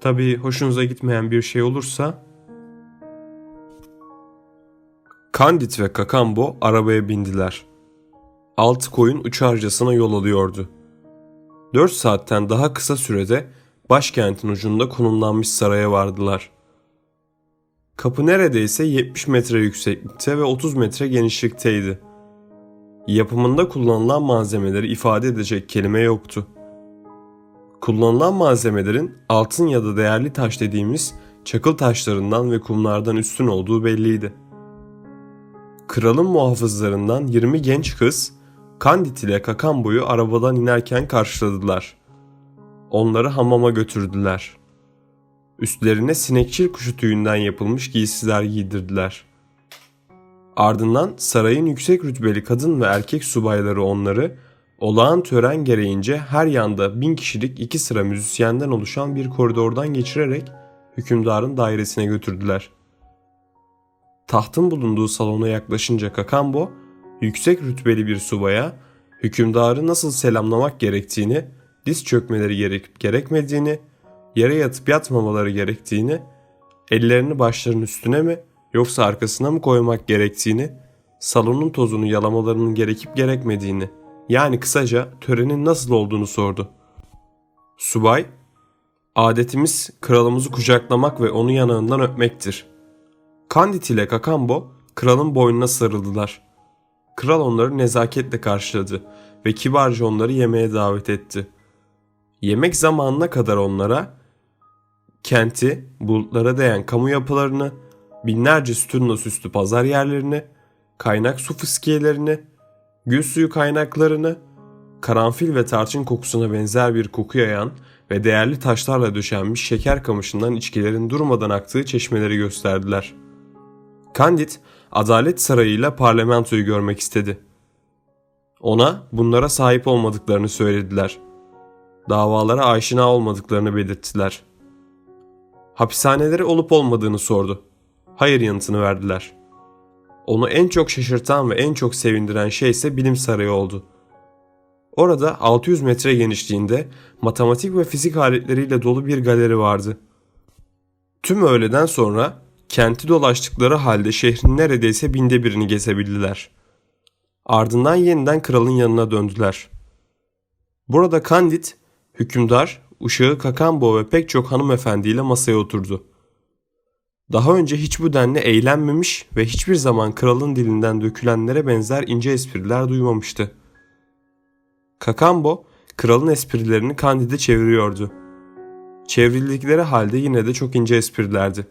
Tabii hoşunuza gitmeyen bir şey olursa... Kandit ve Kakambo arabaya bindiler. Altı koyun uçarcasına yol alıyordu. Dört saatten daha kısa sürede başkentin ucunda konumlanmış saraya vardılar. Kapı neredeyse 70 metre yükseklikte ve 30 metre genişlikteydi. Yapımında kullanılan malzemeleri ifade edecek kelime yoktu. Kullanılan malzemelerin altın ya da değerli taş dediğimiz çakıl taşlarından ve kumlardan üstün olduğu belliydi. Kralın muhafızlarından 20 genç kız Kandit ile Kakambo'yu arabadan inerken karşıladılar. Onları hamama götürdüler. Üstlerine sinekçil kuşu tüyünden yapılmış giysiler giydirdiler. Ardından sarayın yüksek rütbeli kadın ve erkek subayları onları olağan tören gereğince her yanda bin kişilik iki sıra müzisyenden oluşan bir koridordan geçirerek hükümdarın dairesine götürdüler. Tahtın bulunduğu salona yaklaşınca Kakambo, yüksek rütbeli bir subaya hükümdarı nasıl selamlamak gerektiğini diz çökmeleri gerekip gerekmediğini, yere yatıp yatmamaları gerektiğini, ellerini başlarının üstüne mi yoksa arkasına mı koymak gerektiğini, salonun tozunu yalamalarının gerekip gerekmediğini, yani kısaca törenin nasıl olduğunu sordu. Subay, adetimiz kralımızı kucaklamak ve onu yanağından öpmektir. Kandit ile Kakambo kralın boynuna sarıldılar. Kral onları nezaketle karşıladı ve kibarca onları yemeğe davet etti. Yemek zamanına kadar onlara kenti, bulutlara değen kamu yapılarını, binlerce sütunla süslü pazar yerlerini, kaynak su fıskiyelerini, gül suyu kaynaklarını, karanfil ve tarçın kokusuna benzer bir koku yayan ve değerli taşlarla döşenmiş şeker kamışından içkilerin durmadan aktığı çeşmeleri gösterdiler. Candid, Adalet Sarayı'yla parlamentoyu görmek istedi. Ona bunlara sahip olmadıklarını söylediler. Davalara aşina olmadıklarını belirttiler. Hapishaneleri olup olmadığını sordu. Hayır yanıtını verdiler. Onu en çok şaşırtan ve en çok sevindiren şey ise bilim sarayı oldu. Orada 600 metre genişliğinde matematik ve fizik aletleriyle dolu bir galeri vardı. Tüm öğleden sonra kenti dolaştıkları halde şehrin neredeyse binde birini gezebildiler. Ardından yeniden kralın yanına döndüler. Burada Candid, hükümdar, uşağı Kakambo ve pek çok hanımefendiyle masaya oturdu. Daha önce hiç bu denli eğlenmemiş ve hiçbir zaman kralın dilinden dökülenlere benzer ince espriler duymamıştı. Kakambo, kralın esprilerini Candide çeviriyordu. Çevrildikleri halde yine de çok ince esprilerdi.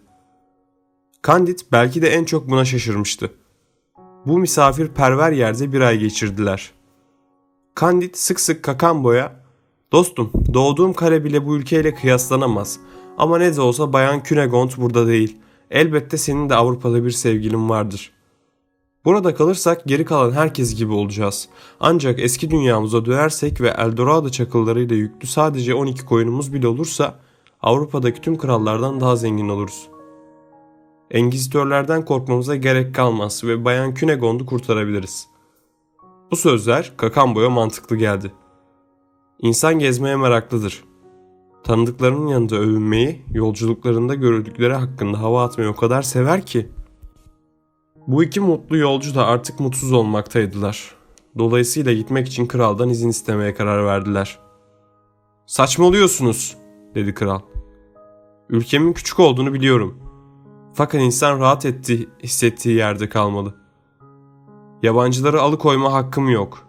Candid belki de en çok buna şaşırmıştı. Bu misafirperver yerde bir ay geçirdiler. Candid sık sık Kakambo'ya ''Dostum doğduğum kare bile bu ülkeyle kıyaslanamaz ama ne de olsa Bayan Künegont burada değil. Elbette senin de Avrupa'da bir sevgilin vardır. Burada kalırsak geri kalan herkes gibi olacağız. Ancak eski dünyamıza dönersek ve Eldorado çakıllarıyla yüklü sadece 12 koyunumuz bile olursa Avrupa'daki tüm krallardan daha zengin oluruz. Engizitörlerden korkmamıza gerek kalmaz ve Bayan Künegond'u kurtarabiliriz. Bu sözler Kakambo'ya mantıklı geldi. İnsan gezmeye meraklıdır. Tanıdıklarının yanında övünmeyi, yolculuklarında gördükleri hakkında hava atmayı o kadar sever ki. Bu iki mutlu yolcu da artık mutsuz olmaktaydılar. Dolayısıyla gitmek için kraldan izin istemeye karar verdiler. Saçmalıyorsunuz, dedi kral. Ülkemin küçük olduğunu biliyorum. Fakat insan rahat ettiği, hissettiği yerde kalmalı. Yabancıları alıkoyma hakkım yok.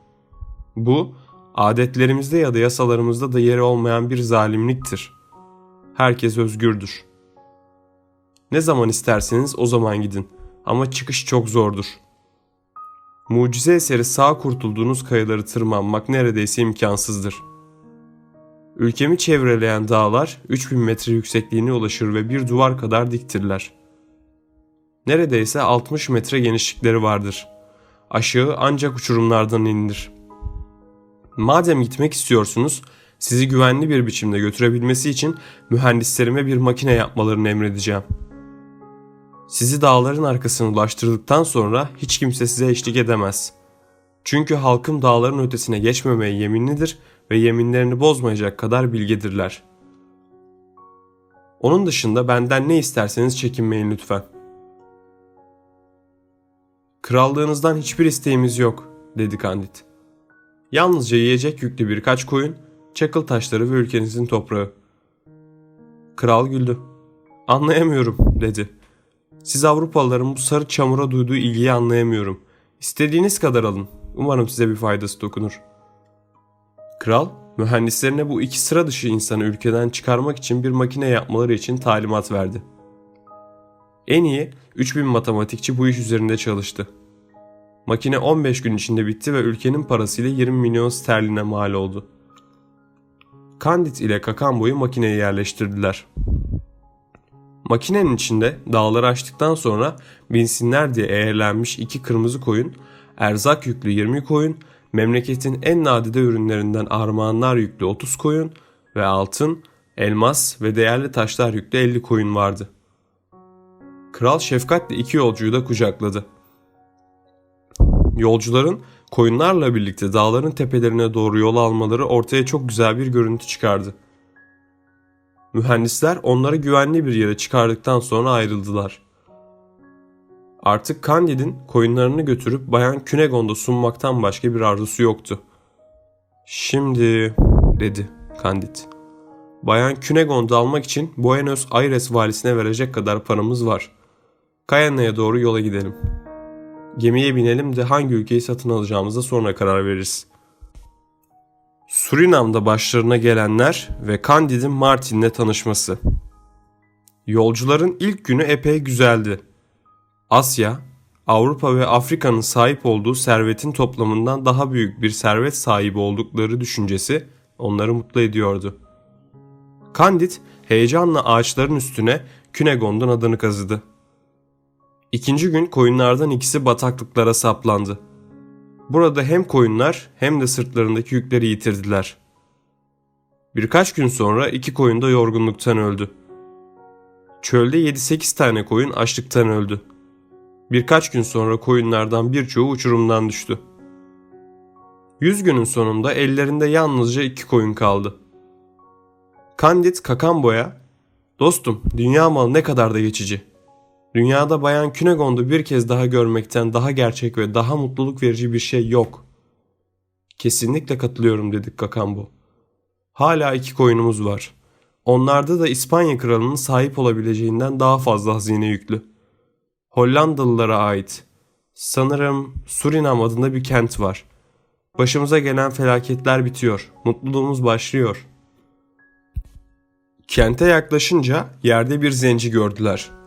Bu Adetlerimizde ya da yasalarımızda da yeri olmayan bir zalimliktir. Herkes özgürdür. Ne zaman isterseniz o zaman gidin ama çıkış çok zordur. Mucize eseri sağ kurtulduğunuz kayaları tırmanmak neredeyse imkansızdır. Ülkemi çevreleyen dağlar 3000 metre yüksekliğine ulaşır ve bir duvar kadar diktirler. Neredeyse 60 metre genişlikleri vardır. Aşağı ancak uçurumlardan inilir.'' Madem gitmek istiyorsunuz, sizi güvenli bir biçimde götürebilmesi için mühendislerime bir makine yapmalarını emredeceğim. Sizi dağların arkasına ulaştırdıktan sonra hiç kimse size eşlik edemez. Çünkü halkım dağların ötesine geçmemeye yeminlidir ve yeminlerini bozmayacak kadar bilgedirler. Onun dışında benden ne isterseniz çekinmeyin lütfen. Krallığınızdan hiçbir isteğimiz yok, dedi Kandit. Yalnızca yiyecek yüklü birkaç koyun, çakıl taşları ve ülkenizin toprağı. Kral güldü. Anlayamıyorum dedi. Siz Avrupalıların bu sarı çamura duyduğu ilgiyi anlayamıyorum. İstediğiniz kadar alın. Umarım size bir faydası dokunur. Kral, mühendislerine bu iki sıra dışı insanı ülkeden çıkarmak için bir makine yapmaları için talimat verdi. En iyi 3000 matematikçi bu iş üzerinde çalıştı. Makine 15 gün içinde bitti ve ülkenin parasıyla 20 milyon sterline mal oldu. Candid ile Kakambo'yu makineye yerleştirdiler. Makinenin içinde dağları açtıktan sonra binsinler diye eğerlenmiş iki kırmızı koyun, erzak yüklü 20 koyun, memleketin en nadide ürünlerinden armağanlar yüklü 30 koyun ve altın, elmas ve değerli taşlar yüklü 50 koyun vardı. Kral şefkatle iki yolcuyu da kucakladı. Yolcuların koyunlarla birlikte dağların tepelerine doğru yol almaları ortaya çok güzel bir görüntü çıkardı. Mühendisler onları güvenli bir yere çıkardıktan sonra ayrıldılar. Artık Candid'in koyunlarını götürüp Bayan Künegon'da sunmaktan başka bir arzusu yoktu. Şimdi dedi Candid. Bayan Künegon'da almak için Buenos Aires valisine verecek kadar paramız var. Cayenne'ye doğru yola gidelim.'' Gemiye binelim de hangi ülkeyi satın alacağımıza sonra karar veririz. Surinam'da başlarına gelenler ve Candid'in Martin'le tanışması. Yolcuların ilk günü epey güzeldi. Asya, Avrupa ve Afrika'nın sahip olduğu servetin toplamından daha büyük bir servet sahibi oldukları düşüncesi onları mutlu ediyordu. Candid heyecanla ağaçların üstüne Künegond'un adını kazıdı. İkinci gün koyunlardan ikisi bataklıklara saplandı. Burada hem koyunlar hem de sırtlarındaki yükleri yitirdiler. Birkaç gün sonra iki koyun da yorgunluktan öldü. Çölde 7-8 tane koyun açlıktan öldü. Birkaç gün sonra koyunlardan birçoğu uçurumdan düştü. Yüz günün sonunda ellerinde yalnızca iki koyun kaldı. Candid Kakambo'ya, ''Dostum, dünya malı ne kadar da geçici. Dünyada Bayan Künegond'u bir kez daha görmekten daha gerçek ve daha mutluluk verici bir şey yok.'' ''Kesinlikle katılıyorum.'' dedik Kakambo. ''Hala iki koyunumuz var. Onlarda da İspanya kralının sahip olabileceğinden daha fazla hazine yüklü. Hollandalılara ait. Sanırım Surinam adında bir kent var. Başımıza gelen felaketler bitiyor. Mutluluğumuz başlıyor.'' Kente yaklaşınca yerde bir zenci gördüler.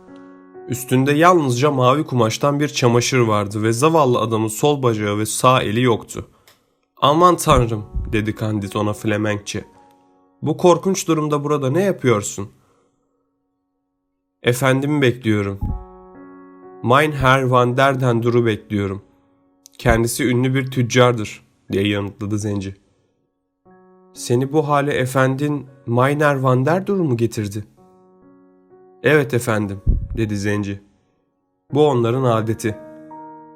Üstünde yalnızca mavi kumaştan bir çamaşır vardı ve zavallı adamın sol bacağı ve sağ eli yoktu. Aman tanrım dedi Candid ona Flemenkçe. Bu korkunç durumda burada ne yapıyorsun? Efendimi bekliyorum. Mein Herr van der Dendur'u bekliyorum. Kendisi ünlü bir tüccardır diye yanıtladı zenci. Seni bu hale efendin Mayner van der Dur mu getirdi? Evet efendim, dedi zenci. Bu onların adeti.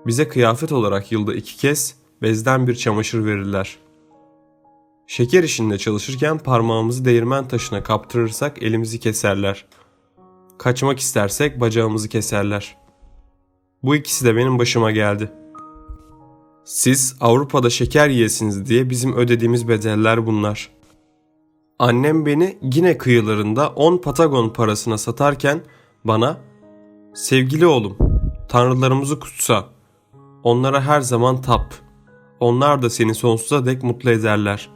Bize kıyafet olarak yılda iki kez bezden bir çamaşır verirler. Şeker işinde çalışırken parmağımızı değirmen taşına kaptırırsak elimizi keserler. Kaçmak istersek bacağımızı keserler. Bu ikisi de benim başıma geldi. Siz Avrupa'da şeker yiyesiniz diye bizim ödediğimiz bedeller bunlar.'' Annem beni Gine kıyılarında 10 Patagon parasına satarken bana ''Sevgili oğlum, tanrılarımızı kutsa, onlara her zaman tap, onlar da seni sonsuza dek mutlu ederler.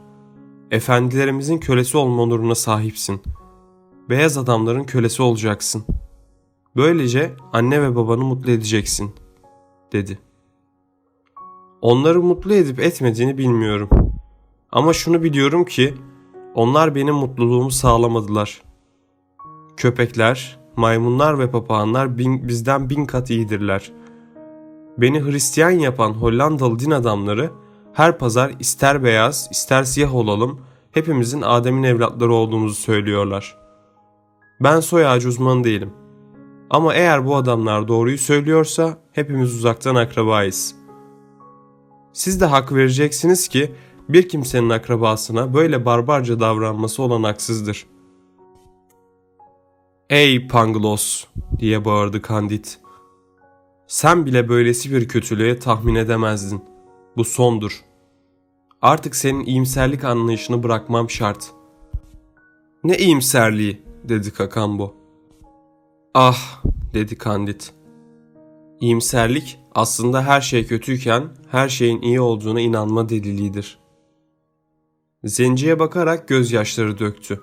Efendilerimizin kölesi olma onuruna sahipsin. Beyaz adamların kölesi olacaksın. Böylece anne ve babanı mutlu edeceksin.'' dedi. Onları mutlu edip etmediğini bilmiyorum. Ama şunu biliyorum ki onlar benim mutluluğumu sağlamadılar. Köpekler, maymunlar ve papağanlar bin, bizden bin kat iyidirler. Beni Hristiyan yapan Hollandalı din adamları her pazar ister beyaz ister siyah olalım hepimizin Adem'in evlatları olduğumuzu söylüyorlar. Ben soy ağacı uzmanı değilim. Ama eğer bu adamlar doğruyu söylüyorsa hepimiz uzaktan akrabayız. Siz de hak vereceksiniz ki bir kimsenin akrabasına böyle barbarca davranması olanaksızdır. ''Ey Panglos!'' diye bağırdı Candid. ''Sen bile böylesi bir kötülüğe tahmin edemezdin. Bu sondur. Artık senin iyimserlik anlayışını bırakmam şart.'' ''Ne iyimserliği?'' dedi Kakambo. ''Ah!'' dedi Candid. İyimserlik aslında her şey kötüyken her şeyin iyi olduğuna inanma delilidir.'' Zenciye bakarak gözyaşları döktü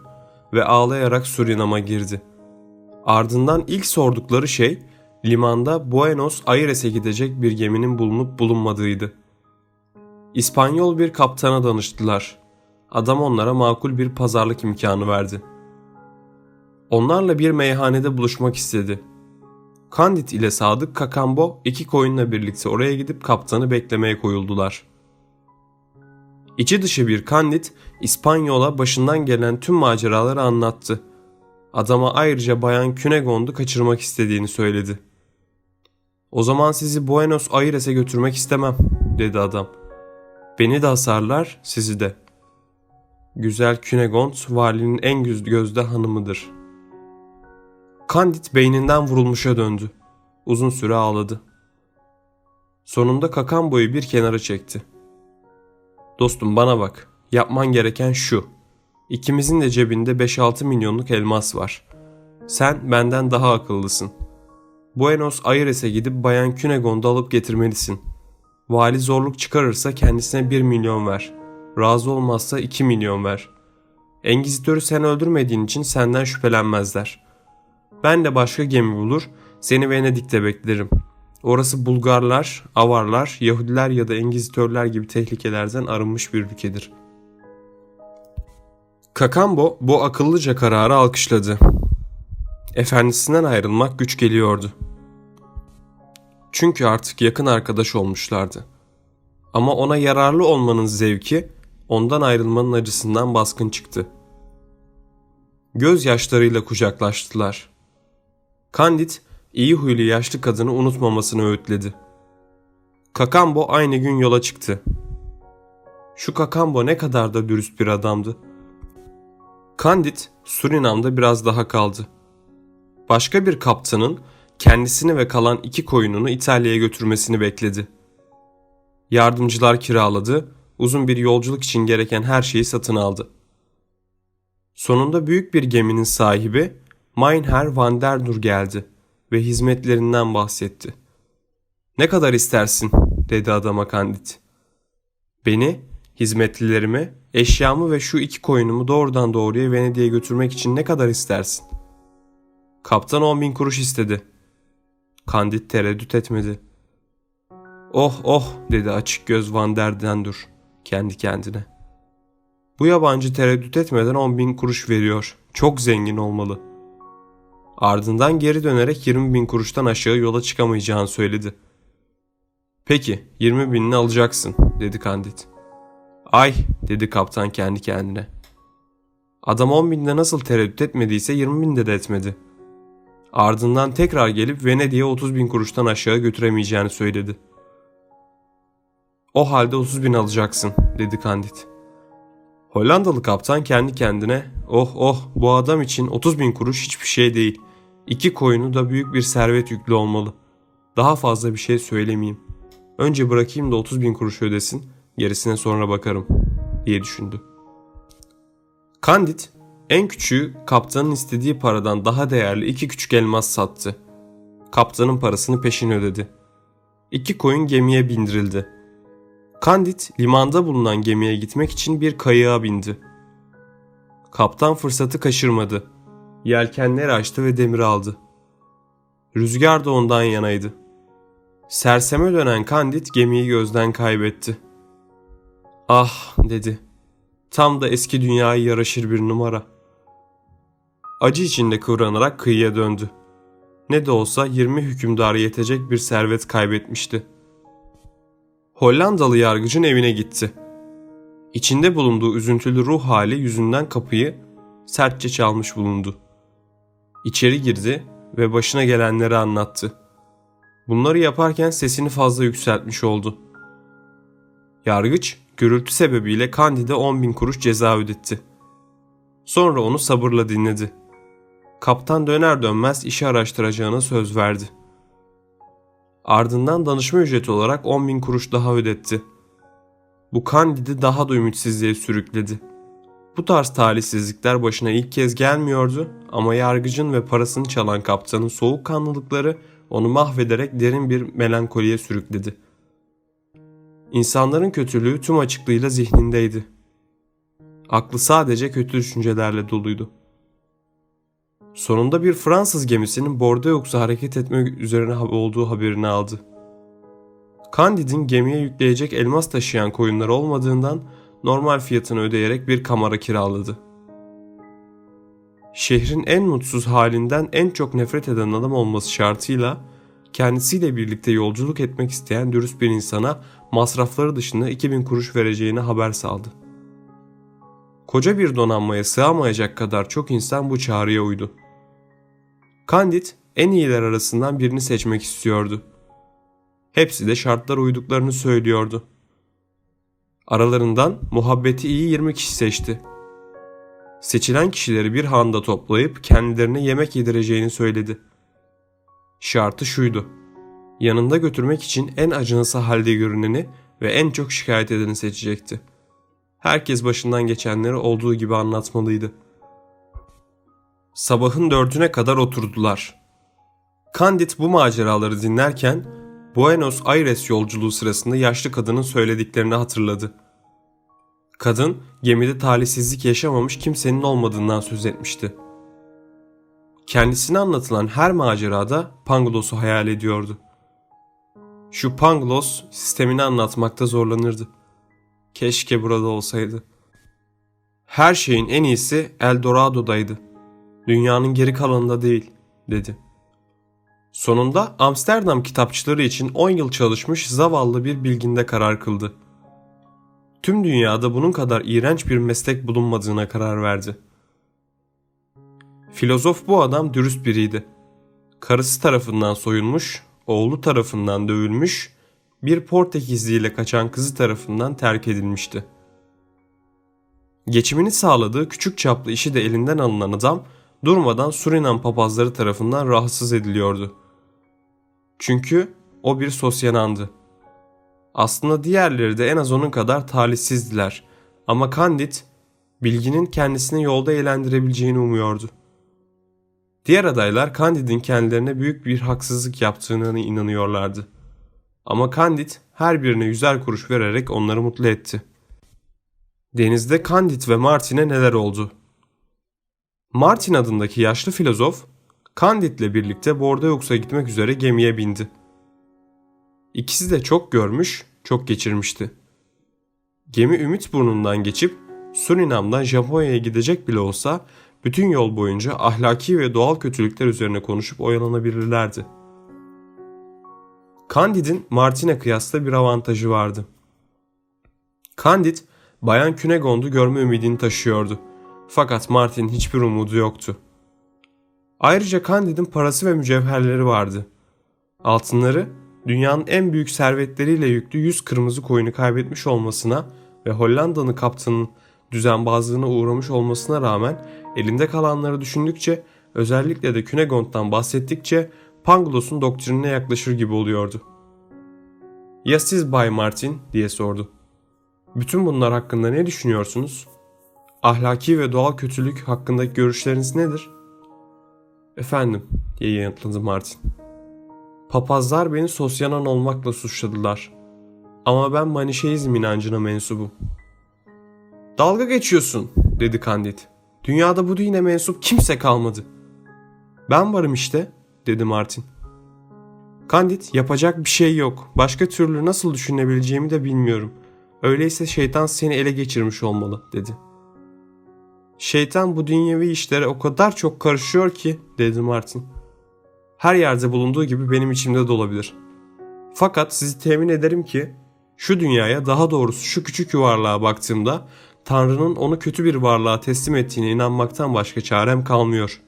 ve ağlayarak Surinam'a girdi. Ardından ilk sordukları şey limanda Buenos Aires'e gidecek bir geminin bulunup bulunmadığıydı. İspanyol bir kaptana danıştılar. Adam onlara makul bir pazarlık imkanı verdi. Onlarla bir meyhanede buluşmak istedi. Candid ile Sadık Kakambo iki koyunla birlikte oraya gidip kaptanı beklemeye koyuldular.'' İçi dışı bir kandit İspanyol'a başından gelen tüm maceraları anlattı. Adama ayrıca Bayan Cunegond'u kaçırmak istediğini söyledi. O zaman sizi Buenos Aires'e götürmek istemem dedi adam. Beni de hasarlar sizi de. Güzel Cunegond valinin en gözde hanımıdır. Kandit beyninden vurulmuşa döndü. Uzun süre ağladı. Sonunda Kakambo'yu bir kenara çekti. Dostum bana bak. Yapman gereken şu. İkimizin de cebinde 5-6 milyonluk elmas var. Sen benden daha akıllısın. Buenos Aires'e gidip Bayan Cunegon'u alıp getirmelisin. Vali zorluk çıkarırsa kendisine 1 milyon ver. Razı olmazsa 2 milyon ver. Engizitörü sen öldürmediğin için senden şüphelenmezler. Ben de başka gemi bulur, seni Venedik'te beklerim. Orası Bulgarlar, Avarlar, Yahudiler ya da Engizitörler gibi tehlikelerden arınmış bir ülkedir. Kakambo bu akıllıca kararı alkışladı. Efendisinden ayrılmak güç geliyordu. Çünkü artık yakın arkadaş olmuşlardı. Ama ona yararlı olmanın zevki ondan ayrılmanın acısından baskın çıktı. Gözyaşlarıyla kucaklaştılar. Kandit iyi huylu yaşlı kadını unutmamasını öğütledi. Kakambo aynı gün yola çıktı. Şu Kakambo ne kadar da dürüst bir adamdı. Kandit Surinam'da biraz daha kaldı. Başka bir kaptanın kendisini ve kalan iki koyununu İtalya'ya götürmesini bekledi. Yardımcılar kiraladı, uzun bir yolculuk için gereken her şeyi satın aldı. Sonunda büyük bir geminin sahibi Meinherr van der Dur geldi ve hizmetlerinden bahsetti. Ne kadar istersin dedi adama Kandit. Beni, hizmetlilerimi, eşyamı ve şu iki koyunumu doğrudan doğruya Venedik'e götürmek için ne kadar istersin? Kaptan on bin kuruş istedi. Kandit tereddüt etmedi. Oh oh dedi açık göz Van der Dendur kendi kendine. Bu yabancı tereddüt etmeden on bin kuruş veriyor. Çok zengin olmalı. Ardından geri dönerek 20 bin kuruştan aşağı yola çıkamayacağını söyledi. Peki 20 binini alacaksın dedi Kandit. Ay dedi kaptan kendi kendine. Adam 10 binde nasıl tereddüt etmediyse 20 binde de etmedi. Ardından tekrar gelip Venedik'e 30 bin kuruştan aşağı götüremeyeceğini söyledi. O halde 30 bin alacaksın dedi Kandit. Hollandalı kaptan kendi kendine oh oh bu adam için 30 bin kuruş hiçbir şey değil. İki koyunu da büyük bir servet yüklü olmalı. Daha fazla bir şey söylemeyeyim. Önce bırakayım da 30 bin kuruş ödesin gerisine sonra bakarım diye düşündü. Kandit en küçüğü kaptanın istediği paradan daha değerli iki küçük elmas sattı. Kaptanın parasını peşin ödedi. İki koyun gemiye bindirildi. Kandit limanda bulunan gemiye gitmek için bir kayığa bindi. Kaptan fırsatı kaçırmadı. Yelkenleri açtı ve demir aldı. Rüzgar da ondan yanaydı. Serseme dönen Kandit gemiyi gözden kaybetti. Ah dedi. Tam da eski dünyaya yaraşır bir numara. Acı içinde kıvranarak kıyıya döndü. Ne de olsa 20 hükümdar yetecek bir servet kaybetmişti. Hollandalı yargıcın evine gitti. İçinde bulunduğu üzüntülü ruh hali yüzünden kapıyı sertçe çalmış bulundu. İçeri girdi ve başına gelenleri anlattı. Bunları yaparken sesini fazla yükseltmiş oldu. Yargıç gürültü sebebiyle Kandide 10 bin kuruş ceza ödetti. Sonra onu sabırla dinledi. Kaptan döner dönmez işi araştıracağına söz verdi. Ardından danışma ücreti olarak 10 bin kuruş daha ödetti. Bu Kandid'i daha da ümitsizliğe sürükledi. Bu tarz talihsizlikler başına ilk kez gelmiyordu ama yargıcın ve parasını çalan kaptanın soğukkanlılıkları onu mahvederek derin bir melankoliye sürükledi. İnsanların kötülüğü tüm açıklığıyla zihnindeydi. Aklı sadece kötü düşüncelerle doluydu. Sonunda bir Fransız gemisinin Bordeaux'a hareket etmek üzerine olduğu haberini aldı. Candid'in gemiye yükleyecek elmas taşıyan koyunlar olmadığından normal fiyatını ödeyerek bir kamera kiraladı. Şehrin en mutsuz halinden en çok nefret eden adam olması şartıyla kendisiyle birlikte yolculuk etmek isteyen dürüst bir insana masrafları dışında 2000 kuruş vereceğini haber saldı. Koca bir donanmaya sığamayacak kadar çok insan bu çağrıya uydu. Candid en iyiler arasından birini seçmek istiyordu. Hepsi de şartlara uyduklarını söylüyordu. Aralarından muhabbeti iyi 20 kişi seçti. Seçilen kişileri bir handa toplayıp kendilerine yemek yedireceğini söyledi. Şartı şuydu. Yanında götürmek için en acınası halde görüneni ve en çok şikayet edeni seçecekti. Herkes başından geçenleri olduğu gibi anlatmalıydı. Sabahın dördüne kadar oturdular. Candid bu maceraları dinlerken Buenos Aires yolculuğu sırasında yaşlı kadının söylediklerini hatırladı. Kadın gemide talihsizlik yaşamamış kimsenin olmadığından söz etmişti. Kendisine anlatılan her macerada Panglos'u hayal ediyordu. Şu Panglos sistemini anlatmakta zorlanırdı. Keşke burada olsaydı. Her şeyin en iyisi Eldorado'daydı. Dünyanın geri kalanında değil, dedi. Sonunda Amsterdam kitapçıları için 10 yıl çalışmış zavallı bir bilginde karar kıldı. Tüm dünyada bunun kadar iğrenç bir meslek bulunmadığına karar verdi. Filozof bu adam dürüst biriydi. Karısı tarafından soyulmuş, oğlu tarafından dövülmüş, bir Portekizliyle kaçan kızı tarafından terk edilmişti. Geçimini sağladığı küçük çaplı işi de elinden alınan adam durmadan Surinam papazları tarafından rahatsız ediliyordu. Çünkü o bir sosyanandı. Aslında diğerleri de en az onun kadar talihsizdiler ama Candid bilginin kendisini yolda eğlendirebileceğini umuyordu. Diğer adaylar Candid'in kendilerine büyük bir haksızlık yaptığını inanıyorlardı. Ama Candid her birine yüzer kuruş vererek onları mutlu etti. Denizde Candid ve Martin'e neler oldu? Martin adındaki yaşlı filozof Candid'le birlikte Bordeaux'a gitmek üzere gemiye bindi. İkisi de çok görmüş, çok geçirmişti. Gemi Ümit burnundan geçip Surinam'dan Japonya'ya gidecek bile olsa bütün yol boyunca ahlaki ve doğal kötülükler üzerine konuşup oyalanabilirlerdi. Candid'in Martin'e kıyasla bir avantajı vardı. Candid, Bayan Cunegond'u görme ümidini taşıyordu. Fakat Martin'in hiçbir umudu yoktu. Ayrıca Candid'in parası ve mücevherleri vardı. Altınları dünyanın en büyük servetleriyle yüklü 100 kırmızı koyunu kaybetmiş olmasına ve Hollanda'nın kaptanının düzenbazlığına uğramış olmasına rağmen elinde kalanları düşündükçe özellikle de Cunegond'dan bahsettikçe Panglos'un doktrinine yaklaşır gibi oluyordu. Ya siz Bay Martin diye sordu. Bütün bunlar hakkında ne düşünüyorsunuz? Ahlaki ve doğal kötülük hakkındaki görüşleriniz nedir? Efendim diye yanıtladı Martin. Papazlar beni sosyanan olmakla suçladılar. Ama ben Manişeizm inancına mensubum. Dalga geçiyorsun dedi Candid. Dünyada bu dine mensup kimse kalmadı. Ben varım işte dedi Martin. Candid yapacak bir şey yok. Başka türlü nasıl düşünebileceğimi de bilmiyorum. Öyleyse şeytan seni ele geçirmiş olmalı dedi. Şeytan bu dünyevi işlere o kadar çok karışıyor ki dedi Martin. Her yerde bulunduğu gibi benim içimde de olabilir. Fakat sizi temin ederim ki şu dünyaya daha doğrusu şu küçük yuvarlığa baktığımda Tanrı'nın onu kötü bir varlığa teslim ettiğine inanmaktan başka çarem kalmıyor.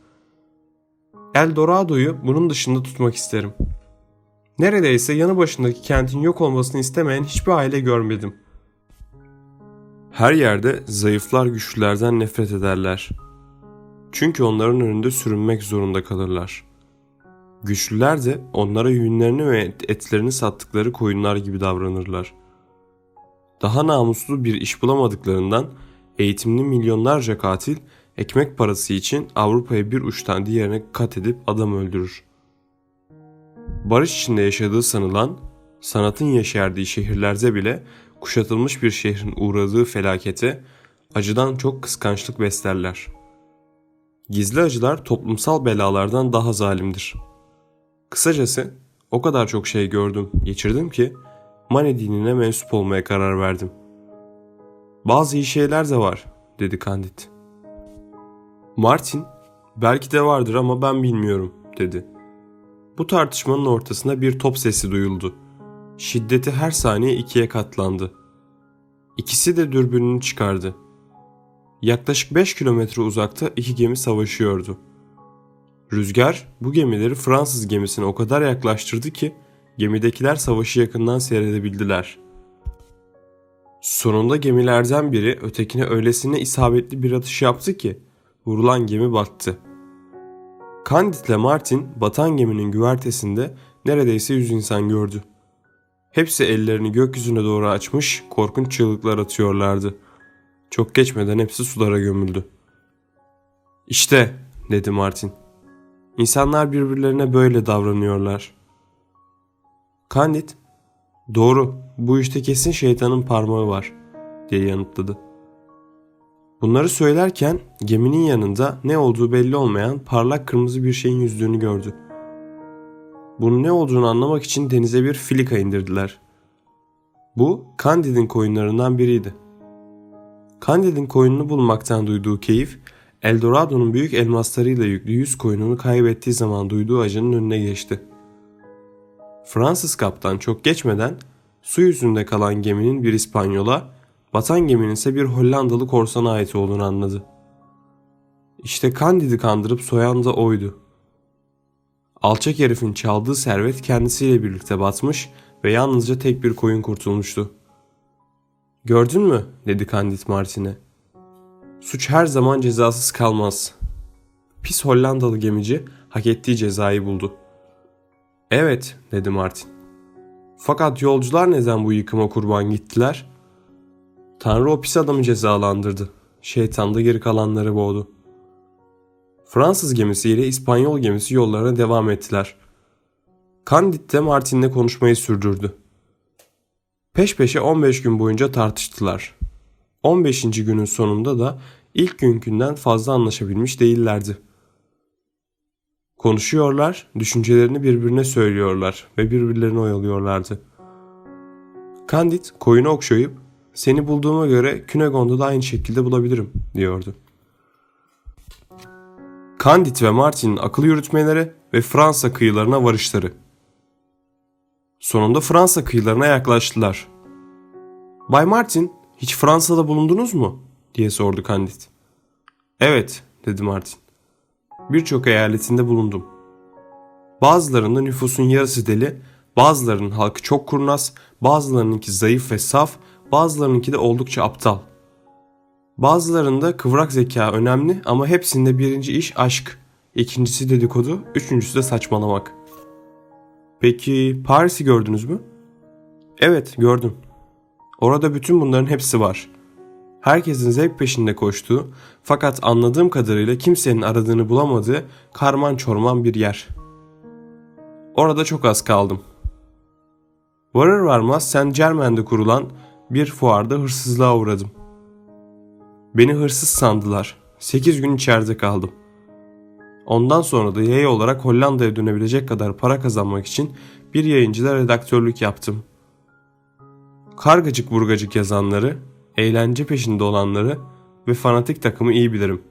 El Dorado'yu bunun dışında tutmak isterim. Neredeyse yanı başındaki kentin yok olmasını istemeyen hiçbir aile görmedim. Her yerde zayıflar güçlülerden nefret ederler. Çünkü onların önünde sürünmek zorunda kalırlar. Güçlüler de onlara yünlerini ve etlerini sattıkları koyunlar gibi davranırlar. Daha namuslu bir iş bulamadıklarından eğitimli milyonlarca katil ekmek parası için Avrupa'ya bir uçtan diğerine kat edip adam öldürür. Barış içinde yaşadığı sanılan, sanatın yeşerdiği şehirlerde bile kuşatılmış bir şehrin uğradığı felakete acıdan çok kıskançlık beslerler. Gizli acılar toplumsal belalardan daha zalimdir. Kısacası o kadar çok şey gördüm, geçirdim ki Mani dinine mensup olmaya karar verdim. Bazı iyi şeyler de var, dedi Candid. Martin, belki de vardır ama ben bilmiyorum, dedi. Bu tartışmanın ortasında bir top sesi duyuldu. Şiddeti her saniye ikiye katlandı. İkisi de dürbününü çıkardı. Yaklaşık 5 kilometre uzakta iki gemi savaşıyordu. Rüzgar bu gemileri Fransız gemisine o kadar yaklaştırdı ki gemidekiler savaşı yakından seyredebildiler. Sonunda gemilerden biri ötekine öylesine isabetli bir atış yaptı ki vurulan gemi battı. Candid ile Martin batan geminin güvertesinde neredeyse yüz insan gördü. Hepsi ellerini gökyüzüne doğru açmış korkunç çığlıklar atıyorlardı. Çok geçmeden hepsi sulara gömüldü. İşte dedi Martin. İnsanlar birbirlerine böyle davranıyorlar. Candid, doğru bu işte kesin şeytanın parmağı var diye yanıtladı. Bunları söylerken geminin yanında ne olduğu belli olmayan parlak kırmızı bir şeyin yüzdüğünü gördü. Bunun ne olduğunu anlamak için denize bir filika indirdiler. Bu Candid'in koyunlarından biriydi. Candid'in koyununu bulmaktan duyduğu keyif, Eldorado'nun büyük elmaslarıyla yüklü yüz koyununu kaybettiği zaman duyduğu acının önüne geçti. Fransız kaptan çok geçmeden su yüzünde kalan geminin bir İspanyola, batan geminin ise bir Hollandalı korsana ait olduğunu anladı. İşte Candid'i kandırıp soyan da oydu. Alçak herifin çaldığı servet kendisiyle birlikte batmış ve yalnızca tek bir koyun kurtulmuştu. Gördün mü? dedi Candid Martin'e. Suç her zaman cezasız kalmaz. Pis Hollandalı gemici hak ettiği cezayı buldu. Evet, dedi Martin. Fakat yolcular neden bu yıkıma kurban gittiler? Tanrı o pis adamı cezalandırdı. Şeytan da geri kalanları boğdu. Fransız gemisi ile İspanyol gemisi yollarına devam ettiler. Candide de Martin'le konuşmayı sürdürdü. Peş peşe 15 gün boyunca tartıştılar. 15. günün sonunda da ilk günkünden fazla anlaşabilmiş değillerdi. Konuşuyorlar, düşüncelerini birbirine söylüyorlar ve birbirlerini oyalıyorlardı. Candid koyunu okşayıp seni bulduğuma göre Künegon'da da aynı şekilde bulabilirim diyordu. Candid ve Martin'in akıl yürütmeleri ve Fransa kıyılarına varışları. Sonunda Fransa kıyılarına yaklaştılar. Bay Martin, hiç Fransa'da bulundunuz mu? diye sordu Candid. Evet, dedi Martin. Birçok eyaletinde bulundum. Bazılarında nüfusun yarısı deli, bazılarının halkı çok kurnaz, bazılarınınki zayıf ve saf, bazılarınınki de oldukça aptal. Bazılarında kıvrak zeka önemli ama hepsinde birinci iş aşk, ikincisi dedikodu, üçüncüsü de saçmalamak. Peki Paris'i gördünüz mü? Evet gördüm. Orada bütün bunların hepsi var. Herkesin zevk peşinde koştuğu fakat anladığım kadarıyla kimsenin aradığını bulamadığı karman çorman bir yer. Orada çok az kaldım. Varır varmaz Saint Germain'de kurulan bir fuarda hırsızlığa uğradım. Beni hırsız sandılar. 8 gün içeride kaldım. Ondan sonra da yayı olarak Hollanda'ya dönebilecek kadar para kazanmak için bir yayıncıda redaktörlük yaptım. Kargacık burgacık yazanları, eğlence peşinde olanları ve fanatik takımı iyi bilirim.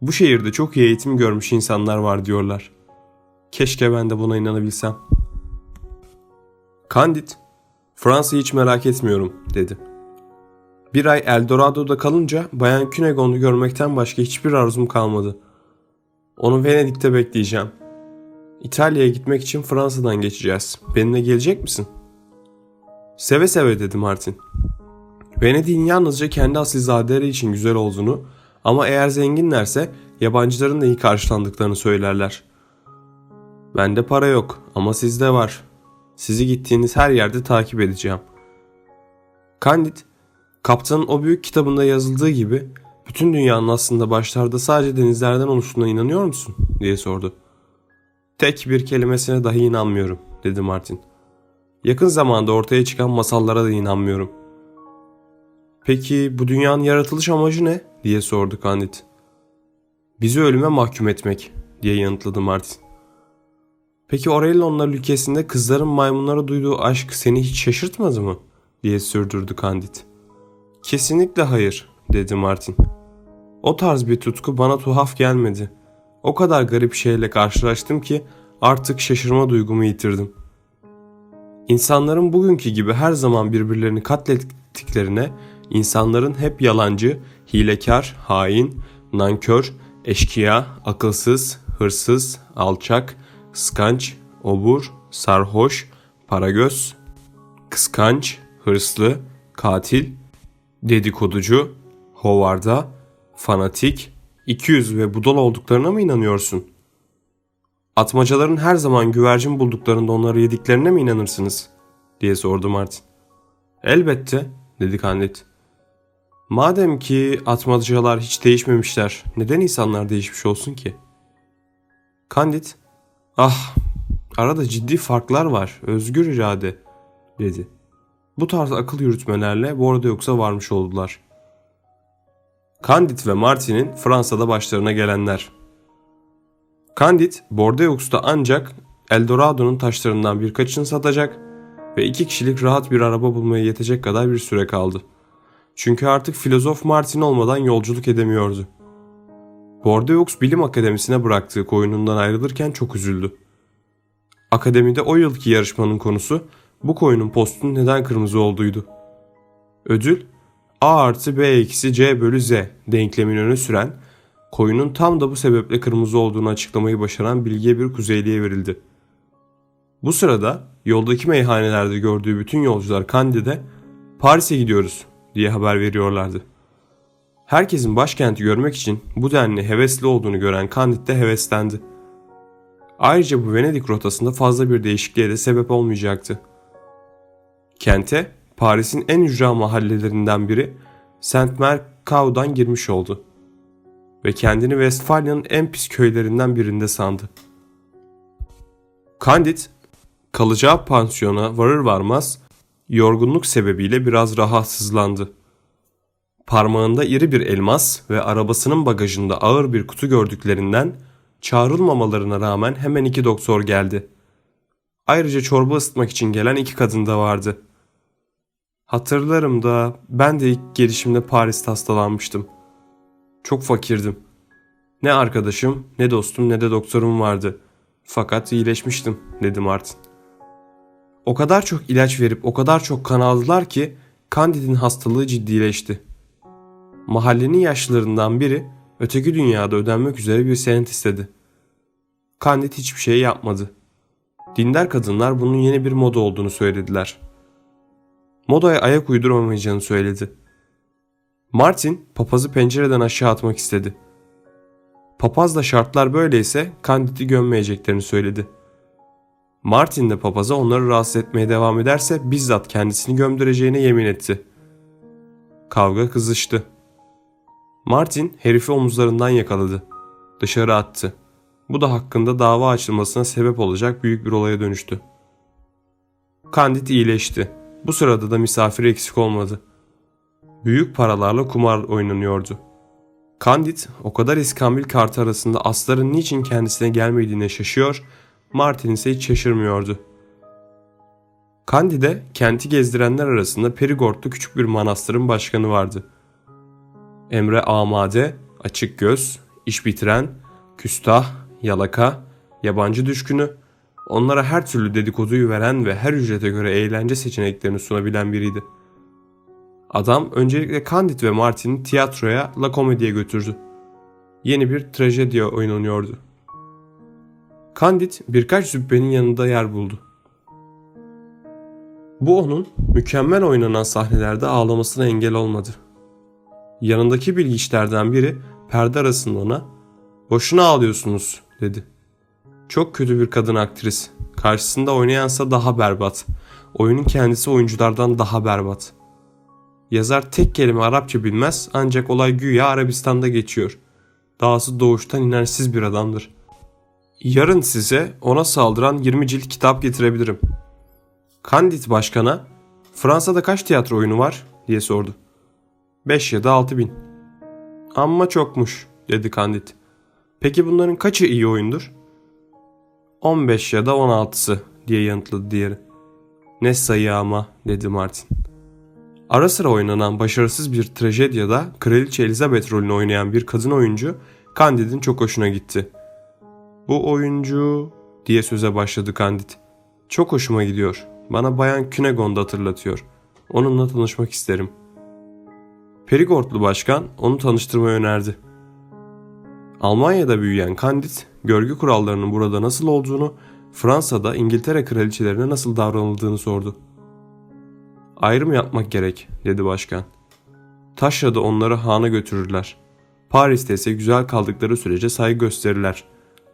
Bu şehirde çok iyi eğitim görmüş insanlar var diyorlar. Keşke ben de buna inanabilsem. Candid, Fransa'yı hiç merak etmiyorum dedi. Bir ay Eldorado'da kalınca Bayan Cunegon'u görmekten başka hiçbir arzum kalmadı. Onu Venedik'te bekleyeceğim. İtalya'ya gitmek için Fransa'dan geçeceğiz. Benimle gelecek misin? Seve seve dedi Martin. Venedik'in yalnızca kendi asilzadeleri için güzel olduğunu ama eğer zenginlerse yabancıların da iyi karşılandıklarını söylerler. Bende para yok ama sizde var. Sizi gittiğiniz her yerde takip edeceğim. Candid, kaptanın o büyük kitabında yazıldığı gibi bütün dünyanın aslında başlarda sadece denizlerden oluştuğuna inanıyor musun? diye sordu. Tek bir kelimesine dahi inanmıyorum dedi Martin. Yakın zamanda ortaya çıkan masallara da inanmıyorum. Peki bu dünyanın yaratılış amacı ne? diye sordu Candid. Bizi ölüme mahkum etmek diye yanıtladı Martin. Peki Aurelionlar ülkesinde kızların maymunlara duyduğu aşk seni hiç şaşırtmadı mı? diye sürdürdü Candid. Kesinlikle hayır dedi Martin. O tarz bir tutku bana tuhaf gelmedi. O kadar garip şeyle karşılaştım ki artık şaşırma duygumu yitirdim. İnsanların bugünkü gibi her zaman birbirlerini katlettiklerine, insanların hep yalancı, hilekar, hain, nankör, eşkıya, akılsız, hırsız, alçak, kıskanç, obur, sarhoş, paragöz, kıskanç, hırslı, katil, dedikoducu, hovarda, fanatik, ikiyüz ve budal olduklarına mı inanıyorsun? Atmacaların her zaman güvercin bulduklarında onları yediklerine mi inanırsınız? diye sordu Martin. Elbette, dedi Candid. Madem ki atmacalar hiç değişmemişler, neden insanlar değişmiş olsun ki? Candid, ah arada ciddi farklar var, özgür irade, dedi. Bu tarz akıl yürütmelerle bu arada yoksa varmış oldular. Candide ve Martin'in Fransa'da başlarına gelenler. Candide, Bordeaux'ta ancak Eldorado'nun taşlarından birkaçını satacak ve iki kişilik rahat bir araba bulmaya yetecek kadar bir süre kaldı. Çünkü artık filozof Martin olmadan yolculuk edemiyordu. Bordeaux Bilim Akademisi'ne bıraktığı koyunundan ayrılırken çok üzüldü. Akademide o yılki yarışmanın konusu bu koyunun postunun neden kırmızı olduğuydu. Ödül A artı B eksi C bölü Z denklemini öne süren, koyunun tam da bu sebeple kırmızı olduğunu açıklamayı başaran bilgiye bir kuzeyliye verildi. Bu sırada yoldaki meyhanelerde gördüğü bütün yolcular Candide'de Paris'e gidiyoruz diye haber veriyorlardı. Herkesin başkenti görmek için bu denli hevesli olduğunu gören Candide de heveslendi. Ayrıca bu Venedik rotasında fazla bir değişikliğe de sebep olmayacaktı. Kente Paris'in en ücra mahallelerinden biri Saint Mercau'dan girmiş oldu ve kendini Westfalya'nın en pis köylerinden birinde sandı. Candide kalacağı pansiyona varır varmaz yorgunluk sebebiyle biraz rahatsızlandı. Parmağında iri bir elmas ve arabasının bagajında ağır bir kutu gördüklerinden çağrılmamalarına rağmen hemen iki doktor geldi. Ayrıca çorba ısıtmak için gelen iki kadın da vardı. Hatırlarım da ben de ilk gelişimde Paris'te hastalanmıştım. Çok fakirdim. Ne arkadaşım, ne dostum, ne de doktorum vardı. Fakat iyileşmiştim, dedi Martin. O kadar çok ilaç verip o kadar çok kan aldılar ki Candid'in hastalığı ciddileşti. Mahallenin yaşlılarından biri öteki dünyada ödenmek üzere bir senet istedi. Candid hiçbir şey yapmadı. Dindar kadınlar bunun yeni bir moda olduğunu söylediler. Modaya ayak uyduramayacağını söyledi. Martin papazı pencereden aşağı atmak istedi. Papaz da şartlar böyleyse Candid'i gömmeyeceklerini söyledi. Martin de papaza onları rahatsız etmeye devam ederse bizzat kendisini gömdüreceğine yemin etti. Kavga kızıştı. Martin herifi omuzlarından yakaladı. Dışarı attı. Bu da hakkında dava açılmasına sebep olacak büyük bir olaya dönüştü. Candid iyileşti. Bu sırada da misafir eksik olmadı. Büyük paralarla kumar oynanıyordu. Candid o kadar iskambil kartı arasında asların niçin kendisine gelmediğine şaşıyor, Martin ise hiç şaşırmıyordu. Candide kenti gezdirenler arasında Perigord'lu küçük bir manastırın başkanı vardı. Emre amade, açık göz, iş bitiren, küstah, yalaka, yabancı düşkünü, onlara her türlü dedikoduyu veren ve her ücrete göre eğlence seçeneklerini sunabilen biriydi. Adam öncelikle Candide ve Martin'i tiyatroya La Comédie'ye götürdü. Yeni bir trajedi oynanıyordu. Candide birkaç zübbenin yanında yer buldu. Bu onun mükemmel oynanan sahnelerde ağlamasına engel olmadı. Yanındaki bilgiçlerden biri perde arasında ona ''Boşuna ağlıyorsunuz'' dedi. Çok kötü bir kadın aktris. Karşısında oynayansa daha berbat. Oyunun kendisi oyunculardan daha berbat. Yazar tek kelime Arapça bilmez ancak olay güya Arabistan'da geçiyor. Dahası doğuştan inersiz bir adamdır. Yarın size ona saldıran 20 cilt kitap getirebilirim. Candid başkana Fransa'da kaç tiyatro oyunu var diye sordu. 5 ya da 6 bin. Amma çokmuş dedi Candid. Peki bunların kaçı iyi oyundur? 15 ya da 16'sı diye yanıtladı diğeri. Ne sayı ama dedi Martin. Ara sıra oynanan başarısız bir trajedyada Kraliçe Elizabeth rolünü oynayan bir kadın oyuncu Candid'in çok hoşuna gitti. Bu oyuncu diye söze başladı Candid. Çok hoşuma gidiyor. Bana Bayan Künegon'da hatırlatıyor. Onunla tanışmak isterim. Perigordlu başkan onu tanıştırmayı önerdi. Almanya'da büyüyen Candid, görgü kurallarının burada nasıl olduğunu, Fransa'da İngiltere kraliçelerine nasıl davranıldığını sordu. Ayrım yapmak gerek, dedi başkan. Taşra'da onları hana götürürler. Paris'te ise güzel kaldıkları sürece saygı gösterirler.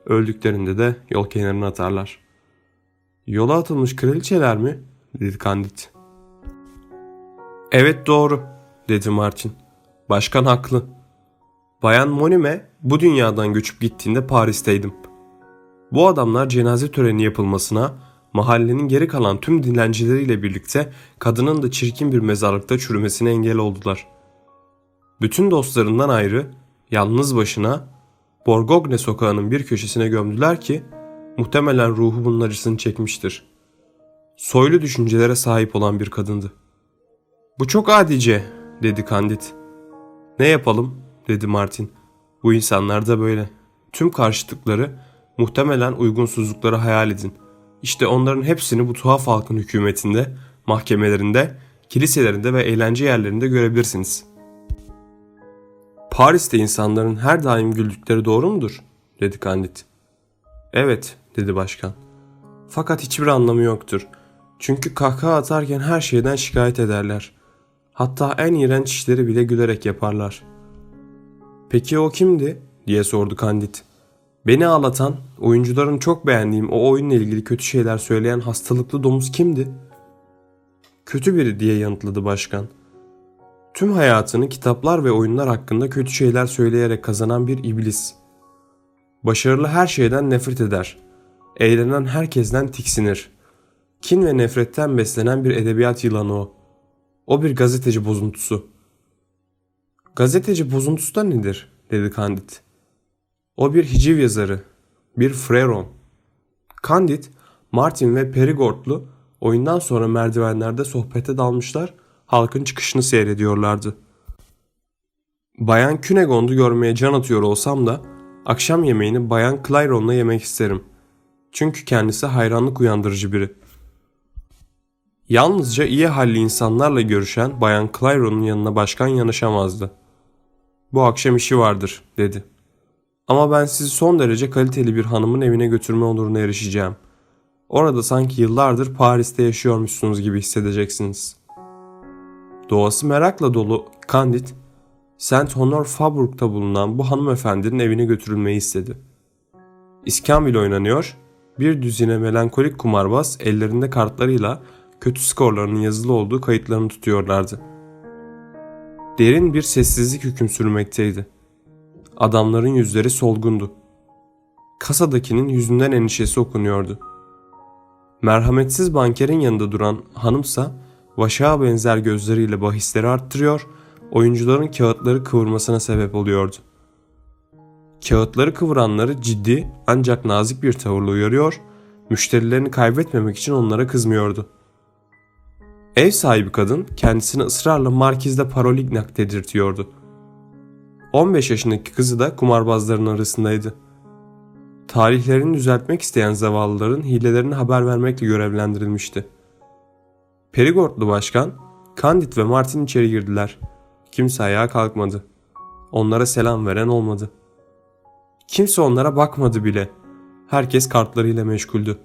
Öldüklerinde de yol kenarına atarlar. Yola atılmış kraliçeler mi? dedi Candid. Evet doğru, dedi Martin. Başkan haklı. Bayan Monime bu dünyadan göçüp gittiğinde Paris'teydim. Bu adamlar cenaze töreni yapılmasına, mahallenin geri kalan tüm dilencileriyle birlikte kadının da çirkin bir mezarlıkta çürümesine engel oldular. Bütün dostlarından ayrı, yalnız başına Borgogne sokağının bir köşesine gömdüler ki muhtemelen ruhu bunun acısını çekmiştir. Soylu düşüncelere sahip olan bir kadındı. Bu çok adice dedi Candid. Ne yapalım dedi Martin. Bu insanlar da böyle. Tüm karşıtlıkları muhtemelen uygunsuzlukları hayal edin. İşte onların hepsini bu tuhaf halkın hükümetinde, mahkemelerinde, kiliselerinde ve eğlence yerlerinde görebilirsiniz. Paris'te insanların her daim güldükleri doğru mudur? dedi Candid. Evet, dedi başkan. Fakat hiçbir anlamı yoktur. Çünkü kahkaha atarken her şeyden şikayet ederler. Hatta en iğrenç işleri bile gülerek yaparlar. Peki o kimdi? diye sordu Candid. Beni ağlatan, oyuncuların çok beğendiğim o oyunla ilgili kötü şeyler söyleyen hastalıklı domuz kimdi? Kötü biri diye yanıtladı başkan. Tüm hayatını kitaplar ve oyunlar hakkında kötü şeyler söyleyerek kazanan bir iblis. Başarılı her şeyden nefret eder. Eğlenen herkesten tiksinir. Kin ve nefretten beslenen bir edebiyat yılanı o. O bir gazeteci bozuntusu. Gazeteci bozuntusu da nedir? dedi Candid. O bir hiciv yazarı, bir freron. Candid, Martin ve Perigordlu oyundan sonra merdivenlerde sohbete dalmışlar, halkın çıkışını seyrediyorlardı. Bayan Cunegond'u görmeye can atıyor olsam da akşam yemeğini Bayan Clyron'la yemek isterim. Çünkü kendisi hayranlık uyandırıcı biri. Yalnızca iyi halli insanlarla görüşen Bayan Clyron'un yanına başkan yanaşamazdı. Bu akşam işi vardır dedi. Ama ben sizi son derece kaliteli bir hanımın evine götürme onuruna erişeceğim. Orada sanki yıllardır Paris'te yaşıyormuşsunuz gibi hissedeceksiniz. Doğası merakla dolu Candid, Saint Honor Faubourg'da bulunan bu hanımefendinin evine götürülmeyi istedi. İskambil oynanıyor, bir düzine melankolik kumarbaz ellerinde kartlarıyla kötü skorlarının yazılı olduğu kayıtlarını tutuyorlardı. Derin bir sessizlik hüküm sürmekteydi. Adamların yüzleri solgundu. Kasadakinin yüzünden endişesi okunuyordu. Merhametsiz bankerin yanında duran hanımsa vaşağa benzer gözleriyle bahisleri arttırıyor, oyuncuların kağıtları kıvırmasına sebep oluyordu. Kağıtları kıvıranları ciddi ancak nazik bir tavırla uyarıyor, müşterilerini kaybetmemek için onlara kızmıyordu. Ev sahibi kadın kendisini ısrarla Markiz'de Parolignac dedirtiyordu. 15 yaşındaki kızı da kumarbazların arasındaydı. Tarihlerini düzeltmek isteyen zavallıların hilelerini haber vermekle görevlendirilmişti. Perigordlu başkan, Candid ve Martin içeri girdiler. Kimse ayağa kalkmadı. Onlara selam veren olmadı. Kimse onlara bakmadı bile. Herkes kartlarıyla meşguldü.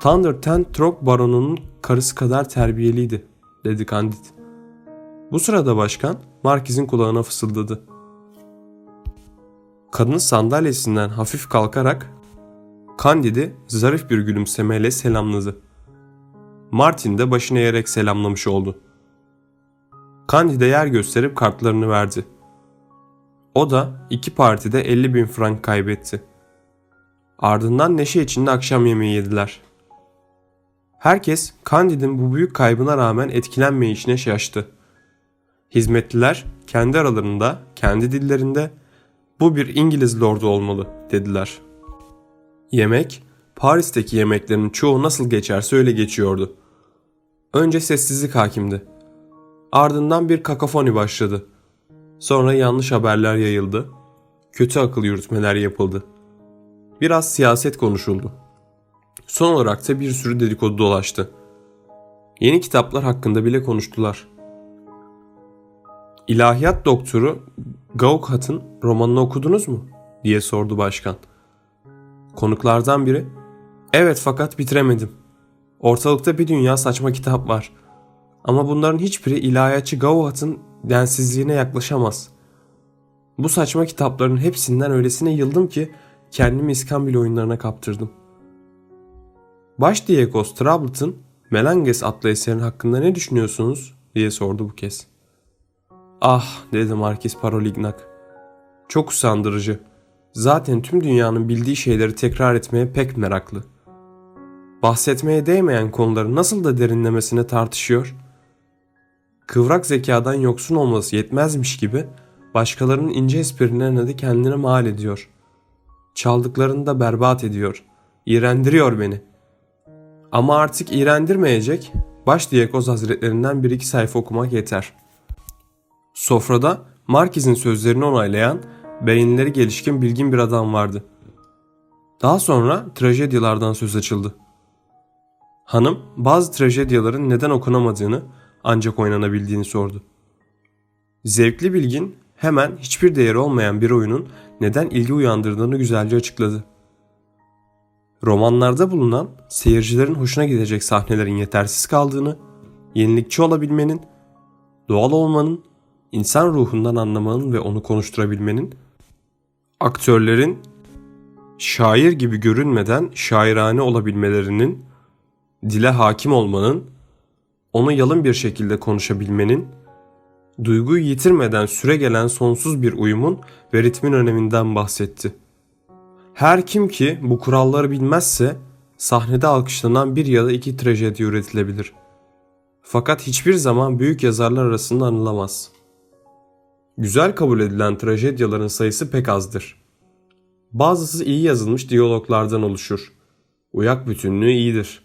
Thunder Ten Trok baronunun karısı kadar terbiyeliydi, dedi Candid. Bu sırada başkan Markiz'in kulağına fısıldadı. Kadın sandalyesinden hafif kalkarak Candid'i zarif bir gülümsemeyle selamladı. Martin de başını eğerek selamlamış oldu. Candide yer gösterip kartlarını verdi. O da iki partide 50 bin frank kaybetti. Ardından neşe içinde akşam yemeği yediler. Herkes Candid'in bu büyük kaybına rağmen etkilenmeyişine şaştı. Hizmetliler kendi aralarında, kendi dillerinde bu bir İngiliz lordu olmalı dediler. Yemek, Paris'teki yemeklerin çoğu nasıl geçerse öyle geçiyordu. Önce sessizlik hakimdi. Ardından bir kakafoni başladı. Sonra yanlış haberler yayıldı. Kötü akıl yürütmeler yapıldı. Biraz siyaset konuşuldu. Son olarak da bir sürü dedikodu dolaştı. Yeni kitaplar hakkında bile konuştular. İlahiyat doktoru Gaukhat'ın romanını okudunuz mu? diye sordu başkan. Konuklardan biri, evet fakat bitiremedim. Ortalıkta bir dünya saçma kitap var. Ama bunların hiçbiri ilahiyatçı Gaukhat'ın densizliğine yaklaşamaz. Bu saçma kitapların hepsinden öylesine yıldım ki kendimi iskambil oyunlarına kaptırdım. Baş Diego Strablet'ın Melanges adlı eserin hakkında ne düşünüyorsunuz diye sordu bu kez. Ah dedi Marquis Parolignac. Çok usandırıcı. Zaten tüm dünyanın bildiği şeyleri tekrar etmeye pek meraklı. Bahsetmeye değmeyen konuları nasıl da derinlemesine tartışıyor. Kıvrak zekadan yoksun olması yetmezmiş gibi başkalarının ince esprilerine de kendine mal ediyor. Çaldıklarını da berbat ediyor. İğrendiriyor beni. Ama artık iğrendirmeyecek, baş diyakoz hazretlerinden bir iki sayfa okumak yeter. Sofrada Markiz'in sözlerini onaylayan, beyinleri gelişkin bilgin bir adam vardı. Daha sonra trajedyalardan söz açıldı. Hanım bazı trajedyaların neden okunamadığını ancak oynanabildiğini sordu. Zevkli bilgin hemen hiçbir değeri olmayan bir oyunun neden ilgi uyandırdığını güzelce açıkladı. Romanlarda bulunan seyircilerin hoşuna gidecek sahnelerin yetersiz kaldığını, yenilikçi olabilmenin, doğal olmanın, insan ruhundan anlamanın ve onu konuşturabilmenin, aktörlerin şair gibi görünmeden şairane olabilmelerinin, dile hakim olmanın, onu yalın bir şekilde konuşabilmenin, duyguyu yitirmeden süre gelen sonsuz bir uyumun ve ritmin öneminden bahsetti. Her kim ki bu kuralları bilmezse sahnede alkışlanan bir ya da iki trajedi üretilebilir. Fakat hiçbir zaman büyük yazarlar arasında anılamaz. Güzel kabul edilen trajedyaların sayısı pek azdır. Bazısı iyi yazılmış diyaloglardan oluşur. Uyak bütünlüğü iyidir.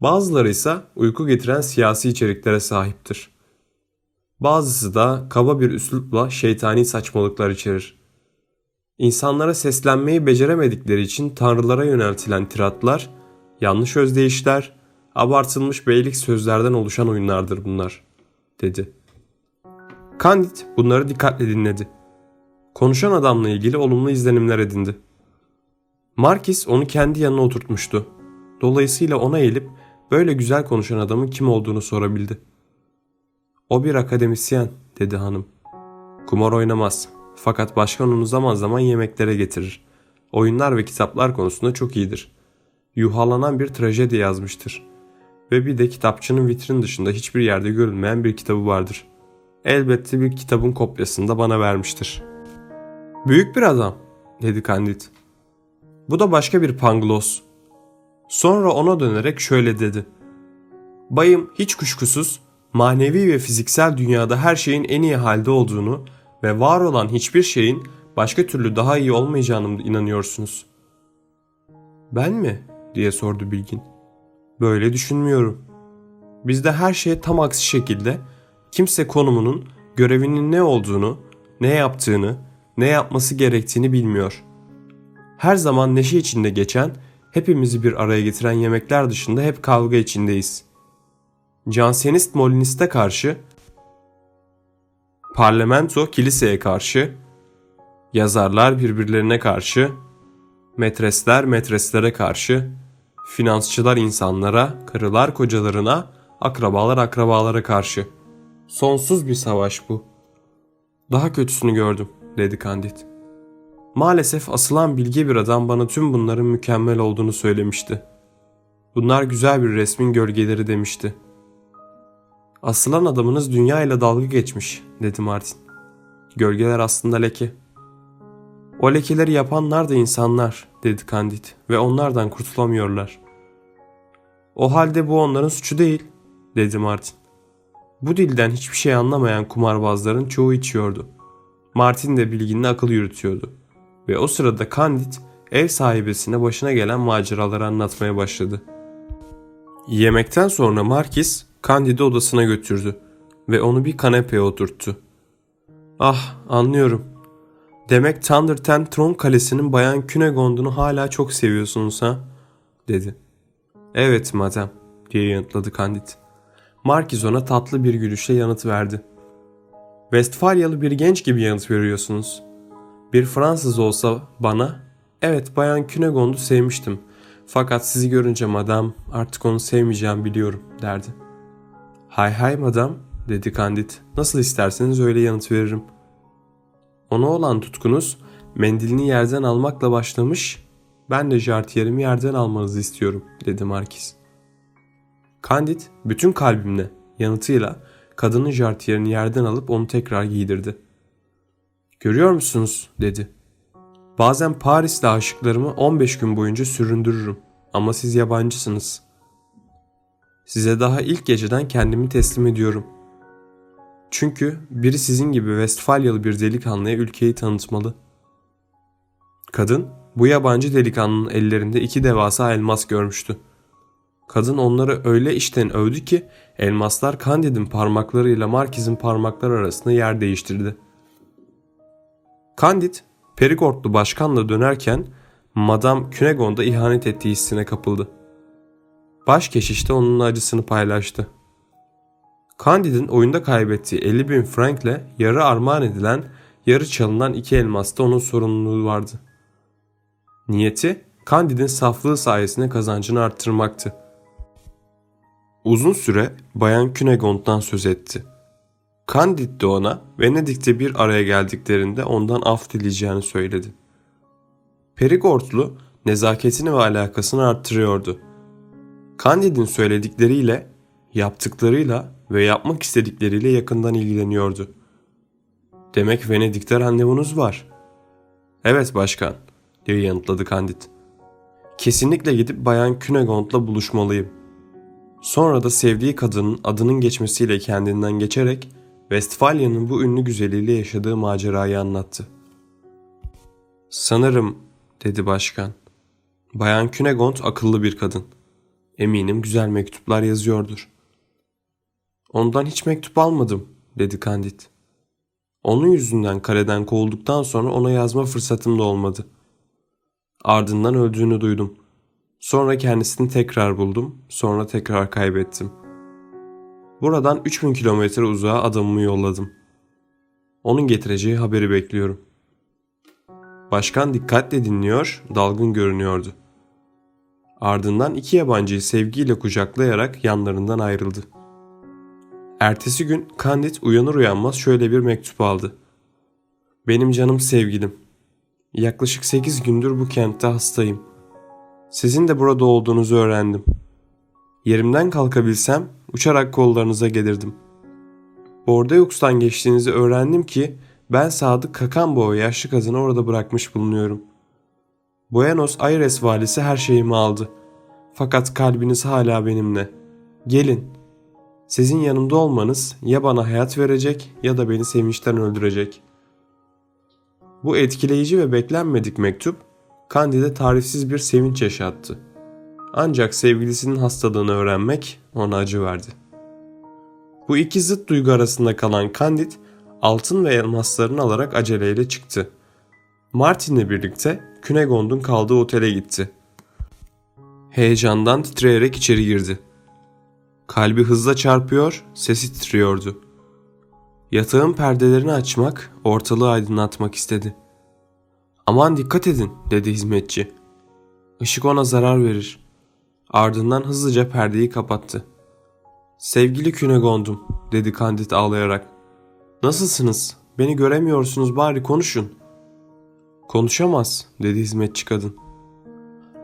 Bazıları ise uyku getiren siyasi içeriklere sahiptir. Bazısı da kaba bir üslupla şeytani saçmalıklar içerir. İnsanlara seslenmeyi beceremedikleri için tanrılara yöneltilen tiratlar, yanlış özdeyişler, abartılmış beylik sözlerden oluşan oyunlardır bunlar, dedi. Candid bunları dikkatle dinledi. Konuşan adamla ilgili olumlu izlenimler edindi. Markis onu kendi yanına oturtmuştu. Dolayısıyla ona eğilip böyle güzel konuşan adamın kim olduğunu sorabildi. O bir akademisyen dedi hanım. Kumar oynamaz fakat başkan onu zaman zaman yemeklere getirir. Oyunlar ve kitaplar konusunda çok iyidir. Yuhalanan bir trajedi yazmıştır. Ve bir de kitapçının vitrin dışında hiçbir yerde görülmeyen bir kitabı vardır. Elbette bir kitabın kopyasını da bana vermiştir. Büyük bir adam dedi Candid. Bu da başka bir Pangloss. Sonra ona dönerek şöyle dedi. Bayım hiç kuşkusuz manevi ve fiziksel dünyada her şeyin en iyi halde olduğunu ve var olan hiçbir şeyin başka türlü daha iyi olmayacağını inanıyorsunuz. Ben mi? diye sordu Bilgin. Böyle düşünmüyorum. Bizde her şey tam aksi şekilde kimse konumunun, görevinin ne olduğunu, ne yaptığını, ne yapması gerektiğini bilmiyor. Her zaman neşe içinde geçen, hepimizi bir araya getiren yemekler dışında hep kavga içindeyiz. Jansenist Molinist'e karşı, parlamento kiliseye karşı, yazarlar birbirlerine karşı, metresler metreslere karşı, finansçılar insanlara, karılar kocalarına, akrabalar akrabalara karşı. Sonsuz bir savaş bu. Daha kötüsünü gördüm, dedi Candid. Maalesef asılan bilge bir adam bana tüm bunların mükemmel olduğunu söylemişti. Bunlar güzel bir resmin gölgeleri demişti. Asılan adamınız dünya ile dalga geçmiş, dedi Martin. Gölgeler aslında leke. O lekeleri yapanlar da insanlar, dedi Candid ve onlardan kurtulamıyorlar. O halde bu onların suçu değil, dedi Martin. Bu dilden hiçbir şey anlamayan kumarbazların çoğu içiyordu. Martin de bilginle akıl yürütüyordu. Ve o sırada Candid ev sahibesine başına gelen maceraları anlatmaya başladı. Yemekten sonra Markis Candid'i odasına götürdü ve onu bir kanepeye oturttu. Ah anlıyorum. Demek Thunder Ten Tron Kalesi'nin Bayan Cunegond'unu hala çok seviyorsunuz ha? dedi. Evet madem diye yanıtladı Candid. Markiz ona tatlı bir gülüşle yanıt verdi. Westfalyalı bir genç gibi yanıt veriyorsunuz. Bir Fransız olsa bana, evet Bayan Cunegond'u sevmiştim. Fakat sizi görünce madam artık onu sevmeyeceğim biliyorum derdi. Hay hay madam dedi Candid. Nasıl isterseniz öyle yanıt veririm. Ona olan tutkunuz mendilini yerden almakla başlamış, ben de jartiyerimi yerden almanızı istiyorum dedi Markiz. Candid bütün kalbimle yanıtıyla kadının jartiyerini yerden alıp onu tekrar giydirdi. Görüyor musunuz dedi. Bazen Paris'te aşıklarımı 15 gün boyunca süründürürüm ama siz yabancısınız. Size daha ilk geceden kendimi teslim ediyorum. Çünkü biri sizin gibi Westfalyalı bir delikanlıya ülkeyi tanıtmalı. Kadın bu yabancı delikanlının ellerinde iki devasa elmas görmüştü. Kadın onları öyle işten övdü ki elmaslar Candid'in parmaklarıyla Markiz'in parmakları arasında yer değiştirdi. Candid, Perigordlu başkanla dönerken Madame Cunegonda ihanet ettiği hissine kapıldı. Baş keşiş de onun acısını paylaştı. Candid'in oyunda kaybettiği 50 bin frankle yarı armağan edilen, yarı çalınan iki elmasta onun sorumluluğu vardı. Niyeti, Candid'in saflığı sayesinde kazancını arttırmaktı. Uzun süre Bayan Cunegond'dan söz etti. Candid de ona Venedik'te bir araya geldiklerinde ondan af dileyeceğini söyledi. Perigordlu nezaketini ve alakasını arttırıyordu. Candid'in söyledikleriyle, yaptıklarıyla ve yapmak istedikleriyle yakından ilgileniyordu. Demek Venedik'te randevunuz var. Evet başkan, diye yanıtladı Candid. Kesinlikle gidip Bayan Cunegond'la buluşmalıyım. Sonra da sevdiği kadının adının geçmesiyle kendinden geçerek Westfalya'nın bu ünlü güzeliyle yaşadığı macerayı anlattı. Sanırım, dedi başkan. Bayan Cunegond akıllı bir kadın. Eminim güzel mektuplar yazıyordur. Ondan hiç mektup almadım, dedi Candid. Onun yüzünden kaleden kovulduktan sonra ona yazma fırsatım da olmadı. Ardından öldüğünü duydum. Sonra kendisini tekrar buldum, sonra tekrar kaybettim. Buradan 3000 kilometre uzağa adamımı yolladım. Onun getireceği haberi bekliyorum. Başkan dikkatle dinliyor, dalgın görünüyordu. Ardından iki yabancıyı sevgiyle kucaklayarak yanlarından ayrıldı. Ertesi gün Candid uyanır uyanmaz şöyle bir mektup aldı. Benim canım sevgilim. Yaklaşık 8 gündür bu kentte hastayım. Sizin de burada olduğunuzu öğrendim. Yerimden kalkabilsem uçarak kollarınıza gelirdim. Bordeaux'tan geçtiğinizi öğrendim ki ben Sadık Kakambo yaşlı kadını orada bırakmış bulunuyorum. Buenos Aires valisi her şeyimi aldı. Fakat kalbiniz hala benimle. Gelin. Sizin yanımda olmanız ya bana hayat verecek ya da beni sevinçten öldürecek. Bu etkileyici ve beklenmedik mektup Candide tarifsiz bir sevinç yaşattı. Ancak sevgilisinin hastalığını öğrenmek ona acı verdi. Bu iki zıt duygu arasında kalan Candid altın ve elmaslarını alarak aceleyle çıktı. Martin'le birlikte Cunegond'un kaldığı otele gitti. Heyecandan titreyerek içeri girdi. Kalbi hızla çarpıyor, sesi titriyordu. Yatağın perdelerini açmak, ortalığı aydınlatmak istedi. Aman dikkat edin dedi hizmetçi. Işık ona zarar verir. Ardından hızlıca perdeyi kapattı. Sevgili Künegondum dedi Kandit ağlayarak. Nasılsınız? Beni göremiyorsunuz bari konuşun. Konuşamaz dedi hizmetçi kadın.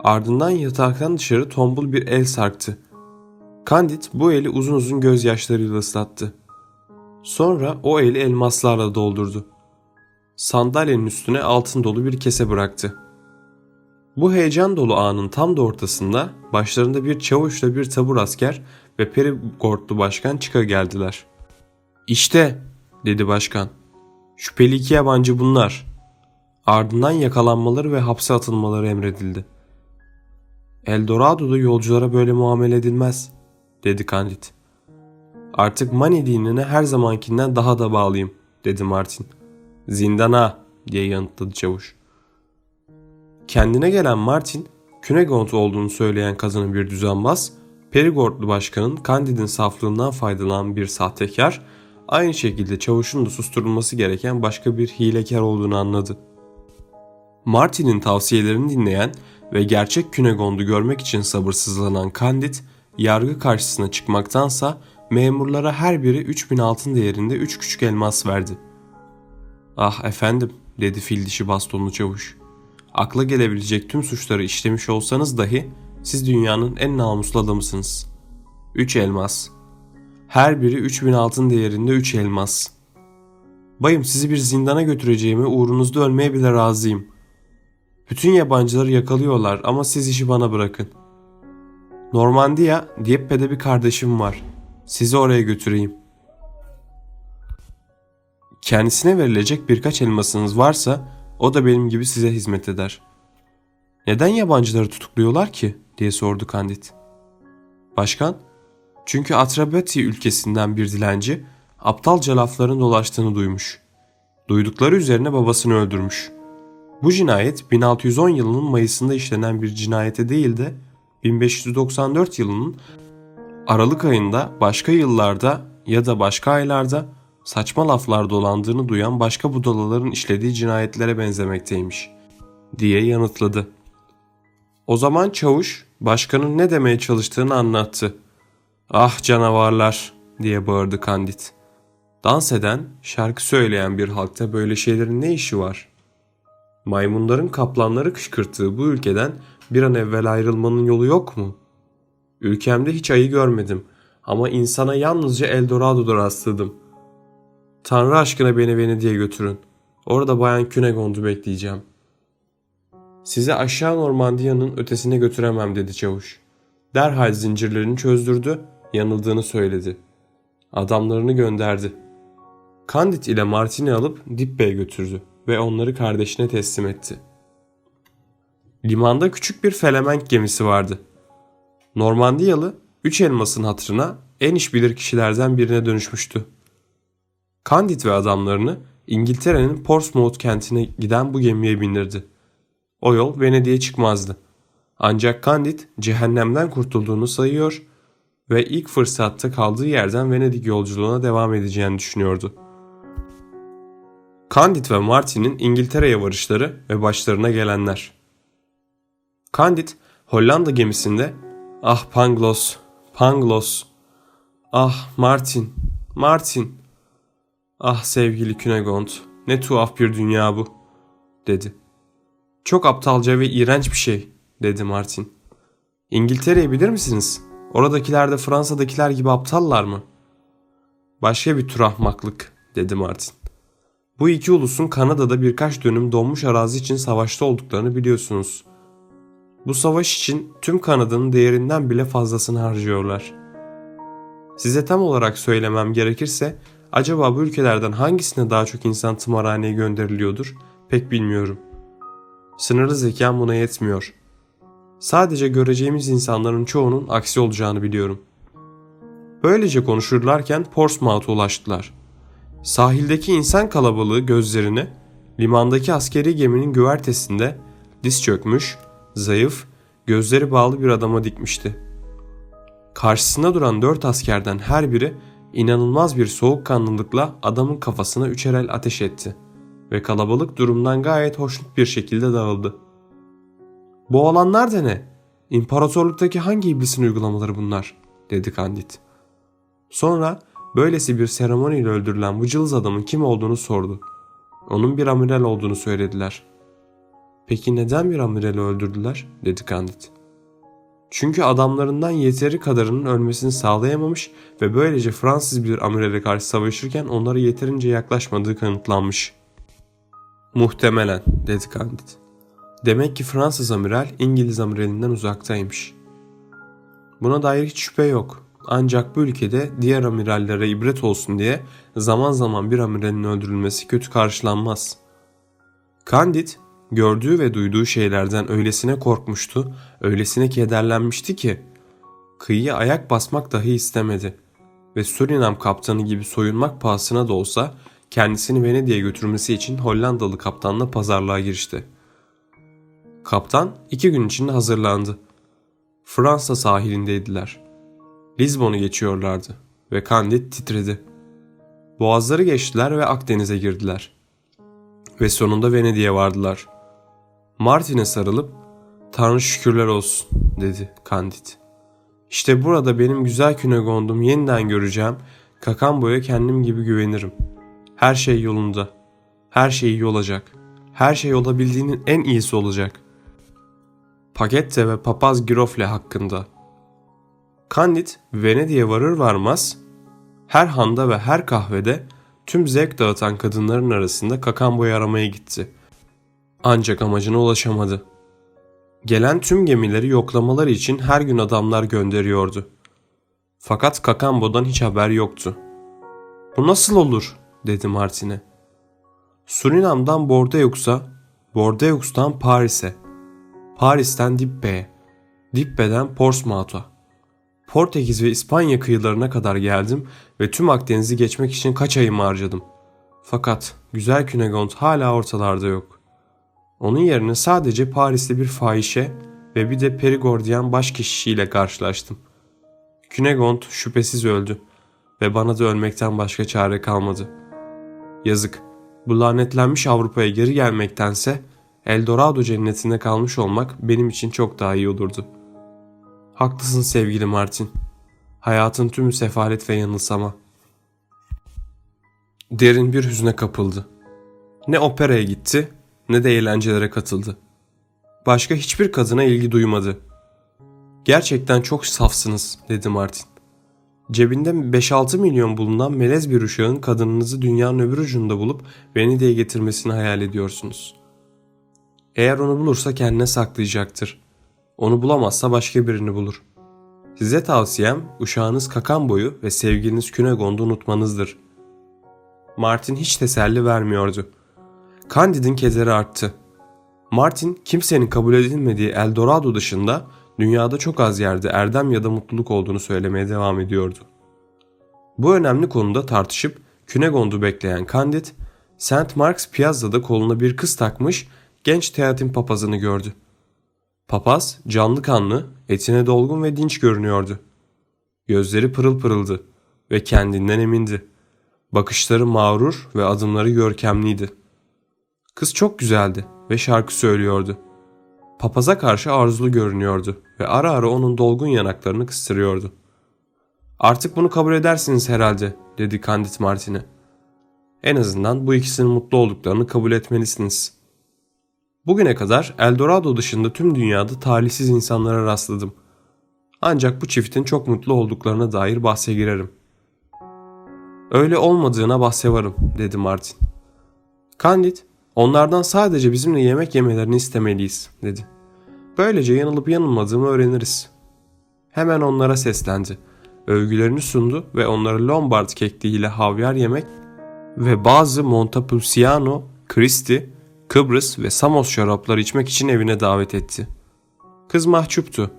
Ardından yataktan dışarı tombul bir el sarktı. Kandit bu eli uzun uzun gözyaşlarıyla ıslattı. Sonra o eli elmaslarla doldurdu. Sandalyenin üstüne altın dolu bir kese bıraktı. Bu heyecan dolu anın tam da ortasında başlarında bir çavuşla bir tabur asker ve perigordlu başkan çıka geldiler. İşte dedi başkan. Şüpheli iki yabancı bunlar. Ardından yakalanmaları ve hapse atılmaları emredildi. Eldorado'da yolculara böyle muamele edilmez dedi Candid. Artık Mani dinine her zamankinden daha da bağlıyım dedi Martin. Zindana diye yanıtladı çavuş. Kendine gelen Martin, Künegond olduğunu söyleyen kadının bir düzenbaz, Perigordlu başkanın Candid'in saflığından faydalanan bir sahtekar, aynı şekilde çavuşun da susturulması gereken başka bir hilekar olduğunu anladı. Martin'in tavsiyelerini dinleyen ve gerçek Künegond'u görmek için sabırsızlanan Candid, yargı karşısına çıkmaktansa memurlara her biri 3000 altın değerinde 3 küçük elmas verdi. Ah efendim dedi fil dişi bastonlu çavuş. Akla gelebilecek tüm suçları işlemiş olsanız dahi siz dünyanın en namuslu adamısınız. 3 elmas. Her biri 3000 altın değerinde 3 elmas. Bayım sizi bir zindana götüreceğime uğrunuzda ölmeye bile razıyım. Bütün yabancıları yakalıyorlar ama siz işi bana bırakın. Normandiya, Dieppe'de bir kardeşim var. Sizi oraya götüreyim. Kendisine verilecek birkaç elmasınız varsa o da benim gibi size hizmet eder. Neden yabancıları tutukluyorlar ki? diye sordu Kandit. Başkan, çünkü Atrabati ülkesinden bir dilenci aptalca lafların dolaştığını duymuş. Duydukları üzerine babasını öldürmüş. Bu cinayet 1610 yılının Mayıs'ında işlenen bir cinayete değil de 1594 yılının Aralık ayında başka yıllarda ya da başka aylarda saçma laflar dolandığını duyan başka budalaların işlediği cinayetlere benzemekteymiş diye yanıtladı. O zaman çavuş başkanın ne demeye çalıştığını anlattı. Ah canavarlar diye bağırdı Kandit. Dans eden, şarkı söyleyen bir halkta böyle şeylerin ne işi var? Maymunların kaplanları kışkırttığı bu ülkeden bir an evvel ayrılmanın yolu yok mu? Ülkemde hiç ayı görmedim ama insana yalnızca Eldorado'da rastladım. Tanrı aşkına beni Venedik'e götürün. Orada Bayan Künegond'u bekleyeceğim. Sizi aşağı Normandiya'nın ötesine götüremem dedi çavuş. Derhal zincirlerini çözdürdü, yanıldığını söyledi. Adamlarını gönderdi. Candid ile Martin'i alıp Dippe'ye götürdü ve onları kardeşine teslim etti. Limanda küçük bir felemenk gemisi vardı. Normandiyalı üç elmasın hatırına en iş bilir kişilerden birine dönüşmüştü. Candid ve adamlarını İngiltere'nin Portsmouth kentine giden bu gemiye bindirdi. O yol Venedik'e çıkmazdı. Ancak Candid cehennemden kurtulduğunu sayıyor ve ilk fırsatta kaldığı yerden Venedik yolculuğuna devam edeceğini düşünüyordu. Candid ve Martin'in İngiltere'ye varışları ve başlarına gelenler. Candid Hollanda gemisinde ah Pangloss, Pangloss, ah Martin, Martin, ah sevgili Künegond ne tuhaf bir dünya bu dedi. Çok aptalca ve iğrenç bir şey dedi Martin. İngiltere'yi bilir misiniz? Oradakiler de Fransa'dakiler gibi aptallar mı? Başka bir tür ahmaklık dedi Martin. Bu iki ulusun Kanada'da birkaç dönüm donmuş arazi için savaşta olduklarını biliyorsunuz. Bu savaş için tüm Kanada'nın değerinden bile fazlasını harcıyorlar. Size tam olarak söylemem gerekirse acaba bu ülkelerden hangisine daha çok insan tımarhaneye gönderiliyordur pek bilmiyorum. Sınırlı zekam buna yetmiyor. Sadece göreceğimiz insanların çoğunun aksi olacağını biliyorum. Böylece konuşurlarken Portsmouth'a ulaştılar. Sahildeki insan kalabalığı gözlerini limandaki askeri geminin güvertesinde diz çökmüş, zayıf, gözleri bağlı bir adama dikmişti. Karşısında duran dört askerden her biri inanılmaz bir soğukkanlılıkla adamın kafasına üçer el ateş etti ve kalabalık durumdan gayet hoşnut bir şekilde dağıldı. Bu olanlar da ne? İmparatorluktaki hangi iblisin uygulamaları bunlar? dedi Kandit. Sonra böylesi bir seremoniyle öldürülen bu cılız adamın kim olduğunu sordu. Onun bir amiral olduğunu söylediler. Peki neden bir amirali öldürdüler? dedi Kandit. Çünkü adamlarından yeteri kadarının ölmesini sağlayamamış ve böylece Fransız bir amirale karşı savaşırken onlara yeterince yaklaşmadığı kanıtlanmış. Muhtemelen dedi Kandit. Demek ki Fransız amiral İngiliz amiralinden uzaktaymış. Buna dair hiç şüphe yok. Ancak bu ülkede diğer amirallere ibret olsun diye zaman zaman bir amiralin öldürülmesi kötü karşılanmaz. Kandit gördüğü ve duyduğu şeylerden öylesine korkmuştu, öylesine kederlenmişti ki kıyıya ayak basmak dahi istemedi ve Surinam kaptanı gibi soyunmak pahasına da olsa kendisini Venedik'e götürmesi için Hollandalı kaptanla pazarlığa girişti. Kaptan iki gün içinde hazırlandı. Fransa sahilindeydiler. Lizbon'u geçiyorlardı ve Kandit titredi. Boğazları geçtiler ve Akdeniz'e girdiler. Ve sonunda Venedik'e vardılar. Martin'e sarılıp Tanrı şükürler olsun dedi Kandit. İşte burada benim güzel Künegond'um yeniden göreceğim. Kakambo'ya kendim gibi güvenirim. Her şey yolunda. Her şey iyi olacak. Her şey olabildiğinin en iyisi olacak. Pakette ve papaz Girofle hakkında. Kandit Venedik'e varır varmaz her handa ve her kahvede tüm zevk dağıtan kadınların arasında Kakambo'yu aramaya gitti. Ancak amacına ulaşamadı. Gelen tüm gemileri yoklamaları için her gün adamlar gönderiyordu. Fakat Kakambo'dan hiç haber yoktu. Bu nasıl olur dedi Martin'e. Surinam'dan Bordeaux'a, Bordeaux'tan Paris'e, Paris'ten Dippe'ye, Dippe'den Portsmouth'a. Portekiz ve İspanya kıyılarına kadar geldim ve tüm Akdeniz'i geçmek için kaç ayımı harcadım. Fakat güzel Künegond hala ortalarda yok. Onun yerine sadece Paris'te bir fahişe ve bir de Perigordiyan baş kişisiyle karşılaştım. Künegond şüphesiz öldü ve bana da ölmekten başka çare kalmadı. Yazık, bu lanetlenmiş Avrupa'ya geri gelmektense Eldorado cennetinde kalmış olmak benim için çok daha iyi olurdu. Haklısın sevgili Martin. Hayatın tümü sefalet ve yanılsama. Derin bir hüzne kapıldı. Ne operaya gitti ne de eğlencelere katıldı. Başka hiçbir kadına ilgi duymadı. Gerçekten çok safsınız dedi Martin. Cebinde 5-6 milyon bulunan melez bir uşağın kadınınızı dünyanın öbür ucunda bulup Venedik'e getirmesini hayal ediyorsunuz. Eğer onu bulursa kendine saklayacaktır. Onu bulamazsa başka birini bulur. Size tavsiyem uşağınız kakan boyu ve sevgiliniz Künegon'da unutmanızdır. Martin hiç teselli vermiyordu. Candid'in kederi arttı. Martin kimsenin kabul edilmediği Eldorado dışında dünyada çok az yerde erdem ya da mutluluk olduğunu söylemeye devam ediyordu. Bu önemli konuda tartışıp Künegondu bekleyen Candid, St. Mark's Piazza'da koluna bir kız takmış genç Teatin papazını gördü. Papaz canlı kanlı, etine dolgun ve dinç görünüyordu. Gözleri pırıl pırıldı ve kendinden emindi. Bakışları mağrur ve adımları görkemliydi. Kız çok güzeldi ve şarkı söylüyordu. Papaza karşı arzulu görünüyordu ve ara ara onun dolgun yanaklarını kıstırıyordu. Artık bunu kabul edersiniz herhalde dedi Candid Martin'e. En azından bu ikisinin mutlu olduklarını kabul etmelisiniz. Bugüne kadar Eldorado dışında tüm dünyada talihsiz insanlara rastladım. Ancak bu çiftin çok mutlu olduklarına dair bahse girerim. Öyle olmadığına bahse varım dedi Martin. Candid onlardan sadece bizimle yemek yemelerini istemeliyiz dedi. Böylece yanılıp yanılmadığımı öğreniriz. Hemen onlara seslendi. Övgülerini sundu ve onları Lombard kekliğiyle havyar yemek ve bazı Montepulciano, Christie, Kıbrıs ve Samos şarapları içmek için evine davet etti. Kız mahcuptu.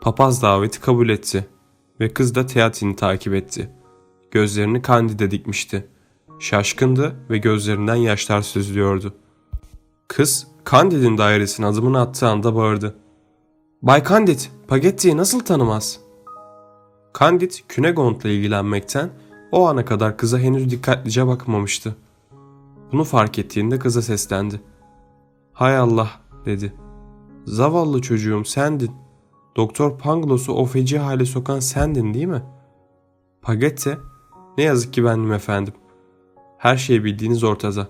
Papaz daveti kabul etti ve kız da Teatin'i takip etti. Gözlerini Candide dikmişti. Şaşkındı ve gözlerinden yaşlar süzülüyordu. Kız Candid'in dairesine adımını attığı anda bağırdı. Bay Candid, Pagetti'yi nasıl tanımaz? Candid Künegont'la ilgilenmekten o ana kadar kıza henüz dikkatlice bakmamıştı. Bunu fark ettiğinde kıza seslendi. Hay Allah dedi. Zavallı çocuğum sendin. Doktor Panglos'u o feci hale sokan sendin değil mi? Pagette, ne yazık ki bendim efendim. Her şeyi bildiğiniz ortada.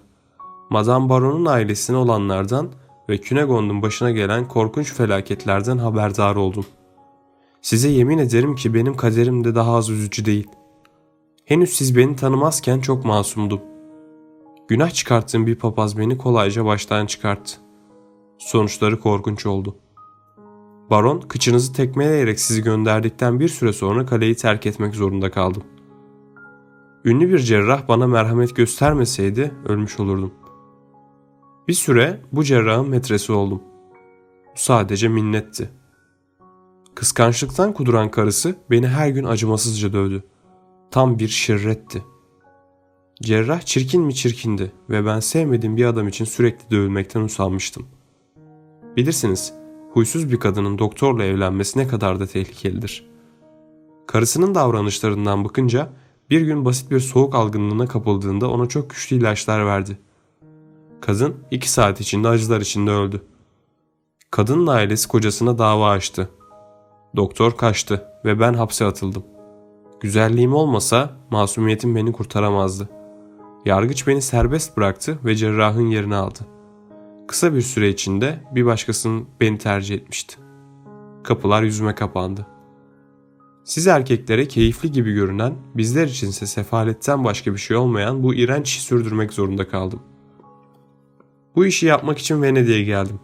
Madame Baron'un ailesine olanlardan ve Künegond'un başına gelen korkunç felaketlerden haberdar oldum. Size yemin ederim ki benim kaderim de daha az üzücü değil. Henüz siz beni tanımazken çok masumdum. Günah çıkarttığım bir papaz beni kolayca baştan çıkarttı. Sonuçları korkunç oldu. Baron kıçınızı tekmeleyerek sizi gönderdikten bir süre sonra kaleyi terk etmek zorunda kaldım. Ünlü bir cerrah bana merhamet göstermeseydi ölmüş olurdum. Bir süre bu cerrahın metresi oldum. Bu sadece minnetti. Kıskançlıktan kuduran karısı beni her gün acımasızca dövdü. Tam bir şirretti. Cerrah çirkin mi çirkindi ve ben sevmediğim bir adam için sürekli dövülmekten usanmıştım. Bilirsiniz, huysuz bir kadının doktorla evlenmesi ne kadar da tehlikelidir. Karısının davranışlarından bakınca bir gün basit bir soğuk algınlığına kapıldığında ona çok güçlü ilaçlar verdi. Kadın iki saat içinde acılar içinde öldü. Kadının ailesi kocasına dava açtı. Doktor kaçtı ve ben hapse atıldım. Güzelliğim olmasa masumiyetim beni kurtaramazdı.'' Yargıç beni serbest bıraktı ve cerrahın yerini aldı. Kısa bir süre içinde bir başkasının beni tercih etmişti. Kapılar yüzüme kapandı. Siz erkeklere keyifli gibi görünen, bizler içinse sefaletten başka bir şey olmayan bu iğrenç işi sürdürmek zorunda kaldım. Bu işi yapmak için Venedik'e geldim.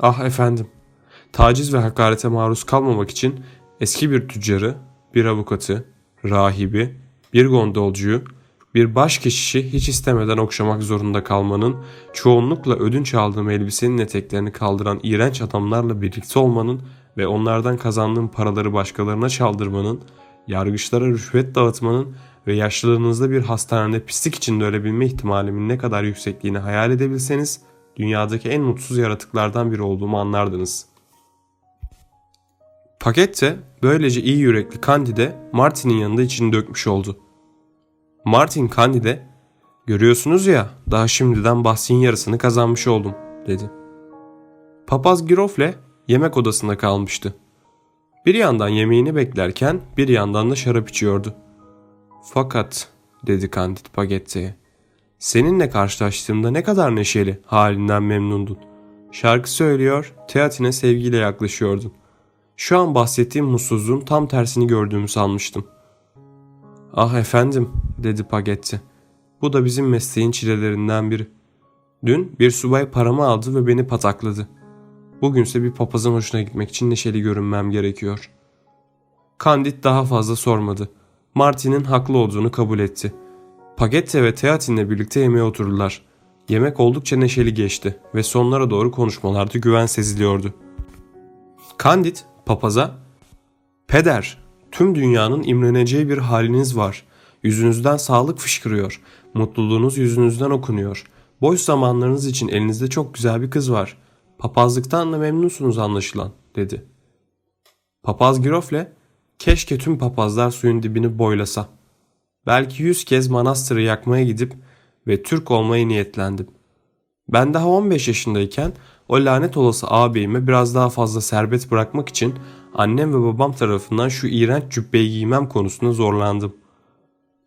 Ah efendim, taciz ve hakarete maruz kalmamak için eski bir tüccarı, bir avukatı, rahibi, bir gondolcuyu, Bir baş keşişi hiç istemeden okşamak zorunda kalmanın, çoğunlukla ödünç aldığım elbisenin eteklerini kaldıran iğrenç adamlarla birlikte olmanın ve onlardan kazandığım paraları başkalarına çaldırmanın, yargıçlara rüşvet dağıtmanın ve yaşlılığınızda bir hastanede pislik içinde ölebilme ihtimalimin ne kadar yüksekliğini hayal edebilseniz dünyadaki en mutsuz yaratıklardan biri olduğumu anlardınız. Pakette böylece iyi yürekli Candide Martin'in yanında içini dökmüş oldu. Martin Candide görüyorsunuz ya daha şimdiden bahsin yarısını kazanmış oldum dedi. Papaz Girofle yemek odasında kalmıştı. Bir yandan yemeğini beklerken bir yandan da şarap içiyordu. Fakat dedi Candide Pagette'ye seninle karşılaştığımda ne kadar neşeli, halinden memnundun. Şarkı söylüyor, Teatin'e sevgiyle yaklaşıyordun. Şu an bahsettiğim mutsuzluğun tam tersini gördüğümü sanmıştım. Ah efendim, dedi Pagetti. Bu da bizim mesleğin çilelerinden biri. Dün bir subay paramı aldı ve beni patakladı. Bugünse bir papazın hoşuna gitmek için neşeli görünmem gerekiyor. Kandit daha fazla sormadı. Martin'in haklı olduğunu kabul etti. Pagette ve Teatin'le birlikte yemeğe oturdular. Yemek oldukça neşeli geçti ve sonlara doğru konuşmalarda güven seziliyordu. Kandit, papaza, ''Peder, tüm dünyanın imreneceği bir haliniz var. Yüzünüzden sağlık fışkırıyor. Mutluluğunuz yüzünüzden okunuyor. Boş zamanlarınız için elinizde çok güzel bir kız var. Papazlıktan da memnunsunuz anlaşılan.'' dedi. Papaz Girofle, ''Keşke tüm papazlar suyun dibini boylasa.'' Belki yüz kez manastırı yakmaya gidip ve Türk olmayı niyetlendim. Ben daha 15 yaşındayken o lanet olası ağabeyime biraz daha fazla serbest bırakmak için annem ve babam tarafından şu iğrenç cübbeyi giymem konusunda zorlandım.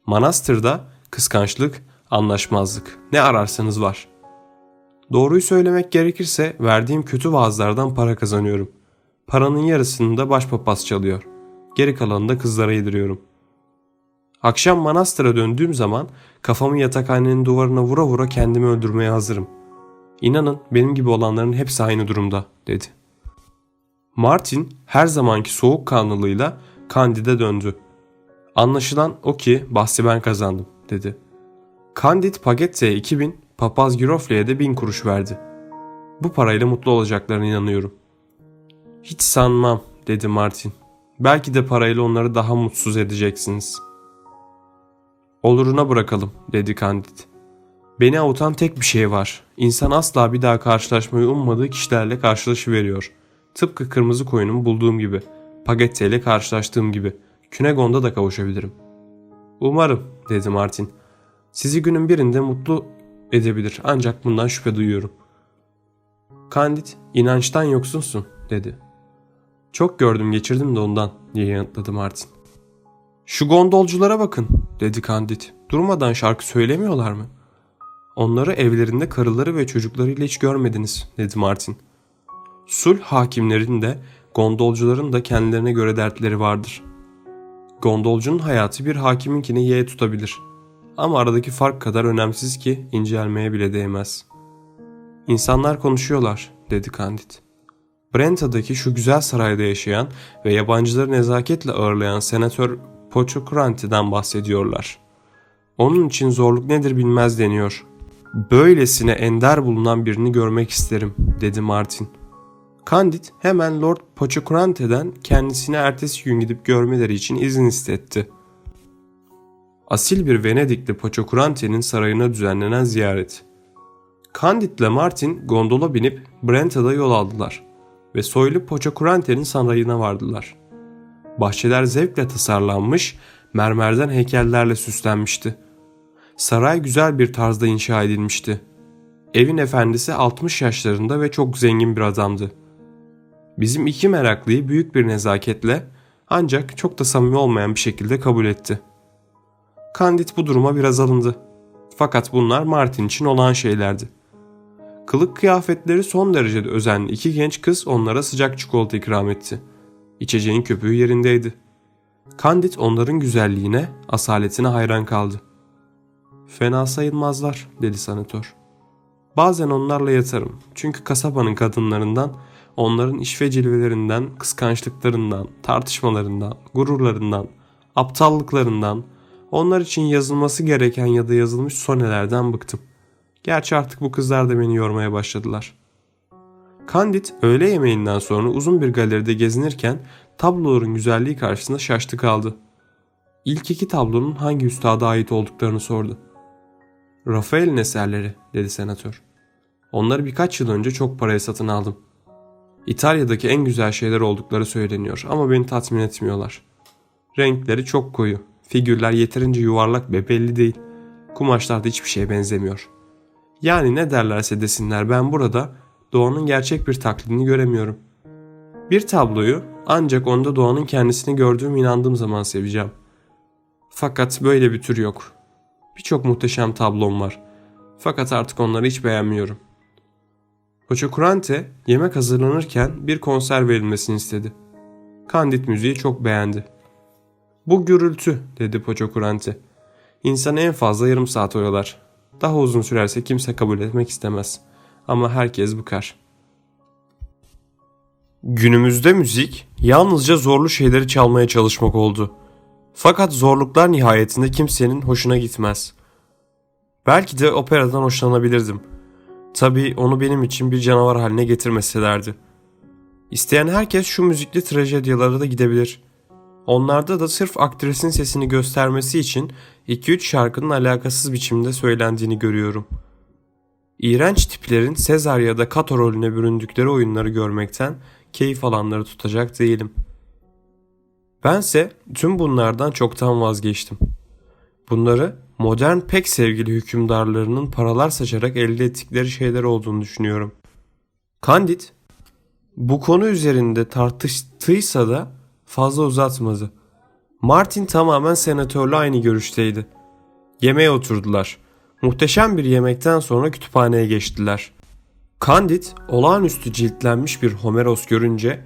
Manastırda kıskançlık, anlaşmazlık ne ararsanız var. Doğruyu söylemek gerekirse verdiğim kötü vaazlardan para kazanıyorum. Paranın yarısını da başpapaz çalıyor. Geri kalanını da kızlara yediriyorum.'' Akşam manastıra döndüğüm zaman kafamı yatakhanenin duvarına vura vura kendimi öldürmeye hazırım. İnanın benim gibi olanların hepsi aynı durumda dedi. Martin her zamanki soğukkanlılığıyla Candide döndü. Anlaşılan o ki bahsi ben kazandım dedi. Candid Pagette'ye 2000, Papaz Girofle'ye de 1000 kuruş verdi. Bu parayla mutlu olacaklarına inanıyorum. Hiç sanmam dedi Martin. Belki de parayla onları daha mutsuz edeceksiniz.'' Oluruna bırakalım dedi Candid. Beni avutan tek bir şey var. İnsan asla bir daha karşılaşmayı ummadığı kişilerle karşılaşıveriyor. Tıpkı kırmızı koyunun bulduğum gibi. Pagette ile karşılaştığım gibi. Künegon'da da kavuşabilirim. Umarım dedi Martin. Sizi günün birinde mutlu edebilir ancak bundan şüphe duyuyorum. Candid inançtan yoksunsun dedi. Çok gördüm geçirdim de ondan diye yanıtladı Martin. Şu gondolculara bakın dedi Candid. Durmadan şarkı söylemiyorlar mı? Onları evlerinde karıları ve çocuklarıyla hiç görmediniz dedi Martin. Sulh hakimlerin de gondolcuların da kendilerine göre dertleri vardır. Gondolcunun hayatı bir hakiminkini yeğe tutabilir. Ama aradaki fark kadar önemsiz ki incelmeye bile değmez. İnsanlar konuşuyorlar dedi Candid. Brenta'daki şu güzel sarayda yaşayan ve yabancıları nezaketle ağırlayan senatör Poçokranti'den bahsediyorlar. Onun için zorluk nedir bilmez deniyor. Böylesine ender bulunan birini görmek isterim dedi Martin. Candid hemen Lord Poçokrante'den kendisine ertesi gün gidip görmeleri için izin istetti. Asil bir Venedikli Poçokrante'nin sarayına düzenlenen ziyaret. Candid ile Martin gondola binip Brenta'da yol aldılar ve soylu Poçokrante'nin sarayına vardılar.'' Bahçeler zevkle tasarlanmış, mermerden heykellerle süslenmişti. Saray güzel bir tarzda inşa edilmişti. Evin efendisi 60 yaşlarında ve çok zengin bir adamdı. Bizim iki meraklıyı büyük bir nezaketle ancak çok da samimi olmayan bir şekilde kabul etti. Candid bu duruma biraz alındı. Fakat bunlar Martin için olan şeylerdi. Kılık kıyafetleri son derecede özenli iki genç kız onlara sıcak çikolata ikram etti.'' İçeceğin köpüğü yerindeydi. Candid onların güzelliğine, asaletine hayran kaldı. Fena sayılmazlar dedi sanatör. Bazen onlarla yatarım çünkü kasabanın kadınlarından, onların iş ve cilvelerinden, kıskançlıklarından, tartışmalarından, gururlarından, aptallıklarından, Onlar için yazılması gereken ya da yazılmış sonelerden bıktım. Gerçi artık bu kızlar da beni yormaya başladılar. Kandit öğle yemeğinden sonra uzun bir galeride gezinirken tabloların güzelliği karşısında şaştı kaldı. İlk iki tablonun hangi üstada ait olduklarını sordu. Rafael'in eserleri dedi senatör. Onları birkaç yıl önce çok paraya satın aldım. İtalya'daki en güzel şeyler oldukları söyleniyor ama beni tatmin etmiyorlar. Renkleri çok koyu. Figürler yeterince yuvarlak ve belli değil. Kumaşlarda hiçbir şeye benzemiyor. Yani ne derlerse desinler ben burada doğanın gerçek bir taklidini göremiyorum. Bir tabloyu ancak onda doğanın kendisini gördüğüm inandığım zaman seveceğim. Fakat böyle bir tür yok. Birçok muhteşem tablom var. Fakat artık onları hiç beğenmiyorum. Hoca Kurante yemek hazırlanırken bir konser verilmesini istedi. Kandit müziği çok beğendi. Bu gürültü dedi Poço Kurante. İnsanı en fazla yarım saat oyalar. Daha uzun sürerse kimse kabul etmek istemez. Ama herkes bıkar. Günümüzde müzik yalnızca zorlu şeyleri çalmaya çalışmak oldu. Fakat zorluklar nihayetinde kimsenin hoşuna gitmez. Belki de operadan hoşlanabilirdim. Tabii onu benim için bir canavar haline getirmeselerdi. İsteyen herkes şu müzikli trajedyalara da gidebilir. Onlarda da sırf aktrisin sesini göstermesi için 2-3 şarkının alakasız biçimde söylendiğini görüyorum. İğrenç tiplerin Sezar ya da Kato rolüne büründükleri oyunları görmekten keyif alanları tutacak değilim. Bense tüm bunlardan çoktan vazgeçtim. Bunları modern pek sevgili hükümdarlarının paralar saçarak elde ettikleri şeyler olduğunu düşünüyorum. Kandit bu konu üzerinde tartıştıysa da fazla uzatmadı. Martin tamamen senatörle aynı görüşteydi. Yemeğe oturdular. Muhteşem bir yemekten sonra kütüphaneye geçtiler. Kandit olağanüstü ciltlenmiş bir Homeros görünce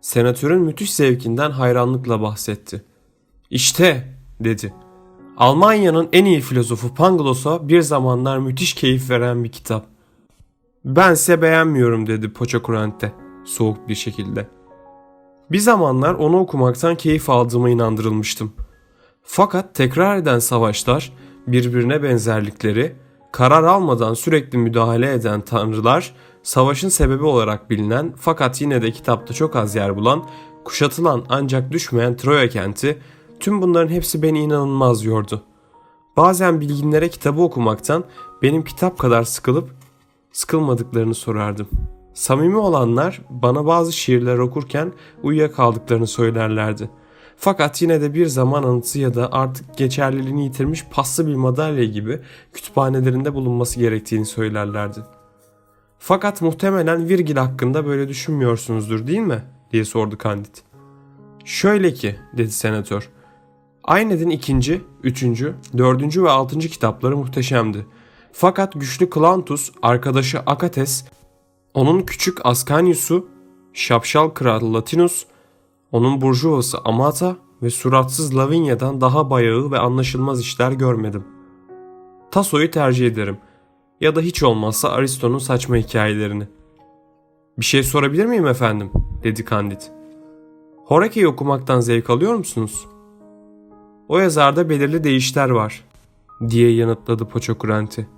senatörün müthiş zevkinden hayranlıkla bahsetti. İşte dedi. Almanya'nın en iyi filozofu Pangloss'a bir zamanlar müthiş keyif veren bir kitap. Bense beğenmiyorum dedi Poçakurante soğuk bir şekilde. Bir zamanlar onu okumaktan keyif aldığıma inandırılmıştım. Fakat tekrar eden savaşlar, birbirine benzerlikleri, karar almadan sürekli müdahale eden tanrılar, savaşın sebebi olarak bilinen fakat yine de kitapta çok az yer bulan, kuşatılan ancak düşmeyen Troya kenti, tüm bunların hepsi beni inanılmaz yordu. Bazen bilginlere kitabı okumaktan benim kitap kadar sıkılıp sıkılmadıklarını sorardım.'' Samimi olanlar bana bazı şiirler okurken uyuyakaldıklarını söylerlerdi. Fakat yine de bir zaman anıtı ya da artık geçerliliğini yitirmiş paslı bir madalya gibi kütüphanelerinde bulunması gerektiğini söylerlerdi. Fakat muhtemelen virgil hakkında böyle düşünmüyorsunuzdur değil mi? diye sordu Kandit. Şöyle ki dedi senatör. Ayned'in ikinci, üçüncü, dördüncü ve altıncı kitapları muhteşemdi. Fakat güçlü Klantus, arkadaşı Akates onun küçük Ascanius'u, şapşal kral Latinus, onun burjuvası Amata ve suratsız Lavinia'dan daha bayağı ve anlaşılmaz işler görmedim. Taso'yu tercih ederim ya da hiç olmazsa Aristo'nun saçma hikayelerini. Bir şey sorabilir miyim efendim? dedi Kandit. Horake'yi okumaktan zevk alıyor musunuz? O yazarda belirli değişler var diye yanıtladı Poçokurenti.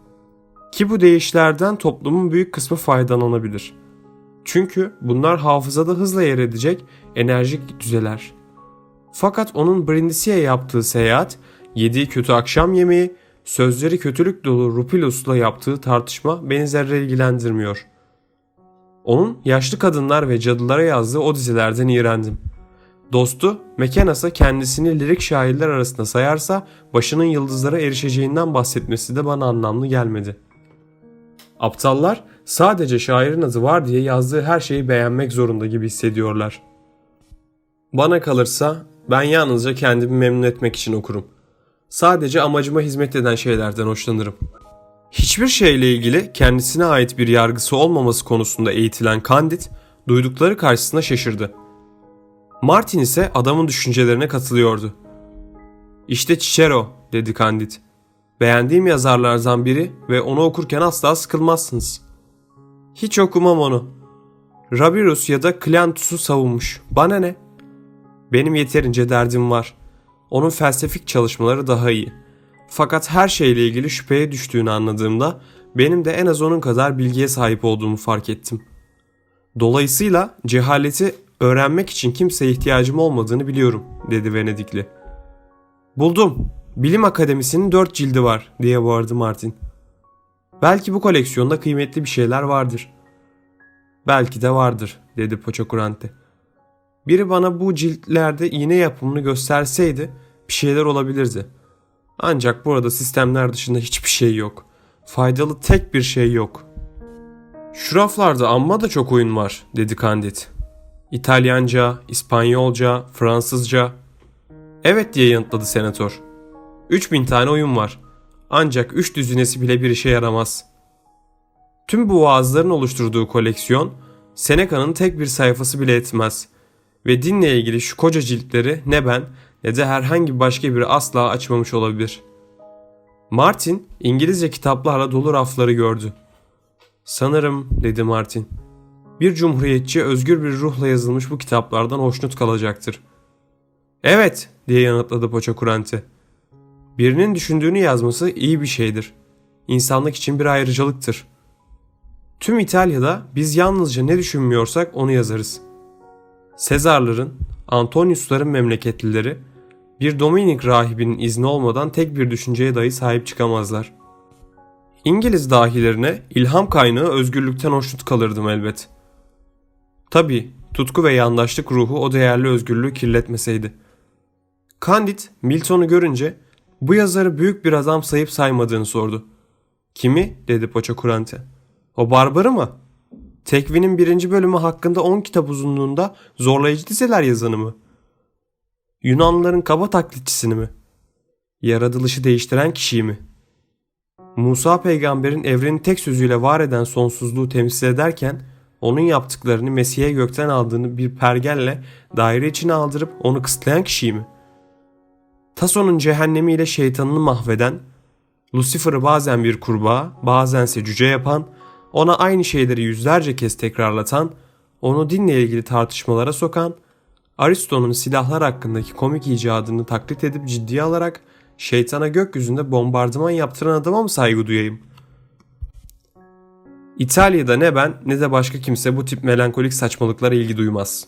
Ki bu değişlerden toplumun büyük kısmı faydalanabilir. Çünkü bunlar hafızada hızla yer edecek enerjik düzeler. Fakat onun Brindisi'ye yaptığı seyahat, yediği kötü akşam yemeği, sözleri kötülük dolu Rupilus'la yaptığı tartışma beni zerre ilgilendirmiyor. Onun yaşlı kadınlar ve cadılara yazdığı o dizilerden iğrendim. Dostu Mekenas'a kendisini lirik şairler arasında sayarsa başının yıldızlara erişeceğinden bahsetmesi de bana anlamlı gelmedi.'' Aptallar sadece şairin adı var diye yazdığı her şeyi beğenmek zorunda gibi hissediyorlar. Bana kalırsa ben yalnızca kendimi memnun etmek için okurum. Sadece amacıma hizmet eden şeylerden hoşlanırım. Hiçbir şeyle ilgili kendisine ait bir yargısı olmaması konusunda eğitilen Candid, duydukları karşısında şaşırdı. Martin ise adamın düşüncelerine katılıyordu. İşte Cicero dedi Candid. Beğendiğim yazarlardan biri ve onu okurken asla sıkılmazsınız. Hiç okumam onu. Rabirus ya da Cleantus'u savunmuş. Bana ne? Benim yeterince derdim var. Onun felsefik çalışmaları daha iyi. Fakat her şeyle ilgili şüpheye düştüğünü anladığımda benim de en az onun kadar bilgiye sahip olduğumu fark ettim. Dolayısıyla cehaleti öğrenmek için kimseye ihtiyacım olmadığını biliyorum, dedi Venedikli. Buldum. Bilim Akademisi'nin dört cildi var, diye bağırdı Martin. Belki bu koleksiyonda kıymetli bir şeyler vardır. Belki de vardır, dedi Poçokurante. Biri bana bu ciltlerde iğne yapımını gösterseydi bir şeyler olabilirdi. Ancak burada sistemler dışında hiçbir şey yok. Faydalı tek bir şey yok. Şu raflarda amma da çok oyun var, dedi Kandit. İtalyanca, İspanyolca, Fransızca. Evet diye yanıtladı senatör. 3000 tane oyun var. Ancak 3 düzinesi bile bir işe yaramaz. Tüm bu vaazların oluşturduğu koleksiyon Seneca'nın tek bir sayfası bile etmez. Ve dinle ilgili şu koca ciltleri ne ben ne de herhangi başka biri asla açmamış olabilir. Martin İngilizce kitaplarla dolu rafları gördü. Sanırım dedi Martin. Bir cumhuriyetçi özgür bir ruhla yazılmış bu kitaplardan hoşnut kalacaktır. Evet diye yanıtladı Poça Kurante. Birinin düşündüğünü yazması iyi bir şeydir. İnsanlık için bir ayrıcalıktır. Tüm İtalya'da biz yalnızca ne düşünmüyorsak onu yazarız. Sezarların, Antoniusların memleketlileri bir Dominik rahibinin izni olmadan tek bir düşünceye dahi sahip çıkamazlar. İngiliz dahilerine ilham kaynağı özgürlükten hoşnut kalırdım elbet. Tabi tutku ve yandaşlık ruhu o değerli özgürlüğü kirletmeseydi. Candid Milton'u görünce bu yazarı büyük bir adam sayıp saymadığını sordu. Kimi? dedi Poça Kurante. O barbarı mı? Tekvin'in birinci bölümü hakkında 10 kitap uzunluğunda zorlayıcı dizeler yazanı mı? Yunanlıların kaba taklitçisini mi? Yaratılışı değiştiren kişiyi mi? Musa peygamberin evreni tek sözüyle var eden sonsuzluğu temsil ederken onun yaptıklarını Mesih'e gökten aldığını bir pergelle daire içine aldırıp onu kısıtlayan kişiyi mi? Tason'un cehennemiyle şeytanını mahveden, Lucifer'ı bazen bir kurbağa, bazense cüce yapan, ona aynı şeyleri yüzlerce kez tekrarlatan, onu dinle ilgili tartışmalara sokan, Aristo'nun silahlar hakkındaki komik icadını taklit edip ciddiye alarak şeytana gökyüzünde bombardıman yaptıran adama mı saygı duyayım? İtalya'da ne ben ne de başka kimse bu tip melankolik saçmalıklara ilgi duymaz.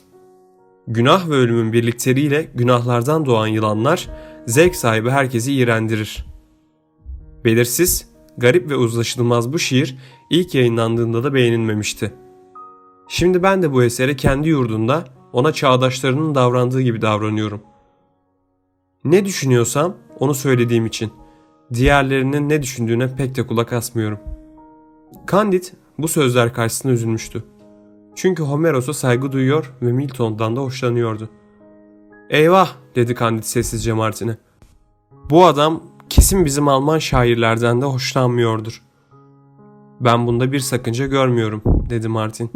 Günah ve ölümün birlikteliğiyle günahlardan doğan yılanlar zevk sahibi herkesi iğrendirir. Belirsiz, garip ve uzlaşılmaz bu şiir ilk yayınlandığında da beğenilmemişti. Şimdi ben de bu esere kendi yurdunda ona çağdaşlarının davrandığı gibi davranıyorum. Ne düşünüyorsam onu söylediğim için diğerlerinin ne düşündüğüne pek de kulak asmıyorum. Candid bu sözler karşısında üzülmüştü. Çünkü Homeros'a saygı duyuyor ve Milton'dan da hoşlanıyordu. Eyvah dedi Candid sessizce Martin'e. Bu adam kesin bizim Alman şairlerden de hoşlanmıyordur. Ben bunda bir sakınca görmüyorum dedi Martin.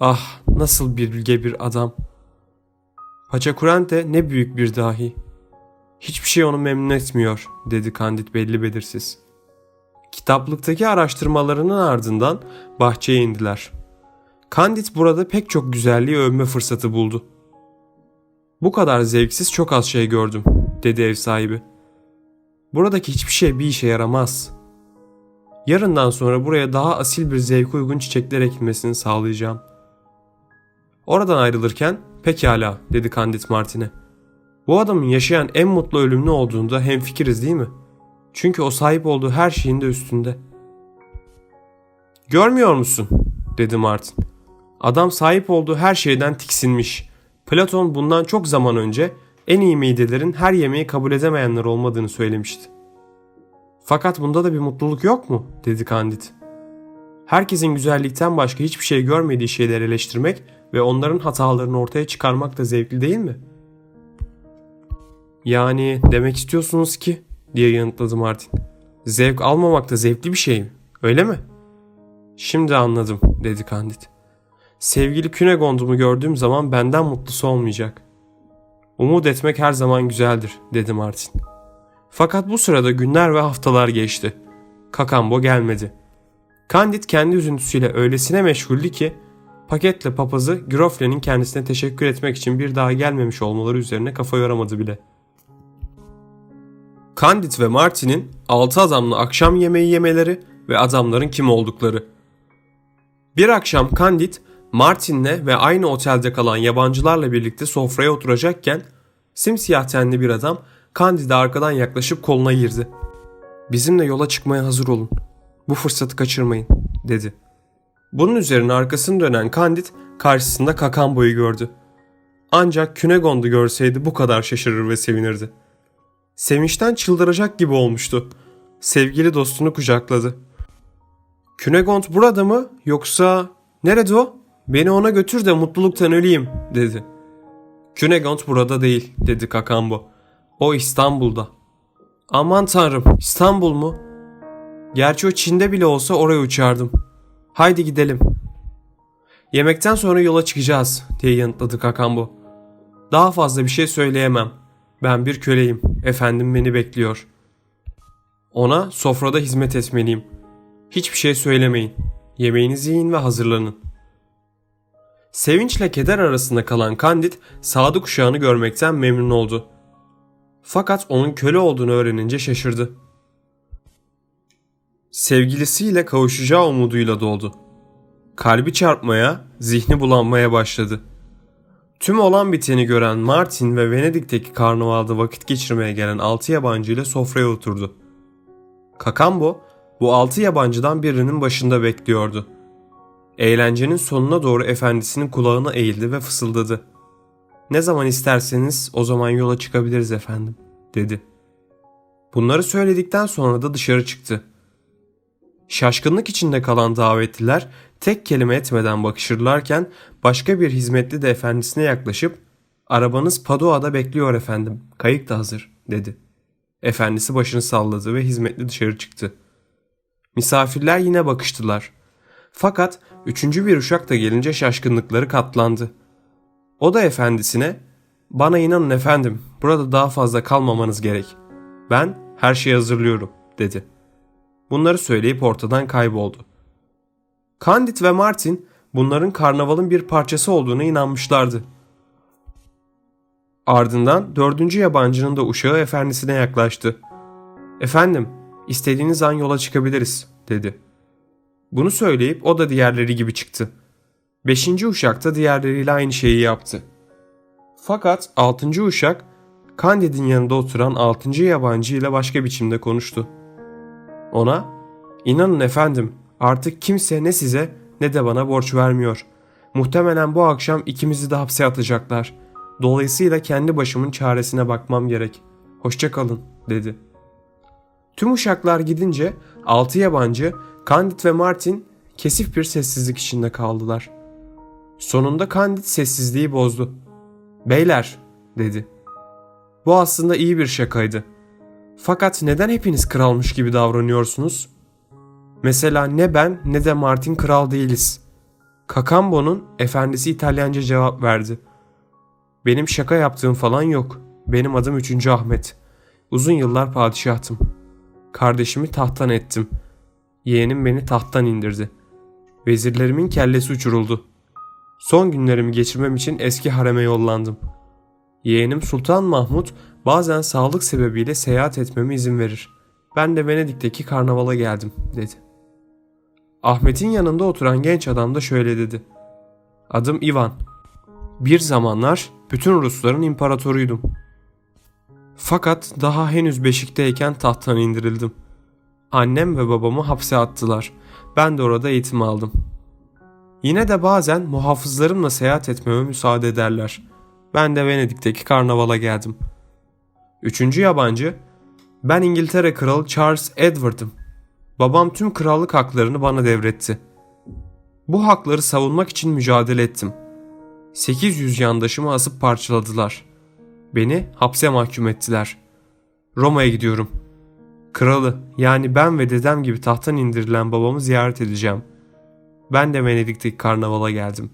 Ah nasıl bir bilge bir adam. Paçakurante ne büyük bir dahi. Hiçbir şey onu memnun etmiyor dedi Kandit belli belirsiz. Kitaplıktaki araştırmalarının ardından bahçeye indiler. Kandit burada pek çok güzelliği övme fırsatı buldu. Bu kadar zevksiz çok az şey gördüm dedi ev sahibi. Buradaki hiçbir şey bir işe yaramaz. Yarından sonra buraya daha asil bir zevk uygun çiçekler ekilmesini sağlayacağım. Oradan ayrılırken pekala dedi Candid Martin'e. Bu adamın yaşayan en mutlu ölüm ne olduğunda hemfikiriz değil mi? Çünkü o sahip olduğu her şeyin de üstünde. Görmüyor musun? dedi Martin. Adam sahip olduğu her şeyden tiksinmiş. Platon bundan çok zaman önce en iyi midelerin her yemeği kabul edemeyenler olmadığını söylemişti. Fakat bunda da bir mutluluk yok mu? dedi Candid. Herkesin güzellikten başka hiçbir şey görmediği şeyleri eleştirmek ve onların hatalarını ortaya çıkarmak da zevkli değil mi? Yani demek istiyorsunuz ki diye yanıtladı Martin. Zevk almamak da zevkli bir şey mi? Öyle mi? Şimdi anladım dedi Candid. Sevgili Künegondumu gördüğüm zaman benden mutlusu olmayacak. Umut etmek her zaman güzeldir dedi Martin. Fakat bu sırada günler ve haftalar geçti. Kakambo gelmedi. Candid kendi üzüntüsüyle öylesine meşguldü ki paketle papazı Grofle'nin kendisine teşekkür etmek için bir daha gelmemiş olmaları üzerine kafa yoramadı bile. Candid ve Martin'in altı adamla akşam yemeği yemeleri ve adamların kim oldukları. Bir akşam Candid, Martin'le ve aynı otelde kalan yabancılarla birlikte sofraya oturacakken simsiyah tenli bir adam Candid'e arkadan yaklaşıp koluna girdi. Bizimle yola çıkmaya hazır olun. Bu fırsatı kaçırmayın dedi. Bunun üzerine arkasını dönen Candid karşısında Kakambo'yu gördü. Ancak Künegon'du görseydi bu kadar şaşırır ve sevinirdi. Sevinçten çıldıracak gibi olmuştu. Sevgili dostunu kucakladı. Künegond burada mı yoksa nerede o? Beni ona götür de mutluluktan öleyim dedi. Künegond burada değil dedi Kakambo. O İstanbul'da. Aman tanrım İstanbul mu? Gerçi o Çin'de bile olsa oraya uçardım. Haydi gidelim. Yemekten sonra yola çıkacağız diye yanıtladı Kakambo. Daha fazla bir şey söyleyemem. Ben bir köleyim. Efendim beni bekliyor. Ona sofrada hizmet etmeliyim. Hiçbir şey söylemeyin. Yemeğinizi yiyin ve hazırlanın. Sevinçle keder arasında kalan Kandid sadık uşağını görmekten memnun oldu. Fakat onun köle olduğunu öğrenince şaşırdı. Sevgilisiyle kavuşacağı umuduyla doldu. Kalbi çarpmaya, zihni bulanmaya başladı. Tüm olan biteni gören Martin ve Venedik'teki karnavalda vakit geçirmeye gelen altı yabancı ile sofraya oturdu. Kakambo bu altı yabancıdan birinin başında bekliyordu. Eğlencenin sonuna doğru efendisinin kulağına eğildi ve fısıldadı. Ne zaman isterseniz o zaman yola çıkabiliriz efendim, dedi. Bunları söyledikten sonra da dışarı çıktı. Şaşkınlık içinde kalan davetliler tek kelime etmeden bakışırlarken başka bir hizmetli de efendisine yaklaşıp ''Arabanız Padoa'da bekliyor efendim, kayık da hazır.'' dedi. Efendisi başını salladı ve hizmetli dışarı çıktı. Misafirler yine bakıştılar. Fakat üçüncü bir uşak da gelince şaşkınlıkları katlandı. O da efendisine ''Bana inanın efendim, burada daha fazla kalmamanız gerek. Ben her şeyi hazırlıyorum.'' dedi. Bunları söyleyip ortadan kayboldu. Candid ve Martin bunların karnavalın bir parçası olduğuna inanmışlardı. Ardından dördüncü yabancının da uşağı efendisine yaklaştı. ''Efendim, istediğiniz an yola çıkabiliriz.'' dedi. Bunu söyleyip o da diğerleri gibi çıktı. Beşinci uşak da diğerleriyle aynı şeyi yaptı. Fakat altıncı uşak Candid'in yanında oturan altıncı yabancı ile başka biçimde konuştu. Ona, inanın efendim artık kimse ne size ne de bana borç vermiyor. Muhtemelen bu akşam ikimizi de hapse atacaklar. Dolayısıyla kendi başımın çaresine bakmam gerek. Hoşçakalın dedi. Tüm uşaklar gidince altı yabancı Candid ve Martin kesif bir sessizlik içinde kaldılar. Sonunda Candid sessizliği bozdu. Beyler dedi. Bu aslında iyi bir şakaydı. Fakat neden hepiniz kralmış gibi davranıyorsunuz? Mesela ne ben ne de Martin kral değiliz. Kakambo'nun efendisi İtalyanca cevap verdi. Benim şaka yaptığım falan yok. Benim adım 3. Ahmet. Uzun yıllar padişahtım. Kardeşimi tahttan ettim. Yeğenim beni tahttan indirdi. Vezirlerimin kellesi uçuruldu. Son günlerimi geçirmem için eski hareme yollandım. Yeğenim Sultan Mahmut bazen sağlık sebebiyle seyahat etmeme izin verir. Ben de Venedik'teki karnavala geldim dedi. Ahmet'in yanında oturan genç adam da şöyle dedi. Adım Ivan. Bir zamanlar bütün Rusların imparatoruydum. Fakat daha henüz beşikteyken tahttan indirildim. Annem ve babamı hapse attılar. Ben de orada eğitim aldım. Yine de bazen muhafızlarımla seyahat etmeme müsaade ederler. Ben de Venedik'teki karnavala geldim. Üçüncü yabancı, ben İngiltere Kralı Charles Edward'ım. Babam tüm krallık haklarını bana devretti. Bu hakları savunmak için mücadele ettim. 800 yandaşımı asıp parçaladılar. Beni hapse mahkum ettiler. Roma'ya gidiyorum. Kralı yani ben ve dedem gibi tahttan indirilen babamı ziyaret edeceğim. Ben de Venedik'teki karnavala geldim.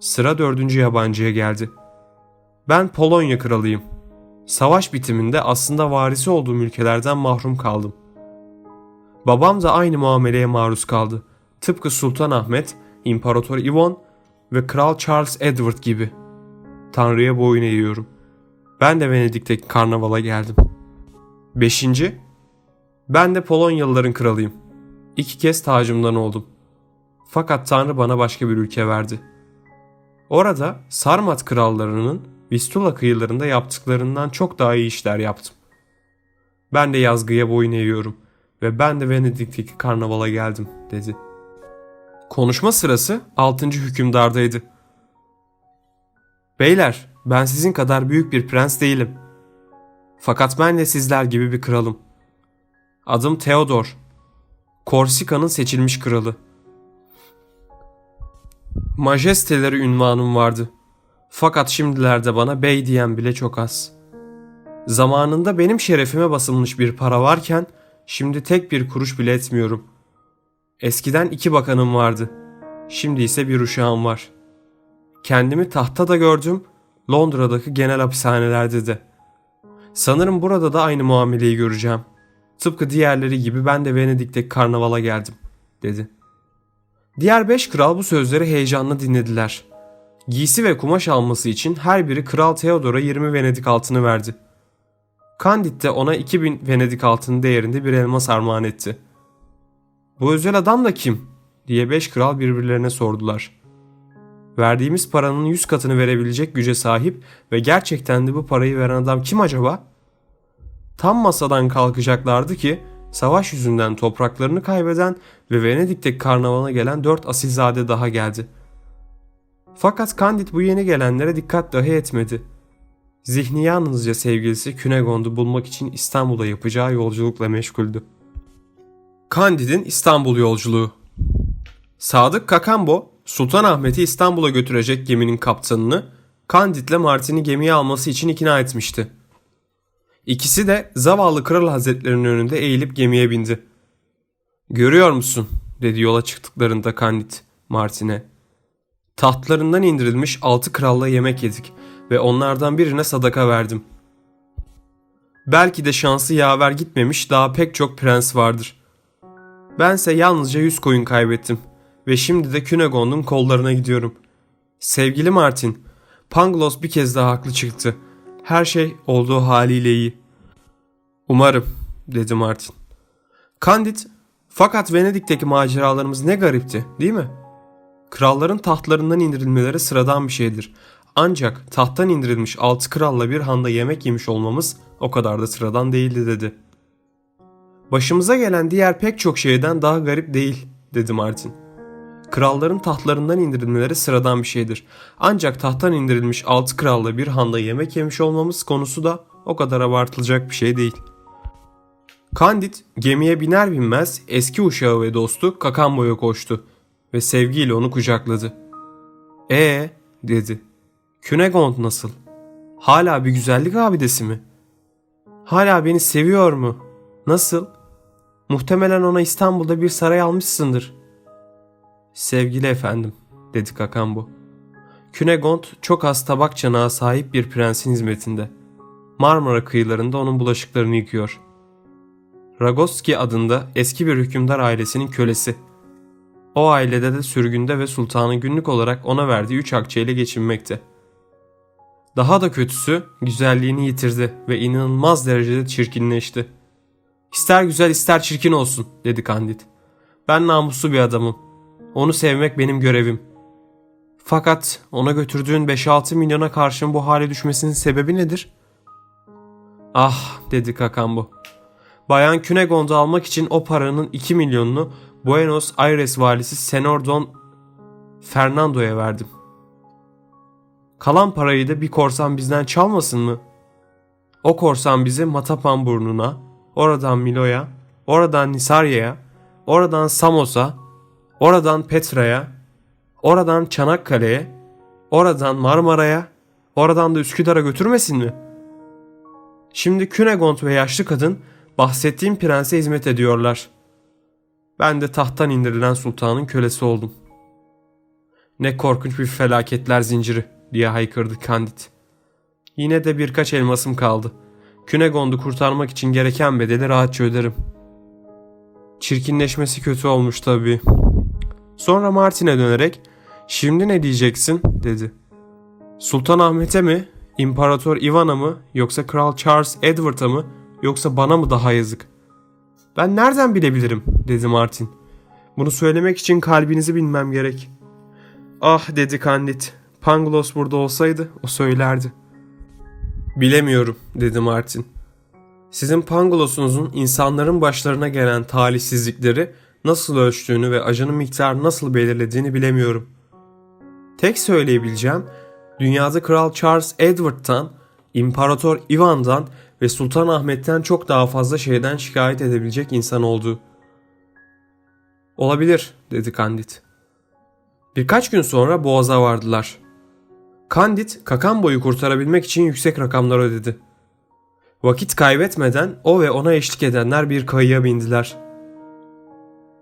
Sıra dördüncü yabancıya geldi. Ben Polonya kralıyım. Savaş bitiminde aslında varisi olduğum ülkelerden mahrum kaldım. Babam da aynı muameleye maruz kaldı. Tıpkı Sultan Ahmet, İmparator Ivan ve Kral Charles Edward gibi. Tanrı'ya boyun eğiyorum. Ben de Venedik'teki karnavala geldim. Beşinci, ben de Polonyalıların kralıyım. İki kez tacımdan oldum. Fakat Tanrı bana başka bir ülke verdi. Orada Sarmat krallarının Vistula kıyılarında yaptıklarından çok daha iyi işler yaptım. Ben de yazgıya boyun eğiyorum ve ben de Venedik'teki karnavala geldim dedi. Konuşma sırası 6. hükümdardaydı. Beyler ben sizin kadar büyük bir prens değilim. Fakat ben de sizler gibi bir kralım. Adım Theodor. Korsika'nın seçilmiş kralı. Majesteleri ünvanım vardı. Fakat şimdilerde bana bey diyen bile çok az. Zamanında benim şerefime basılmış bir para varken şimdi tek bir kuruş bile etmiyorum. Eskiden iki bakanım vardı. Şimdi ise bir uşağım var. Kendimi tahta da gördüm, Londra'daki genel hapishanelerde de. Sanırım burada da aynı muameleyi göreceğim. Tıpkı diğerleri gibi ben de Venedik'teki karnavala geldim, dedi. Diğer beş kral bu sözleri heyecanla dinlediler. Giysi ve kumaş alması için her biri Kral Theodor'a 20 Venedik altını verdi. Candid de ona 2000 Venedik altını değerinde bir elmas armağan etti. Bu özel adam da kim? diye beş kral birbirlerine sordular. Verdiğimiz paranın yüz katını verebilecek güce sahip ve gerçekten de bu parayı veren adam kim acaba? Tam masadan kalkacaklardı ki savaş yüzünden topraklarını kaybeden ve Venedik'teki karnavala gelen dört asilzade daha geldi. Fakat Candid bu yeni gelenlere dikkat dahi etmedi. Zihni yalnızca sevgilisi Künegond'u bulmak için İstanbul'a yapacağı yolculukla meşguldü. Candid'in İstanbul yolculuğu Sadık Kakambo, Sultanahmet'i İstanbul'a götürecek geminin kaptanını Candid'le Martin'i gemiye alması için ikna etmişti. İkisi de zavallı kral hazretlerinin önünde eğilip gemiye bindi. Görüyor musun? dedi yola çıktıklarında Candid Martin'e. Tahtlarından indirilmiş altı kralla yemek yedik ve onlardan birine sadaka verdim. Belki de şansı yaver gitmemiş daha pek çok prens vardır. Bense yalnızca yüz koyun kaybettim ve şimdi de Künegond'un kollarına gidiyorum. Sevgili Martin, Pangloss bir kez daha haklı çıktı. Her şey olduğu haliyle iyi. Umarım, dedi Martin. Candid, fakat Venedik'teki maceralarımız ne garipti, değil mi? Kralların tahtlarından indirilmeleri sıradan bir şeydir. Ancak tahttan indirilmiş altı kralla bir handa yemek yemiş olmamız o kadar da sıradan değildi dedi. Başımıza gelen diğer pek çok şeyden daha garip değil, dedi Martin. Kralların tahtlarından indirilmeleri sıradan bir şeydir. Ancak tahttan indirilmiş altı kralla bir handa yemek yemiş olmamız konusu da o kadar abartılacak bir şey değil. Candid gemiye biner binmez eski uşağı ve dostu Kakambo'ya koştu ve sevgiyle onu kucakladı. Ee dedi. Künegond nasıl? Hala bir güzellik abidesi mi? Hala beni seviyor mu? Nasıl? Muhtemelen ona İstanbul'da bir saray almışsındır. Sevgili efendim, dedi Kakambo. Künegond çok az tabak çanağa sahip bir prensin hizmetinde. Marmara kıyılarında onun bulaşıklarını yıkıyor. Ragoski adında eski bir hükümdar ailesinin kölesi. O ailede de sürgünde ve sultanın günlük olarak ona verdiği üç akçeyle geçinmekte. Daha da kötüsü güzelliğini yitirdi ve inanılmaz derecede çirkinleşti. İster güzel ister çirkin olsun dedi Kandit. Ben namuslu bir adamım. Onu sevmek benim görevim. Fakat ona götürdüğün 5-6 milyona karşın bu hale düşmesinin sebebi nedir? Ah dedi Kakambo. Bayan Künegond'u almak için o paranın 2 milyonunu Buenos Aires valisi Senor Don Fernando'ya verdim. Kalan parayı da bir korsan bizden çalmasın mı? O korsan bizi Matapan burnuna, oradan Milo'ya, oradan Nisarya'ya, oradan Samos'a, oradan Petra'ya, oradan Çanakkale'ye, oradan Marmara'ya, oradan da Üsküdar'a götürmesin mi? Şimdi Künegond ve yaşlı kadın bahsettiğim prense hizmet ediyorlar. Ben de tahttan indirilen sultanın kölesi oldum. Ne korkunç bir felaketler zinciri diye haykırdı Candid. Yine de birkaç elmasım kaldı. Künegond'u kurtarmak için gereken bedeli rahatça öderim. Çirkinleşmesi kötü olmuş tabii. Sonra Martin'e dönerek şimdi ne diyeceksin dedi. Sultan Ahmet'e mi, İmparator Ivan'a mı yoksa Kral Charles Edward'a mı yoksa bana mı daha yazık? Ben nereden bilebilirim dedi Martin. Bunu söylemek için kalbinizi bilmem gerek. Ah dedi Candid. Pangloss burada olsaydı o söylerdi. Bilemiyorum dedi Martin. Sizin Pangloss'unuzun insanların başlarına gelen talihsizlikleri nasıl ölçtüğünü ve acının miktarını nasıl belirlediğini bilemiyorum. Tek söyleyebileceğim dünyada Kral Charles Edward'tan, İmparator Ivan'dan ve Sultan Ahmet'ten çok daha fazla şeyden şikayet edebilecek insan oldu. Olabilir dedi Candid. Birkaç gün sonra Boğaz'a vardılar. Candid Kakambo'yu kurtarabilmek için yüksek rakamlar ödedi. Vakit kaybetmeden o ve ona eşlik edenler bir kayıya bindiler.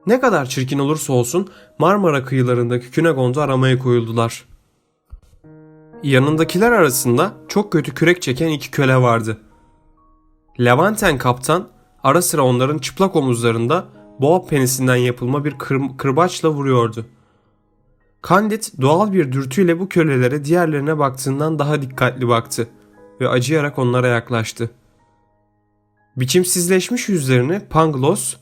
Ne kadar çirkin olursa olsun Marmara kıyılarındaki Künegon'da aramaya koyuldular. Yanındakiler arasında çok kötü kürek çeken iki köle vardı. Levanten kaptan ara sıra onların çıplak omuzlarında boğa penisinden yapılma bir kır, kırbaçla vuruyordu. Candid doğal bir dürtüyle bu kölelere diğerlerine baktığından daha dikkatli baktı ve acıyarak onlara yaklaştı. Biçimsizleşmiş yüzlerini Pangloss,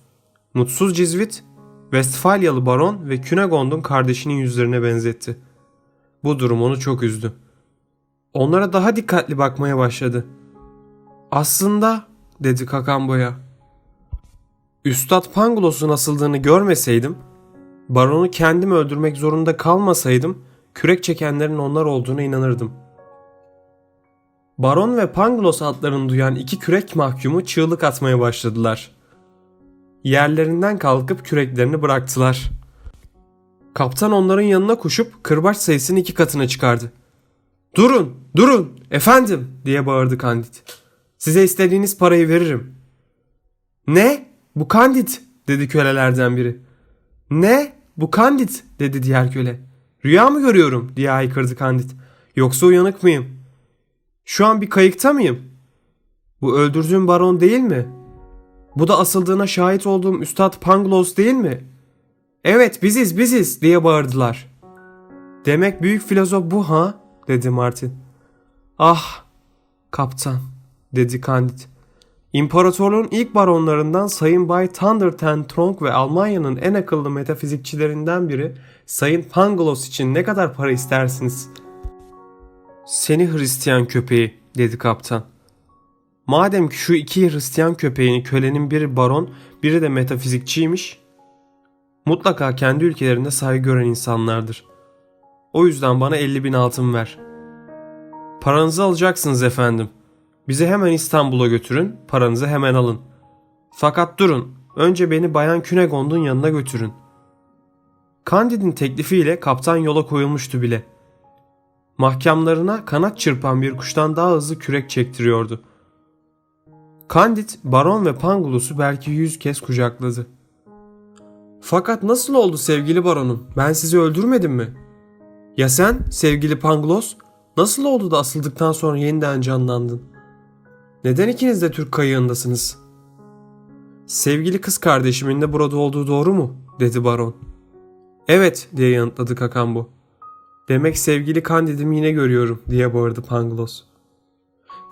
mutsuz Cizvit, Westfalyalı baron ve Künegond'un kardeşinin yüzlerine benzetti. Bu durum onu çok üzdü. Onlara daha dikkatli bakmaya başladı. Aslında dedi Kakambo'ya. Üstad Panglos'un asıldığını görmeseydim, baronu kendim öldürmek zorunda kalmasaydım, kürek çekenlerin onlar olduğuna inanırdım. Baron ve Panglos adlarını duyan iki kürek mahkumu çığlık atmaya başladılar. Yerlerinden kalkıp küreklerini bıraktılar. Kaptan onların yanına koşup kırbaç sayısını iki katına çıkardı. Durun, durun, efendim diye bağırdı Kandid. Size istediğiniz parayı veririm. Ne? Bu Kandid dedi kölelerden biri. Ne? Bu Kandid dedi diğer köle. Rüya mı görüyorum diye haykırdı Kandid. Yoksa uyanık mıyım? Şu an bir kayıkta mıyım? Bu öldürdüğüm baron değil mi? Bu da asıldığına şahit olduğum Üstad Pangloss değil mi? Evet biziz biziz diye bağırdılar. Demek büyük filozof bu ha? dedi Martin. Ah kaptan dedi Candid. İmparatorluğun ilk baronlarından Sayın Bay Thunder Tronk ve Almanya'nın en akıllı metafizikçilerinden biri Sayın Pangloss için ne kadar para istersiniz? Seni Hristiyan köpeği dedi kaptan. Madem ki şu iki Hristiyan köpeğini kölenin biri baron biri de metafizikçiymiş mutlaka kendi ülkelerinde saygı gören insanlardır. O yüzden bana 50 bin altın ver. Paranızı alacaksınız efendim. Bizi hemen İstanbul'a götürün, paranızı hemen alın. Fakat durun, önce beni Bayan Künegond'un yanına götürün. Candid'in teklifiyle kaptan yola koyulmuştu bile. Mahkamlarına kanat çırpan bir kuştan daha hızlı kürek çektiriyordu. Candid, Baron ve Pangulus'u belki yüz kez kucakladı. Fakat nasıl oldu sevgili baronum? Ben sizi öldürmedim mi? Ya sen sevgili Panglos? Nasıl oldu da asıldıktan sonra yeniden canlandın? Neden ikiniz de Türk kayığındasınız? Sevgili kız kardeşimin de burada olduğu doğru mu? dedi baron. Evet diye yanıtladı Kakambo. Demek sevgili Candid'imi yine görüyorum diye bağırdı Panglos.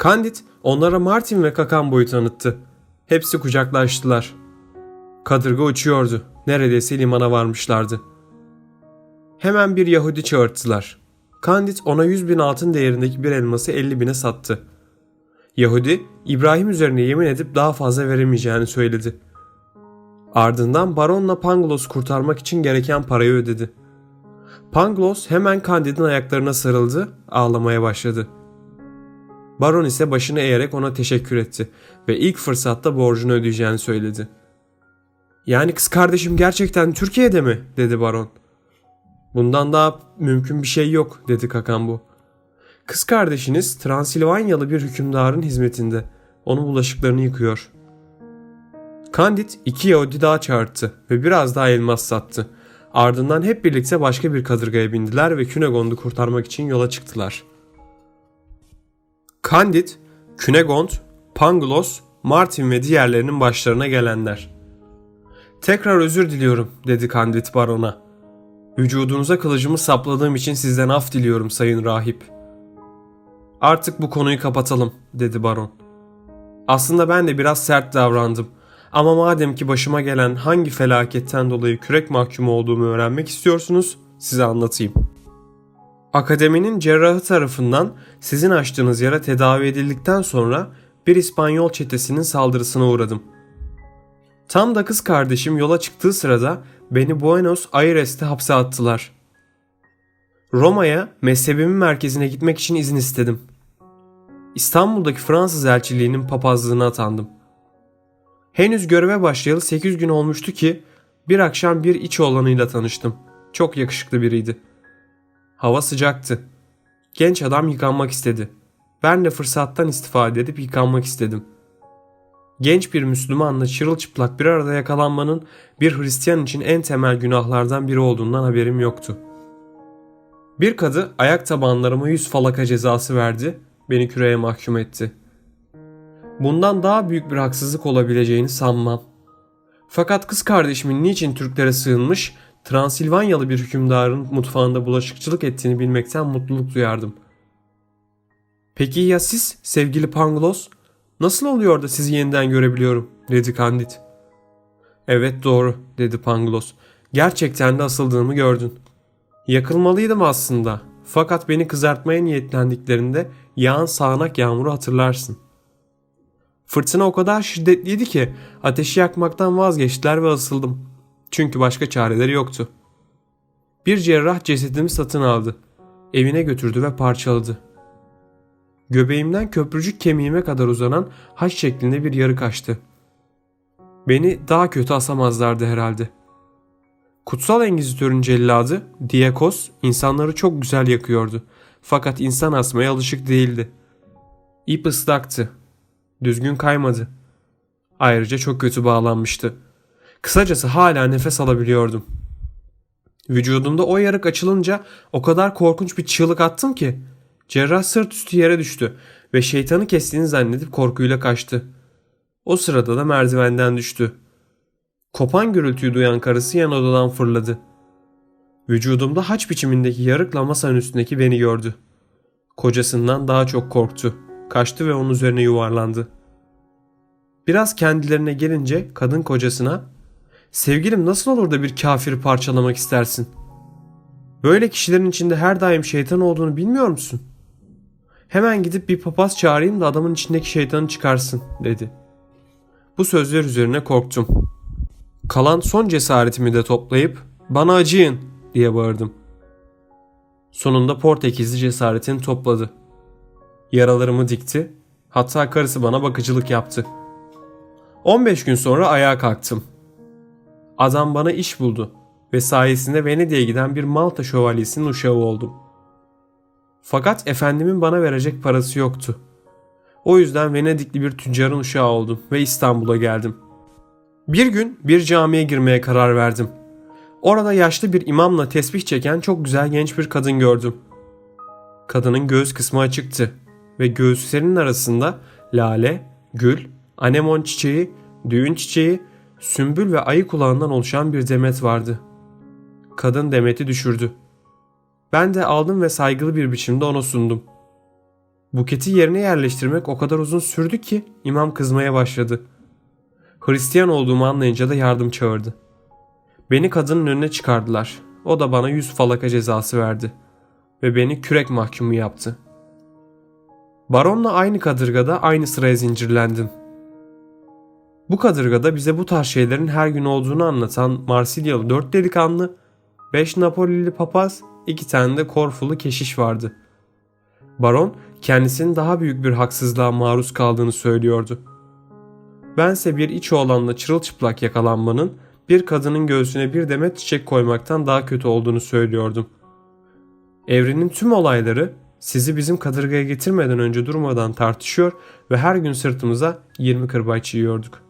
Candid onlara Martin ve Kakambo'yu tanıttı. Hepsi kucaklaştılar. Kadırga uçuyordu. Neredeyse limana varmışlardı. Hemen bir Yahudi çağırttılar. Candid ona 100 bin altın değerindeki bir elması 50 bine sattı. Yahudi İbrahim üzerine yemin edip daha fazla veremeyeceğini söyledi. Ardından baronla Pangloss kurtarmak için gereken parayı ödedi. Pangloss hemen Candid'in ayaklarına sarıldı, ağlamaya başladı. Baron ise başını eğerek ona teşekkür etti ve ilk fırsatta borcunu ödeyeceğini söyledi. Yani kız kardeşim gerçekten Türkiye'de mi? dedi baron. Bundan daha mümkün bir şey yok dedi Kakambu. Kız kardeşiniz Transilvanyalı bir hükümdarın hizmetinde. Onun bulaşıklarını yıkıyor. Candid iki Yahudi daha çağırttı ve biraz daha elmas sattı. Ardından hep birlikte başka bir kadırgaya bindiler ve Künegond'u kurtarmak için yola çıktılar. Candid, Künegond, Panglos, Martin ve diğerlerinin başlarına gelenler. Tekrar özür diliyorum dedi Candid barona. Vücudunuza kılıcımı sapladığım için sizden af diliyorum sayın rahip. Artık bu konuyu kapatalım dedi baron. Aslında ben de biraz sert davrandım. Ama madem ki başıma gelen hangi felaketten dolayı kürek mahkumu olduğumu öğrenmek istiyorsunuz, size anlatayım. Akademinin cerrahı tarafından sizin açtığınız yara tedavi edildikten sonra bir İspanyol çetesinin saldırısına uğradım. Tam da kız kardeşim yola çıktığı sırada beni Buenos Aires'te hapse attılar. Roma'ya mezhebimin merkezine gitmek için izin istedim. İstanbul'daki Fransız elçiliğinin papazlığına atandım. Henüz göreve başlayalı 8 gün olmuştu ki bir akşam bir iç oğlanıyla tanıştım. Çok yakışıklı biriydi. Hava sıcaktı. Genç adam yıkanmak istedi. Ben de fırsattan istifade edip yıkanmak istedim. Genç bir Müslümanla çırılçıplak bir arada yakalanmanın bir Hristiyan için en temel günahlardan biri olduğundan haberim yoktu. Bir kadı ayak tabanlarıma yüz falaka cezası verdi, beni küreye mahkum etti. Bundan daha büyük bir haksızlık olabileceğini sanmam. Fakat kız kardeşimin niçin Türklere sığınmış, Transilvanyalı bir hükümdarın mutfağında bulaşıkçılık ettiğini bilmekten mutluluk duyardım. Peki ya siz sevgili Panglos? Nasıl oluyor da sizi yeniden görebiliyorum? dedi Kandit. Evet doğru dedi Panglos. Gerçekten de asıldığımı gördün. Yakılmalıydım aslında. Fakat beni kızartmaya niyetlendiklerinde yağan sağanak yağmuru hatırlarsın. Fırtına o kadar şiddetliydi ki ateşi yakmaktan vazgeçtiler ve asıldım. Çünkü başka çareleri yoktu. Bir cerrah cesedimi satın aldı. Evine götürdü ve parçaladı. Göbeğimden köprücük kemiğime kadar uzanan haç şeklinde bir yarık açtı. Beni daha kötü asamazlardı herhalde. Kutsal Engizitör'ün celladı Diakos insanları çok güzel yakıyordu. Fakat insan asmaya alışık değildi. İp ıslaktı. Düzgün kaymadı. Ayrıca çok kötü bağlanmıştı. Kısacası hala nefes alabiliyordum. Vücudumda o yarık açılınca o kadar korkunç bir çığlık attım ki cerrah sırt üstü yere düştü ve şeytanı kestiğini zannedip korkuyla kaçtı. O sırada da merdivenden düştü. Kopan gürültüyü duyan karısı yan odadan fırladı. Vücudumda haç biçimindeki yarıkla masanın üstündeki beni gördü. Kocasından daha çok korktu. Kaçtı ve onun üzerine yuvarlandı. Biraz kendilerine gelince kadın kocasına Sevgilim nasıl olur da bir kafiri parçalamak istersin? Böyle kişilerin içinde her daim şeytan olduğunu bilmiyor musun? Hemen gidip bir papaz çağırayım da adamın içindeki şeytanı çıkarsın dedi. Bu sözler üzerine korktum. Kalan son cesaretimi de toplayıp bana acıyın diye bağırdım. Sonunda Portekizli cesaretini topladı. Yaralarımı dikti. Hatta karısı bana bakıcılık yaptı. 15 gün sonra ayağa kalktım. Adam bana iş buldu ve sayesinde Venedik'e giden bir Malta şövalyesinin uşağı oldum. Fakat efendimin bana verecek parası yoktu. O yüzden Venedikli bir tüccarın uşağı oldum ve İstanbul'a geldim. Bir gün bir camiye girmeye karar verdim. Orada yaşlı bir imamla tesbih çeken çok güzel genç bir kadın gördüm. Kadının göğüs kısmı açıktı ve göğüslerinin arasında lale, gül, anemon çiçeği, düğün çiçeği sümbül ve ayı kulağından oluşan bir demet vardı. Kadın demeti düşürdü. Ben de aldım ve saygılı bir biçimde ona sundum. Buketi yerine yerleştirmek o kadar uzun sürdü ki imam kızmaya başladı. Hristiyan olduğumu anlayınca da yardım çağırdı. Beni kadının önüne çıkardılar. O da bana yüz falaka cezası verdi. Ve beni kürek mahkumu yaptı. Baronla aynı kadırgada aynı sıraya zincirlendim.'' Bu kadırgada bize bu tarz şeylerin her gün olduğunu anlatan Marsilyalı dört delikanlı, beş Napolili papaz, iki tane de Korfulu keşiş vardı. Baron kendisinin daha büyük bir haksızlığa maruz kaldığını söylüyordu. Bense bir iç oğlanla çırılçıplak yakalanmanın bir kadının göğsüne bir demet çiçek koymaktan daha kötü olduğunu söylüyordum. Evrenin tüm olayları sizi bizim kadırgaya getirmeden önce durmadan tartışıyor ve her gün sırtımıza 20 kırbaç yiyorduk.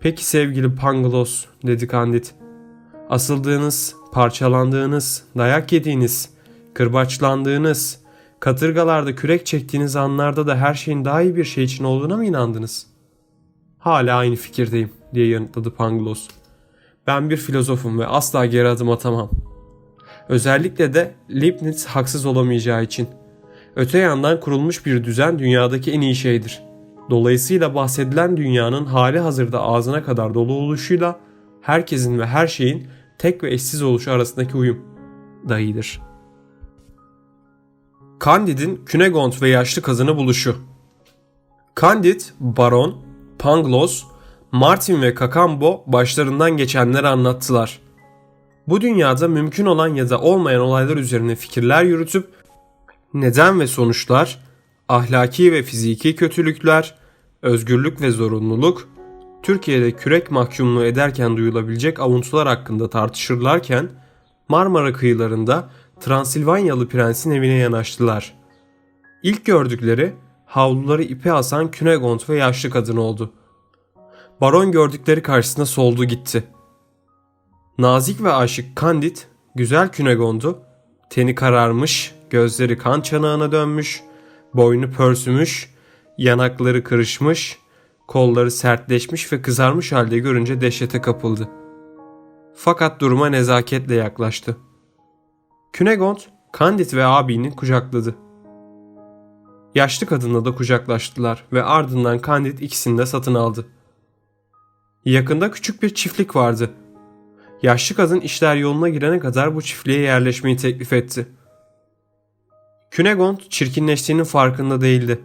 Peki sevgili Panglos dedi Kandit. Asıldığınız, parçalandığınız, dayak yediğiniz, kırbaçlandığınız, katırgalarda kürek çektiğiniz anlarda da her şeyin daha iyi bir şey için olduğuna mı inandınız? Hala aynı fikirdeyim diye yanıtladı Panglos. Ben bir filozofum ve asla geri adım atamam. Özellikle de Leibniz haksız olamayacağı için. Öte yandan kurulmuş bir düzen dünyadaki en iyi şeydir. Dolayısıyla bahsedilen dünyanın hali hazırda ağzına kadar dolu oluşuyla herkesin ve her şeyin tek ve eşsiz oluşu arasındaki uyum dahidir. Candid'in Künegond ve yaşlı kadını buluşu Candid, Baron, Pangloss, Martin ve Kakambo başlarından geçenleri anlattılar. Bu dünyada mümkün olan ya da olmayan olaylar üzerine fikirler yürütüp neden ve sonuçlar, ahlaki ve fiziki kötülükler, özgürlük ve zorunluluk, Türkiye'de kürek mahkumluğu ederken duyulabilecek avuntular hakkında tartışırlarken Marmara kıyılarında Transilvanyalı prensin evine yanaştılar. İlk gördükleri havluları ipe asan Künegond ve yaşlı kadın oldu. Baron gördükleri karşısında soldu gitti. Nazik ve aşık Candid, güzel Künegond'u, teni kararmış, gözleri kan çanağına dönmüş, boynu pörsümüş, yanakları kırışmış, kolları sertleşmiş ve kızarmış halde görünce dehşete kapıldı. Fakat duruma nezaketle yaklaştı. Künegond, Candid ve abini kucakladı. Yaşlı kadınla da kucaklaştılar ve ardından Candid ikisini de satın aldı. Yakında küçük bir çiftlik vardı. Yaşlı kadın işler yoluna girene kadar bu çiftliğe yerleşmeyi teklif etti. Künegond çirkinleştiğinin farkında değildi.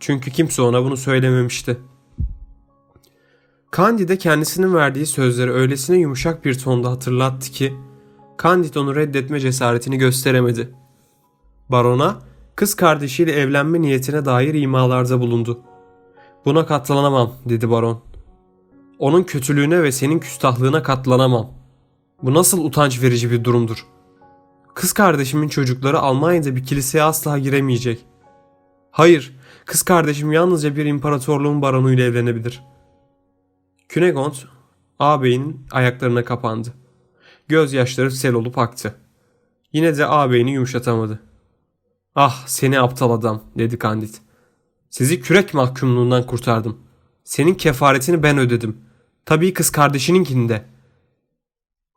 Çünkü kimse ona bunu söylememişti. Candide kendisinin verdiği sözleri öylesine yumuşak bir tonda hatırlattı ki Candide onu reddetme cesaretini gösteremedi. Barona kız kardeşiyle evlenme niyetine dair imalarda bulundu. Buna katlanamam dedi baron. Onun kötülüğüne ve senin küstahlığına katlanamam. Bu nasıl utanç verici bir durumdur. Kız kardeşimin çocukları Almanya'da bir kiliseye asla giremeyecek. Hayır, kız kardeşim yalnızca bir imparatorluğun baronuyla evlenebilir. Künegond, ağabeyinin ayaklarına kapandı. Gözyaşları sel olup aktı. Yine de ağabeyini yumuşatamadı. Ah seni aptal adam dedi Kandit. Sizi kürek mahkumluğundan kurtardım. Senin kefaretini ben ödedim. Tabii kız kardeşininkini de.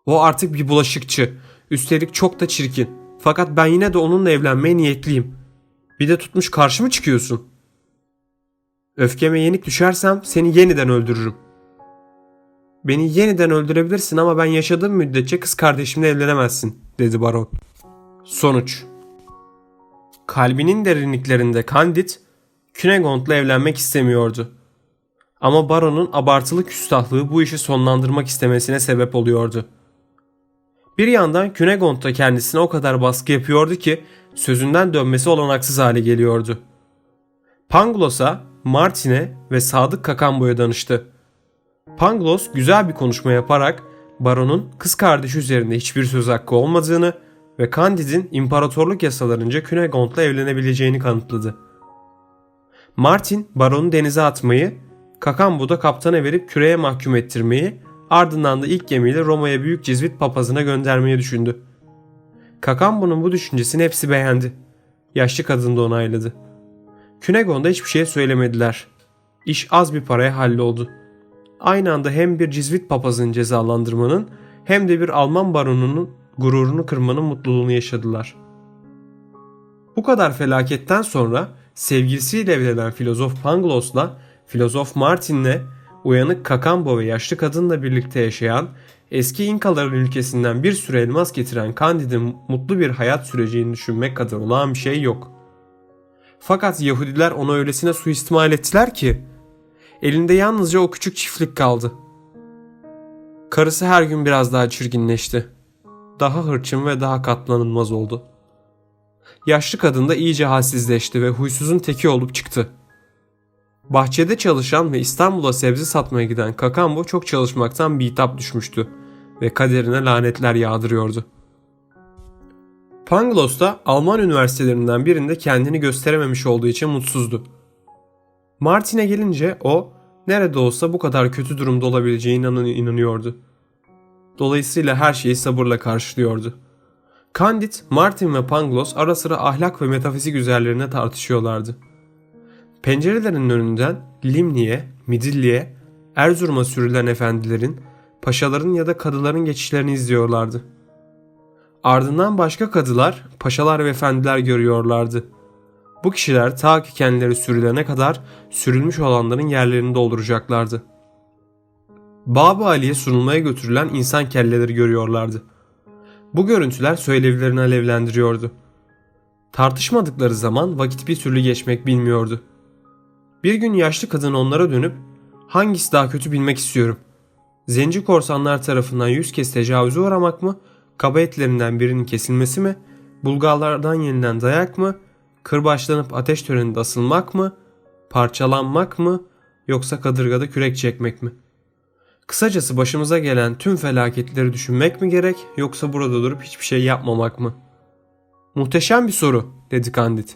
O artık bir bulaşıkçı. Üstelik çok da çirkin. Fakat ben yine de onunla evlenmeye niyetliyim. Bir de tutmuş karşıma çıkıyorsun. Öfkeme yenik düşersem seni yeniden öldürürüm. Beni yeniden öldürebilirsin ama ben yaşadığım müddetçe kız kardeşimle evlenemezsin, dedi baron. Sonuç Kalbinin derinliklerinde Candid, Cunegond'la evlenmek istemiyordu. Ama baronun abartılı küstahlığı bu işi sonlandırmak istemesine sebep oluyordu. Bir yandan Cunegond da kendisine o kadar baskı yapıyordu ki sözünden dönmesi olanaksız hale geliyordu. Panglos'a, Martin'e ve Sadık Kakambo'ya danıştı. Pangloss güzel bir konuşma yaparak baronun kız kardeşi üzerinde hiçbir söz hakkı olmadığını ve Candid'in imparatorluk yasalarınca Cunegond'la evlenebileceğini kanıtladı. Martin baronu denize atmayı, Kakambu da kaptana verip küreye mahkum ettirmeyi, ardından da ilk gemiyle Roma'ya büyük cizvit papazına göndermeyi düşündü. Kakambu'nun bu düşüncesini hepsi beğendi. Yaşlı kadın da onayladı. Künegon'da hiçbir şey söylemediler. İş az bir paraya halloldu. Aynı anda hem bir cizvit papazını cezalandırmanın hem de bir Alman baronunun gururunu kırmanın mutluluğunu yaşadılar. Bu kadar felaketten sonra sevgilisiyle evlenen filozof Pangloss'la filozof Martin'le uyanık Kakambo ve yaşlı kadınla birlikte yaşayan eski İnkaların ülkesinden bir sürü elmas getiren Candid'in mutlu bir hayat süreceğini düşünmek kadar olağan bir şey yok. Fakat Yahudiler onu öylesine suistimal ettiler ki elinde yalnızca o küçük çiftlik kaldı. Karısı her gün biraz daha çirkinleşti daha hırçın ve daha katlanılmaz oldu. Yaşlı kadın da iyice halsizleşti ve huysuzun teki olup çıktı. Bahçede çalışan ve İstanbul'a sebze satmaya giden Kakambo çok çalışmaktan bitap düşmüştü ve kaderine lanetler yağdırıyordu. Pangloss da Alman üniversitelerinden birinde kendini gösterememiş olduğu için mutsuzdu. Martin'e gelince o nerede olsa bu kadar kötü durumda olabileceğine inanıyordu. Dolayısıyla her şeyi sabırla karşılıyordu. Candid, Martin ve Pangloss ara sıra ahlak ve metafizik üzerlerine tartışıyorlardı. Pencerelerinin önünden Limni'ye, Midilli'ye, Erzurum'a sürülen efendilerin, paşaların ya da kadıların geçişlerini izliyorlardı. Ardından başka kadılar, paşalar ve efendiler görüyorlardı. Bu kişiler ta ki kendileri sürülene kadar sürülmüş olanların yerlerini dolduracaklardı. Bab Ali'ye sunulmaya götürülen insan kelleleri görüyorlardı. Bu görüntüler söylevlerini alevlendiriyordu. Tartışmadıkları zaman vakit bir türlü geçmek bilmiyordu. Bir gün yaşlı kadın onlara dönüp hangisi daha kötü bilmek istiyorum. Zenci korsanlar tarafından yüz kez tecavüze uğramak mı, kaba etlerinden birinin kesilmesi mi, Bulgarlardan yenilen dayak mı, kırbaçlanıp ateş töreninde asılmak mı, parçalanmak mı yoksa kadırgada kürek çekmek mi? Kısacası başımıza gelen tüm felaketleri düşünmek mi gerek yoksa burada durup hiçbir şey yapmamak mı? Muhteşem bir soru dedi Candid.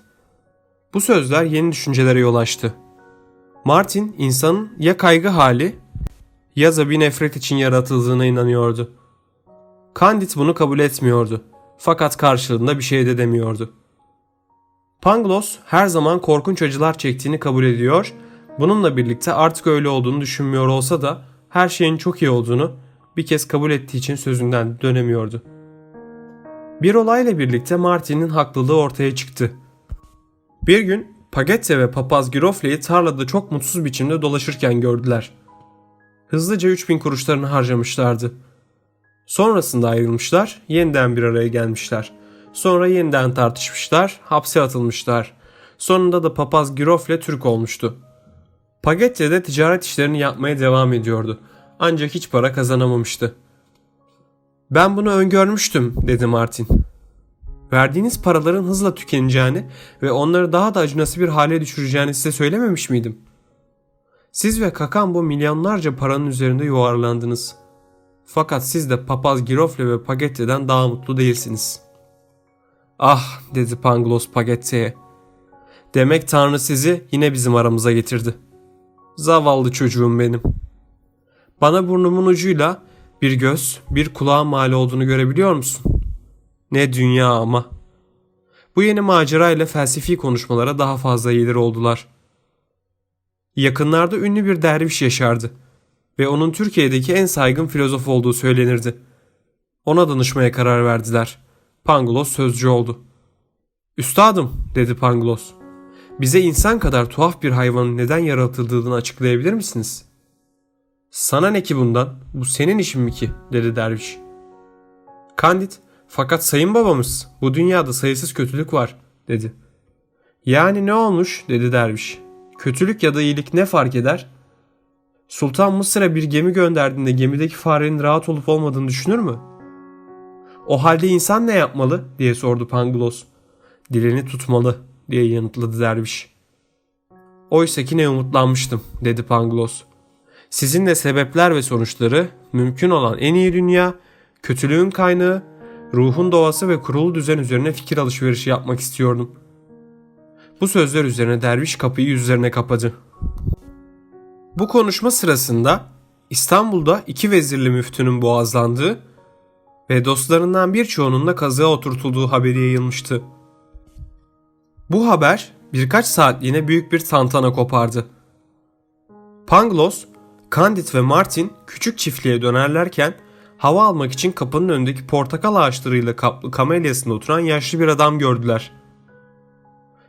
Bu sözler yeni düşüncelere yol açtı. Martin insanın ya kaygı hali ya da bir nefret için yaratıldığına inanıyordu. Candid bunu kabul etmiyordu. Fakat karşılığında bir şey de demiyordu. Pangloss her zaman korkunç acılar çektiğini kabul ediyor, bununla birlikte artık öyle olduğunu düşünmüyor olsa da her şeyin çok iyi olduğunu bir kez kabul ettiği için sözünden dönemiyordu. Bir olayla birlikte Martin'in haklılığı ortaya çıktı. Bir gün Pagette ve papaz Girofle'yi tarlada çok mutsuz biçimde dolaşırken gördüler. Hızlıca 3000 kuruşlarını harcamışlardı. Sonrasında ayrılmışlar, yeniden bir araya gelmişler. Sonra yeniden tartışmışlar, hapse atılmışlar. Sonunda da papaz Girofle Türk olmuştu. Pagette'de ticaret işlerini yapmaya devam ediyordu. Ancak hiç para kazanamamıştı. Ben bunu öngörmüştüm dedi Martin. Verdiğiniz paraların hızla tükeneceğini ve onları daha da acınası bir hale düşüreceğini size söylememiş miydim? Siz ve Kakambo milyonlarca paranın üzerinde yuvarlandınız. Fakat siz de papaz Girofle ve Pagette'den daha mutlu değilsiniz. Ah dedi Pangloss Pagette'ye. Demek Tanrı sizi yine bizim aramıza getirdi. Zavallı çocuğum benim. Bana burnumun ucuyla bir göz, bir kulağın mal olduğunu görebiliyor musun? Ne dünya ama. Bu yeni macera ile felsefi konuşmalara daha fazla iyiler oldular. Yakınlarda ünlü bir derviş yaşardı ve onun Türkiye'deki en saygın filozof olduğu söylenirdi. Ona danışmaya karar verdiler. Pangloss sözcü oldu. Üstadım dedi Pangloss. Bize insan kadar tuhaf bir hayvanın neden yaratıldığını açıklayabilir misiniz? Sana ne ki bundan? Bu senin işin mi ki? dedi derviş. Kandit fakat sayın babamız bu dünyada sayısız kötülük var dedi. Yani ne olmuş dedi derviş. Kötülük ya da iyilik ne fark eder? Sultan Mısır'a bir gemi gönderdiğinde gemideki farenin rahat olup olmadığını düşünür mü? O halde insan ne yapmalı diye sordu Pangloss. Dilini tutmalı diye yanıtladı derviş. Oysa ki ne umutlanmıştım dedi Pangloss. Sizinle sebepler ve sonuçları, mümkün olan en iyi dünya, kötülüğün kaynağı, ruhun doğası ve kurulu düzen üzerine fikir alışverişi yapmak istiyordum. Bu sözler üzerine derviş kapıyı yüzlerine kapadı. Bu konuşma sırasında İstanbul'da iki vezirli müftünün boğazlandığı ve dostlarından birçoğunun da kazığa oturtulduğu haberi yayılmıştı. Bu haber birkaç saatliğine büyük bir tantana kopardı. Pangloss, Candid ve Martin küçük çiftliğe dönerlerken hava almak için kapının önündeki portakal ağaçlarıyla kaplı kamelyasında oturan yaşlı bir adam gördüler.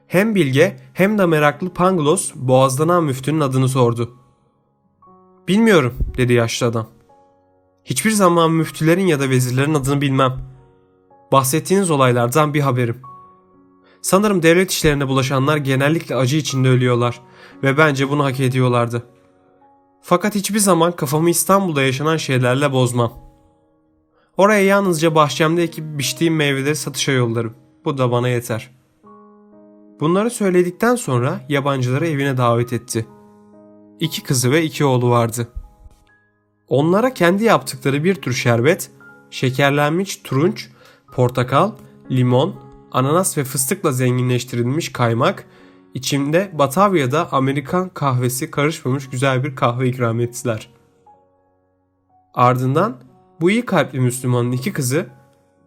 Hem bilge hem de meraklı Pangloss boğazlanan müftünün adını sordu. Bilmiyorum dedi yaşlı adam. Hiçbir zaman müftülerin ya da vezirlerin adını bilmem. Bahsettiğiniz olaylardan bir haberim. Sanırım devlet işlerine bulaşanlar genellikle acı içinde ölüyorlar ve bence bunu hak ediyorlardı. Fakat hiçbir zaman kafamı İstanbul'da yaşanan şeylerle bozmam. Oraya yalnızca bahçemde ekip biçtiğim meyveleri satışa yollarım. Bu da bana yeter. Bunları söyledikten sonra yabancıları evine davet etti. İki kızı ve iki oğlu vardı. Onlara kendi yaptıkları bir tür şerbet, şekerlenmiş turunç, portakal, limon, ananas ve fıstıkla zenginleştirilmiş kaymak, içimde Batavya'da Amerikan kahvesi karışmamış güzel bir kahve ikram ettiler. Ardından bu iyi kalpli Müslümanın iki kızı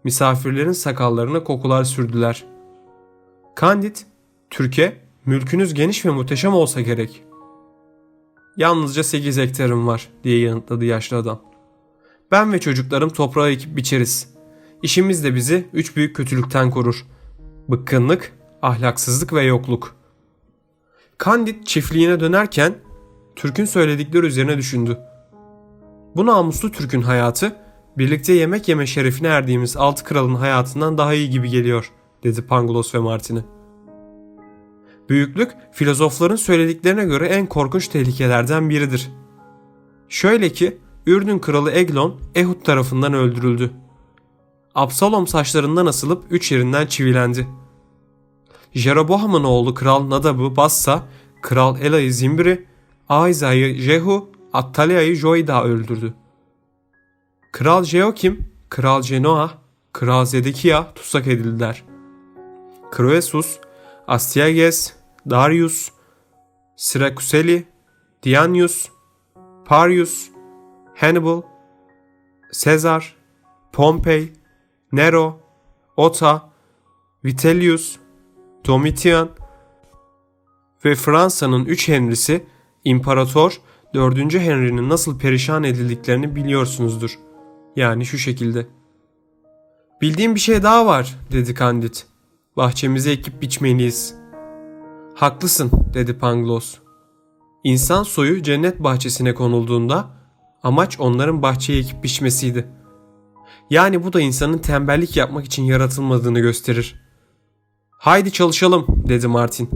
misafirlerin sakallarına kokular sürdüler. Candid, Türkiye, mülkünüz geniş ve muhteşem olsa gerek. Yalnızca 8 hektarım var diye yanıtladı yaşlı adam. Ben ve çocuklarım toprağı ekip biçeriz. İşimiz de bizi üç büyük kötülükten korur. Bıkkınlık, ahlaksızlık ve yokluk. Kandit çiftliğine dönerken Türk'ün söyledikleri üzerine düşündü. Bu namuslu Türk'ün hayatı birlikte yemek yeme şerefine erdiğimiz altı kralın hayatından daha iyi gibi geliyor dedi Pangloss ve Martin'e. Büyüklük filozofların söylediklerine göre en korkunç tehlikelerden biridir. Şöyle ki Ürdün kralı Eglon Ehud tarafından öldürüldü. Absalom saçlarından asılıp üç yerinden çivilendi. Jeroboam'ın oğlu Kral Nadab'ı Bassa, Kral Ela'yı Zimbri, Aiza'yı Jehu, Attalia'yı Joida öldürdü. Kral Jeokim, Kral Genoa, Kral Zedekiya tutsak edildiler. Croesus, Astyages, Darius, Sirakuseli, Dianius, Parius, Hannibal, Caesar, Pompey, Nero, Ota, Vitellius, Domitian ve Fransa'nın 3 Henry'si İmparator 4. Henry'nin nasıl perişan edildiklerini biliyorsunuzdur. Yani şu şekilde. Bildiğim bir şey daha var dedi Candid. Bahçemize ekip biçmeliyiz. Haklısın dedi Pangloss. İnsan soyu cennet bahçesine konulduğunda amaç onların bahçeyi ekip biçmesiydi. Yani bu da insanın tembellik yapmak için yaratılmadığını gösterir. Haydi çalışalım dedi Martin.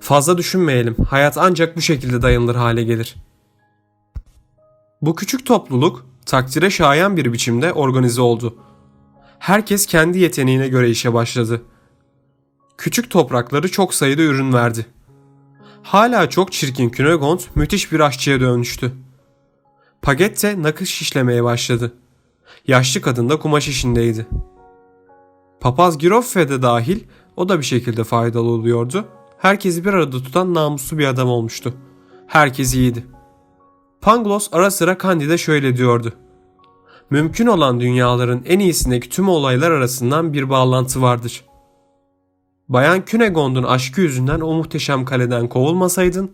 Fazla düşünmeyelim. Hayat ancak bu şekilde dayanılır hale gelir. Bu küçük topluluk takdire şayan bir biçimde organize oldu. Herkes kendi yeteneğine göre işe başladı. Küçük toprakları çok sayıda ürün verdi. Hala çok çirkin Künegond müthiş bir aşçıya dönüştü. Pagette nakış işlemeye başladı. Yaşlı kadın da kumaş işindeydi. Papaz Giroffe de dahil o da bir şekilde faydalı oluyordu. Herkesi bir arada tutan namuslu bir adam olmuştu. Herkes iyiydi. Pangloss ara sıra Candide şöyle diyordu. Mümkün olan dünyaların en iyisindeki tüm olaylar arasından bir bağlantı vardır. Bayan Künegond'un aşkı yüzünden o muhteşem kaleden kovulmasaydın,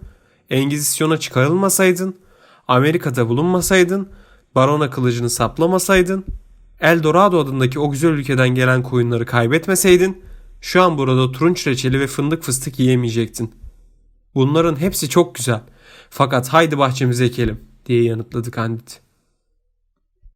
Engizisyona çıkarılmasaydın, Amerika'da bulunmasaydın, barona kılıcını saplamasaydın, Eldorado adındaki o güzel ülkeden gelen koyunları kaybetmeseydin, şu an burada turunç reçeli ve fındık fıstık yiyemeyecektin. Bunların hepsi çok güzel. Fakat haydi bahçemize ekelim diye yanıtladı Kandit.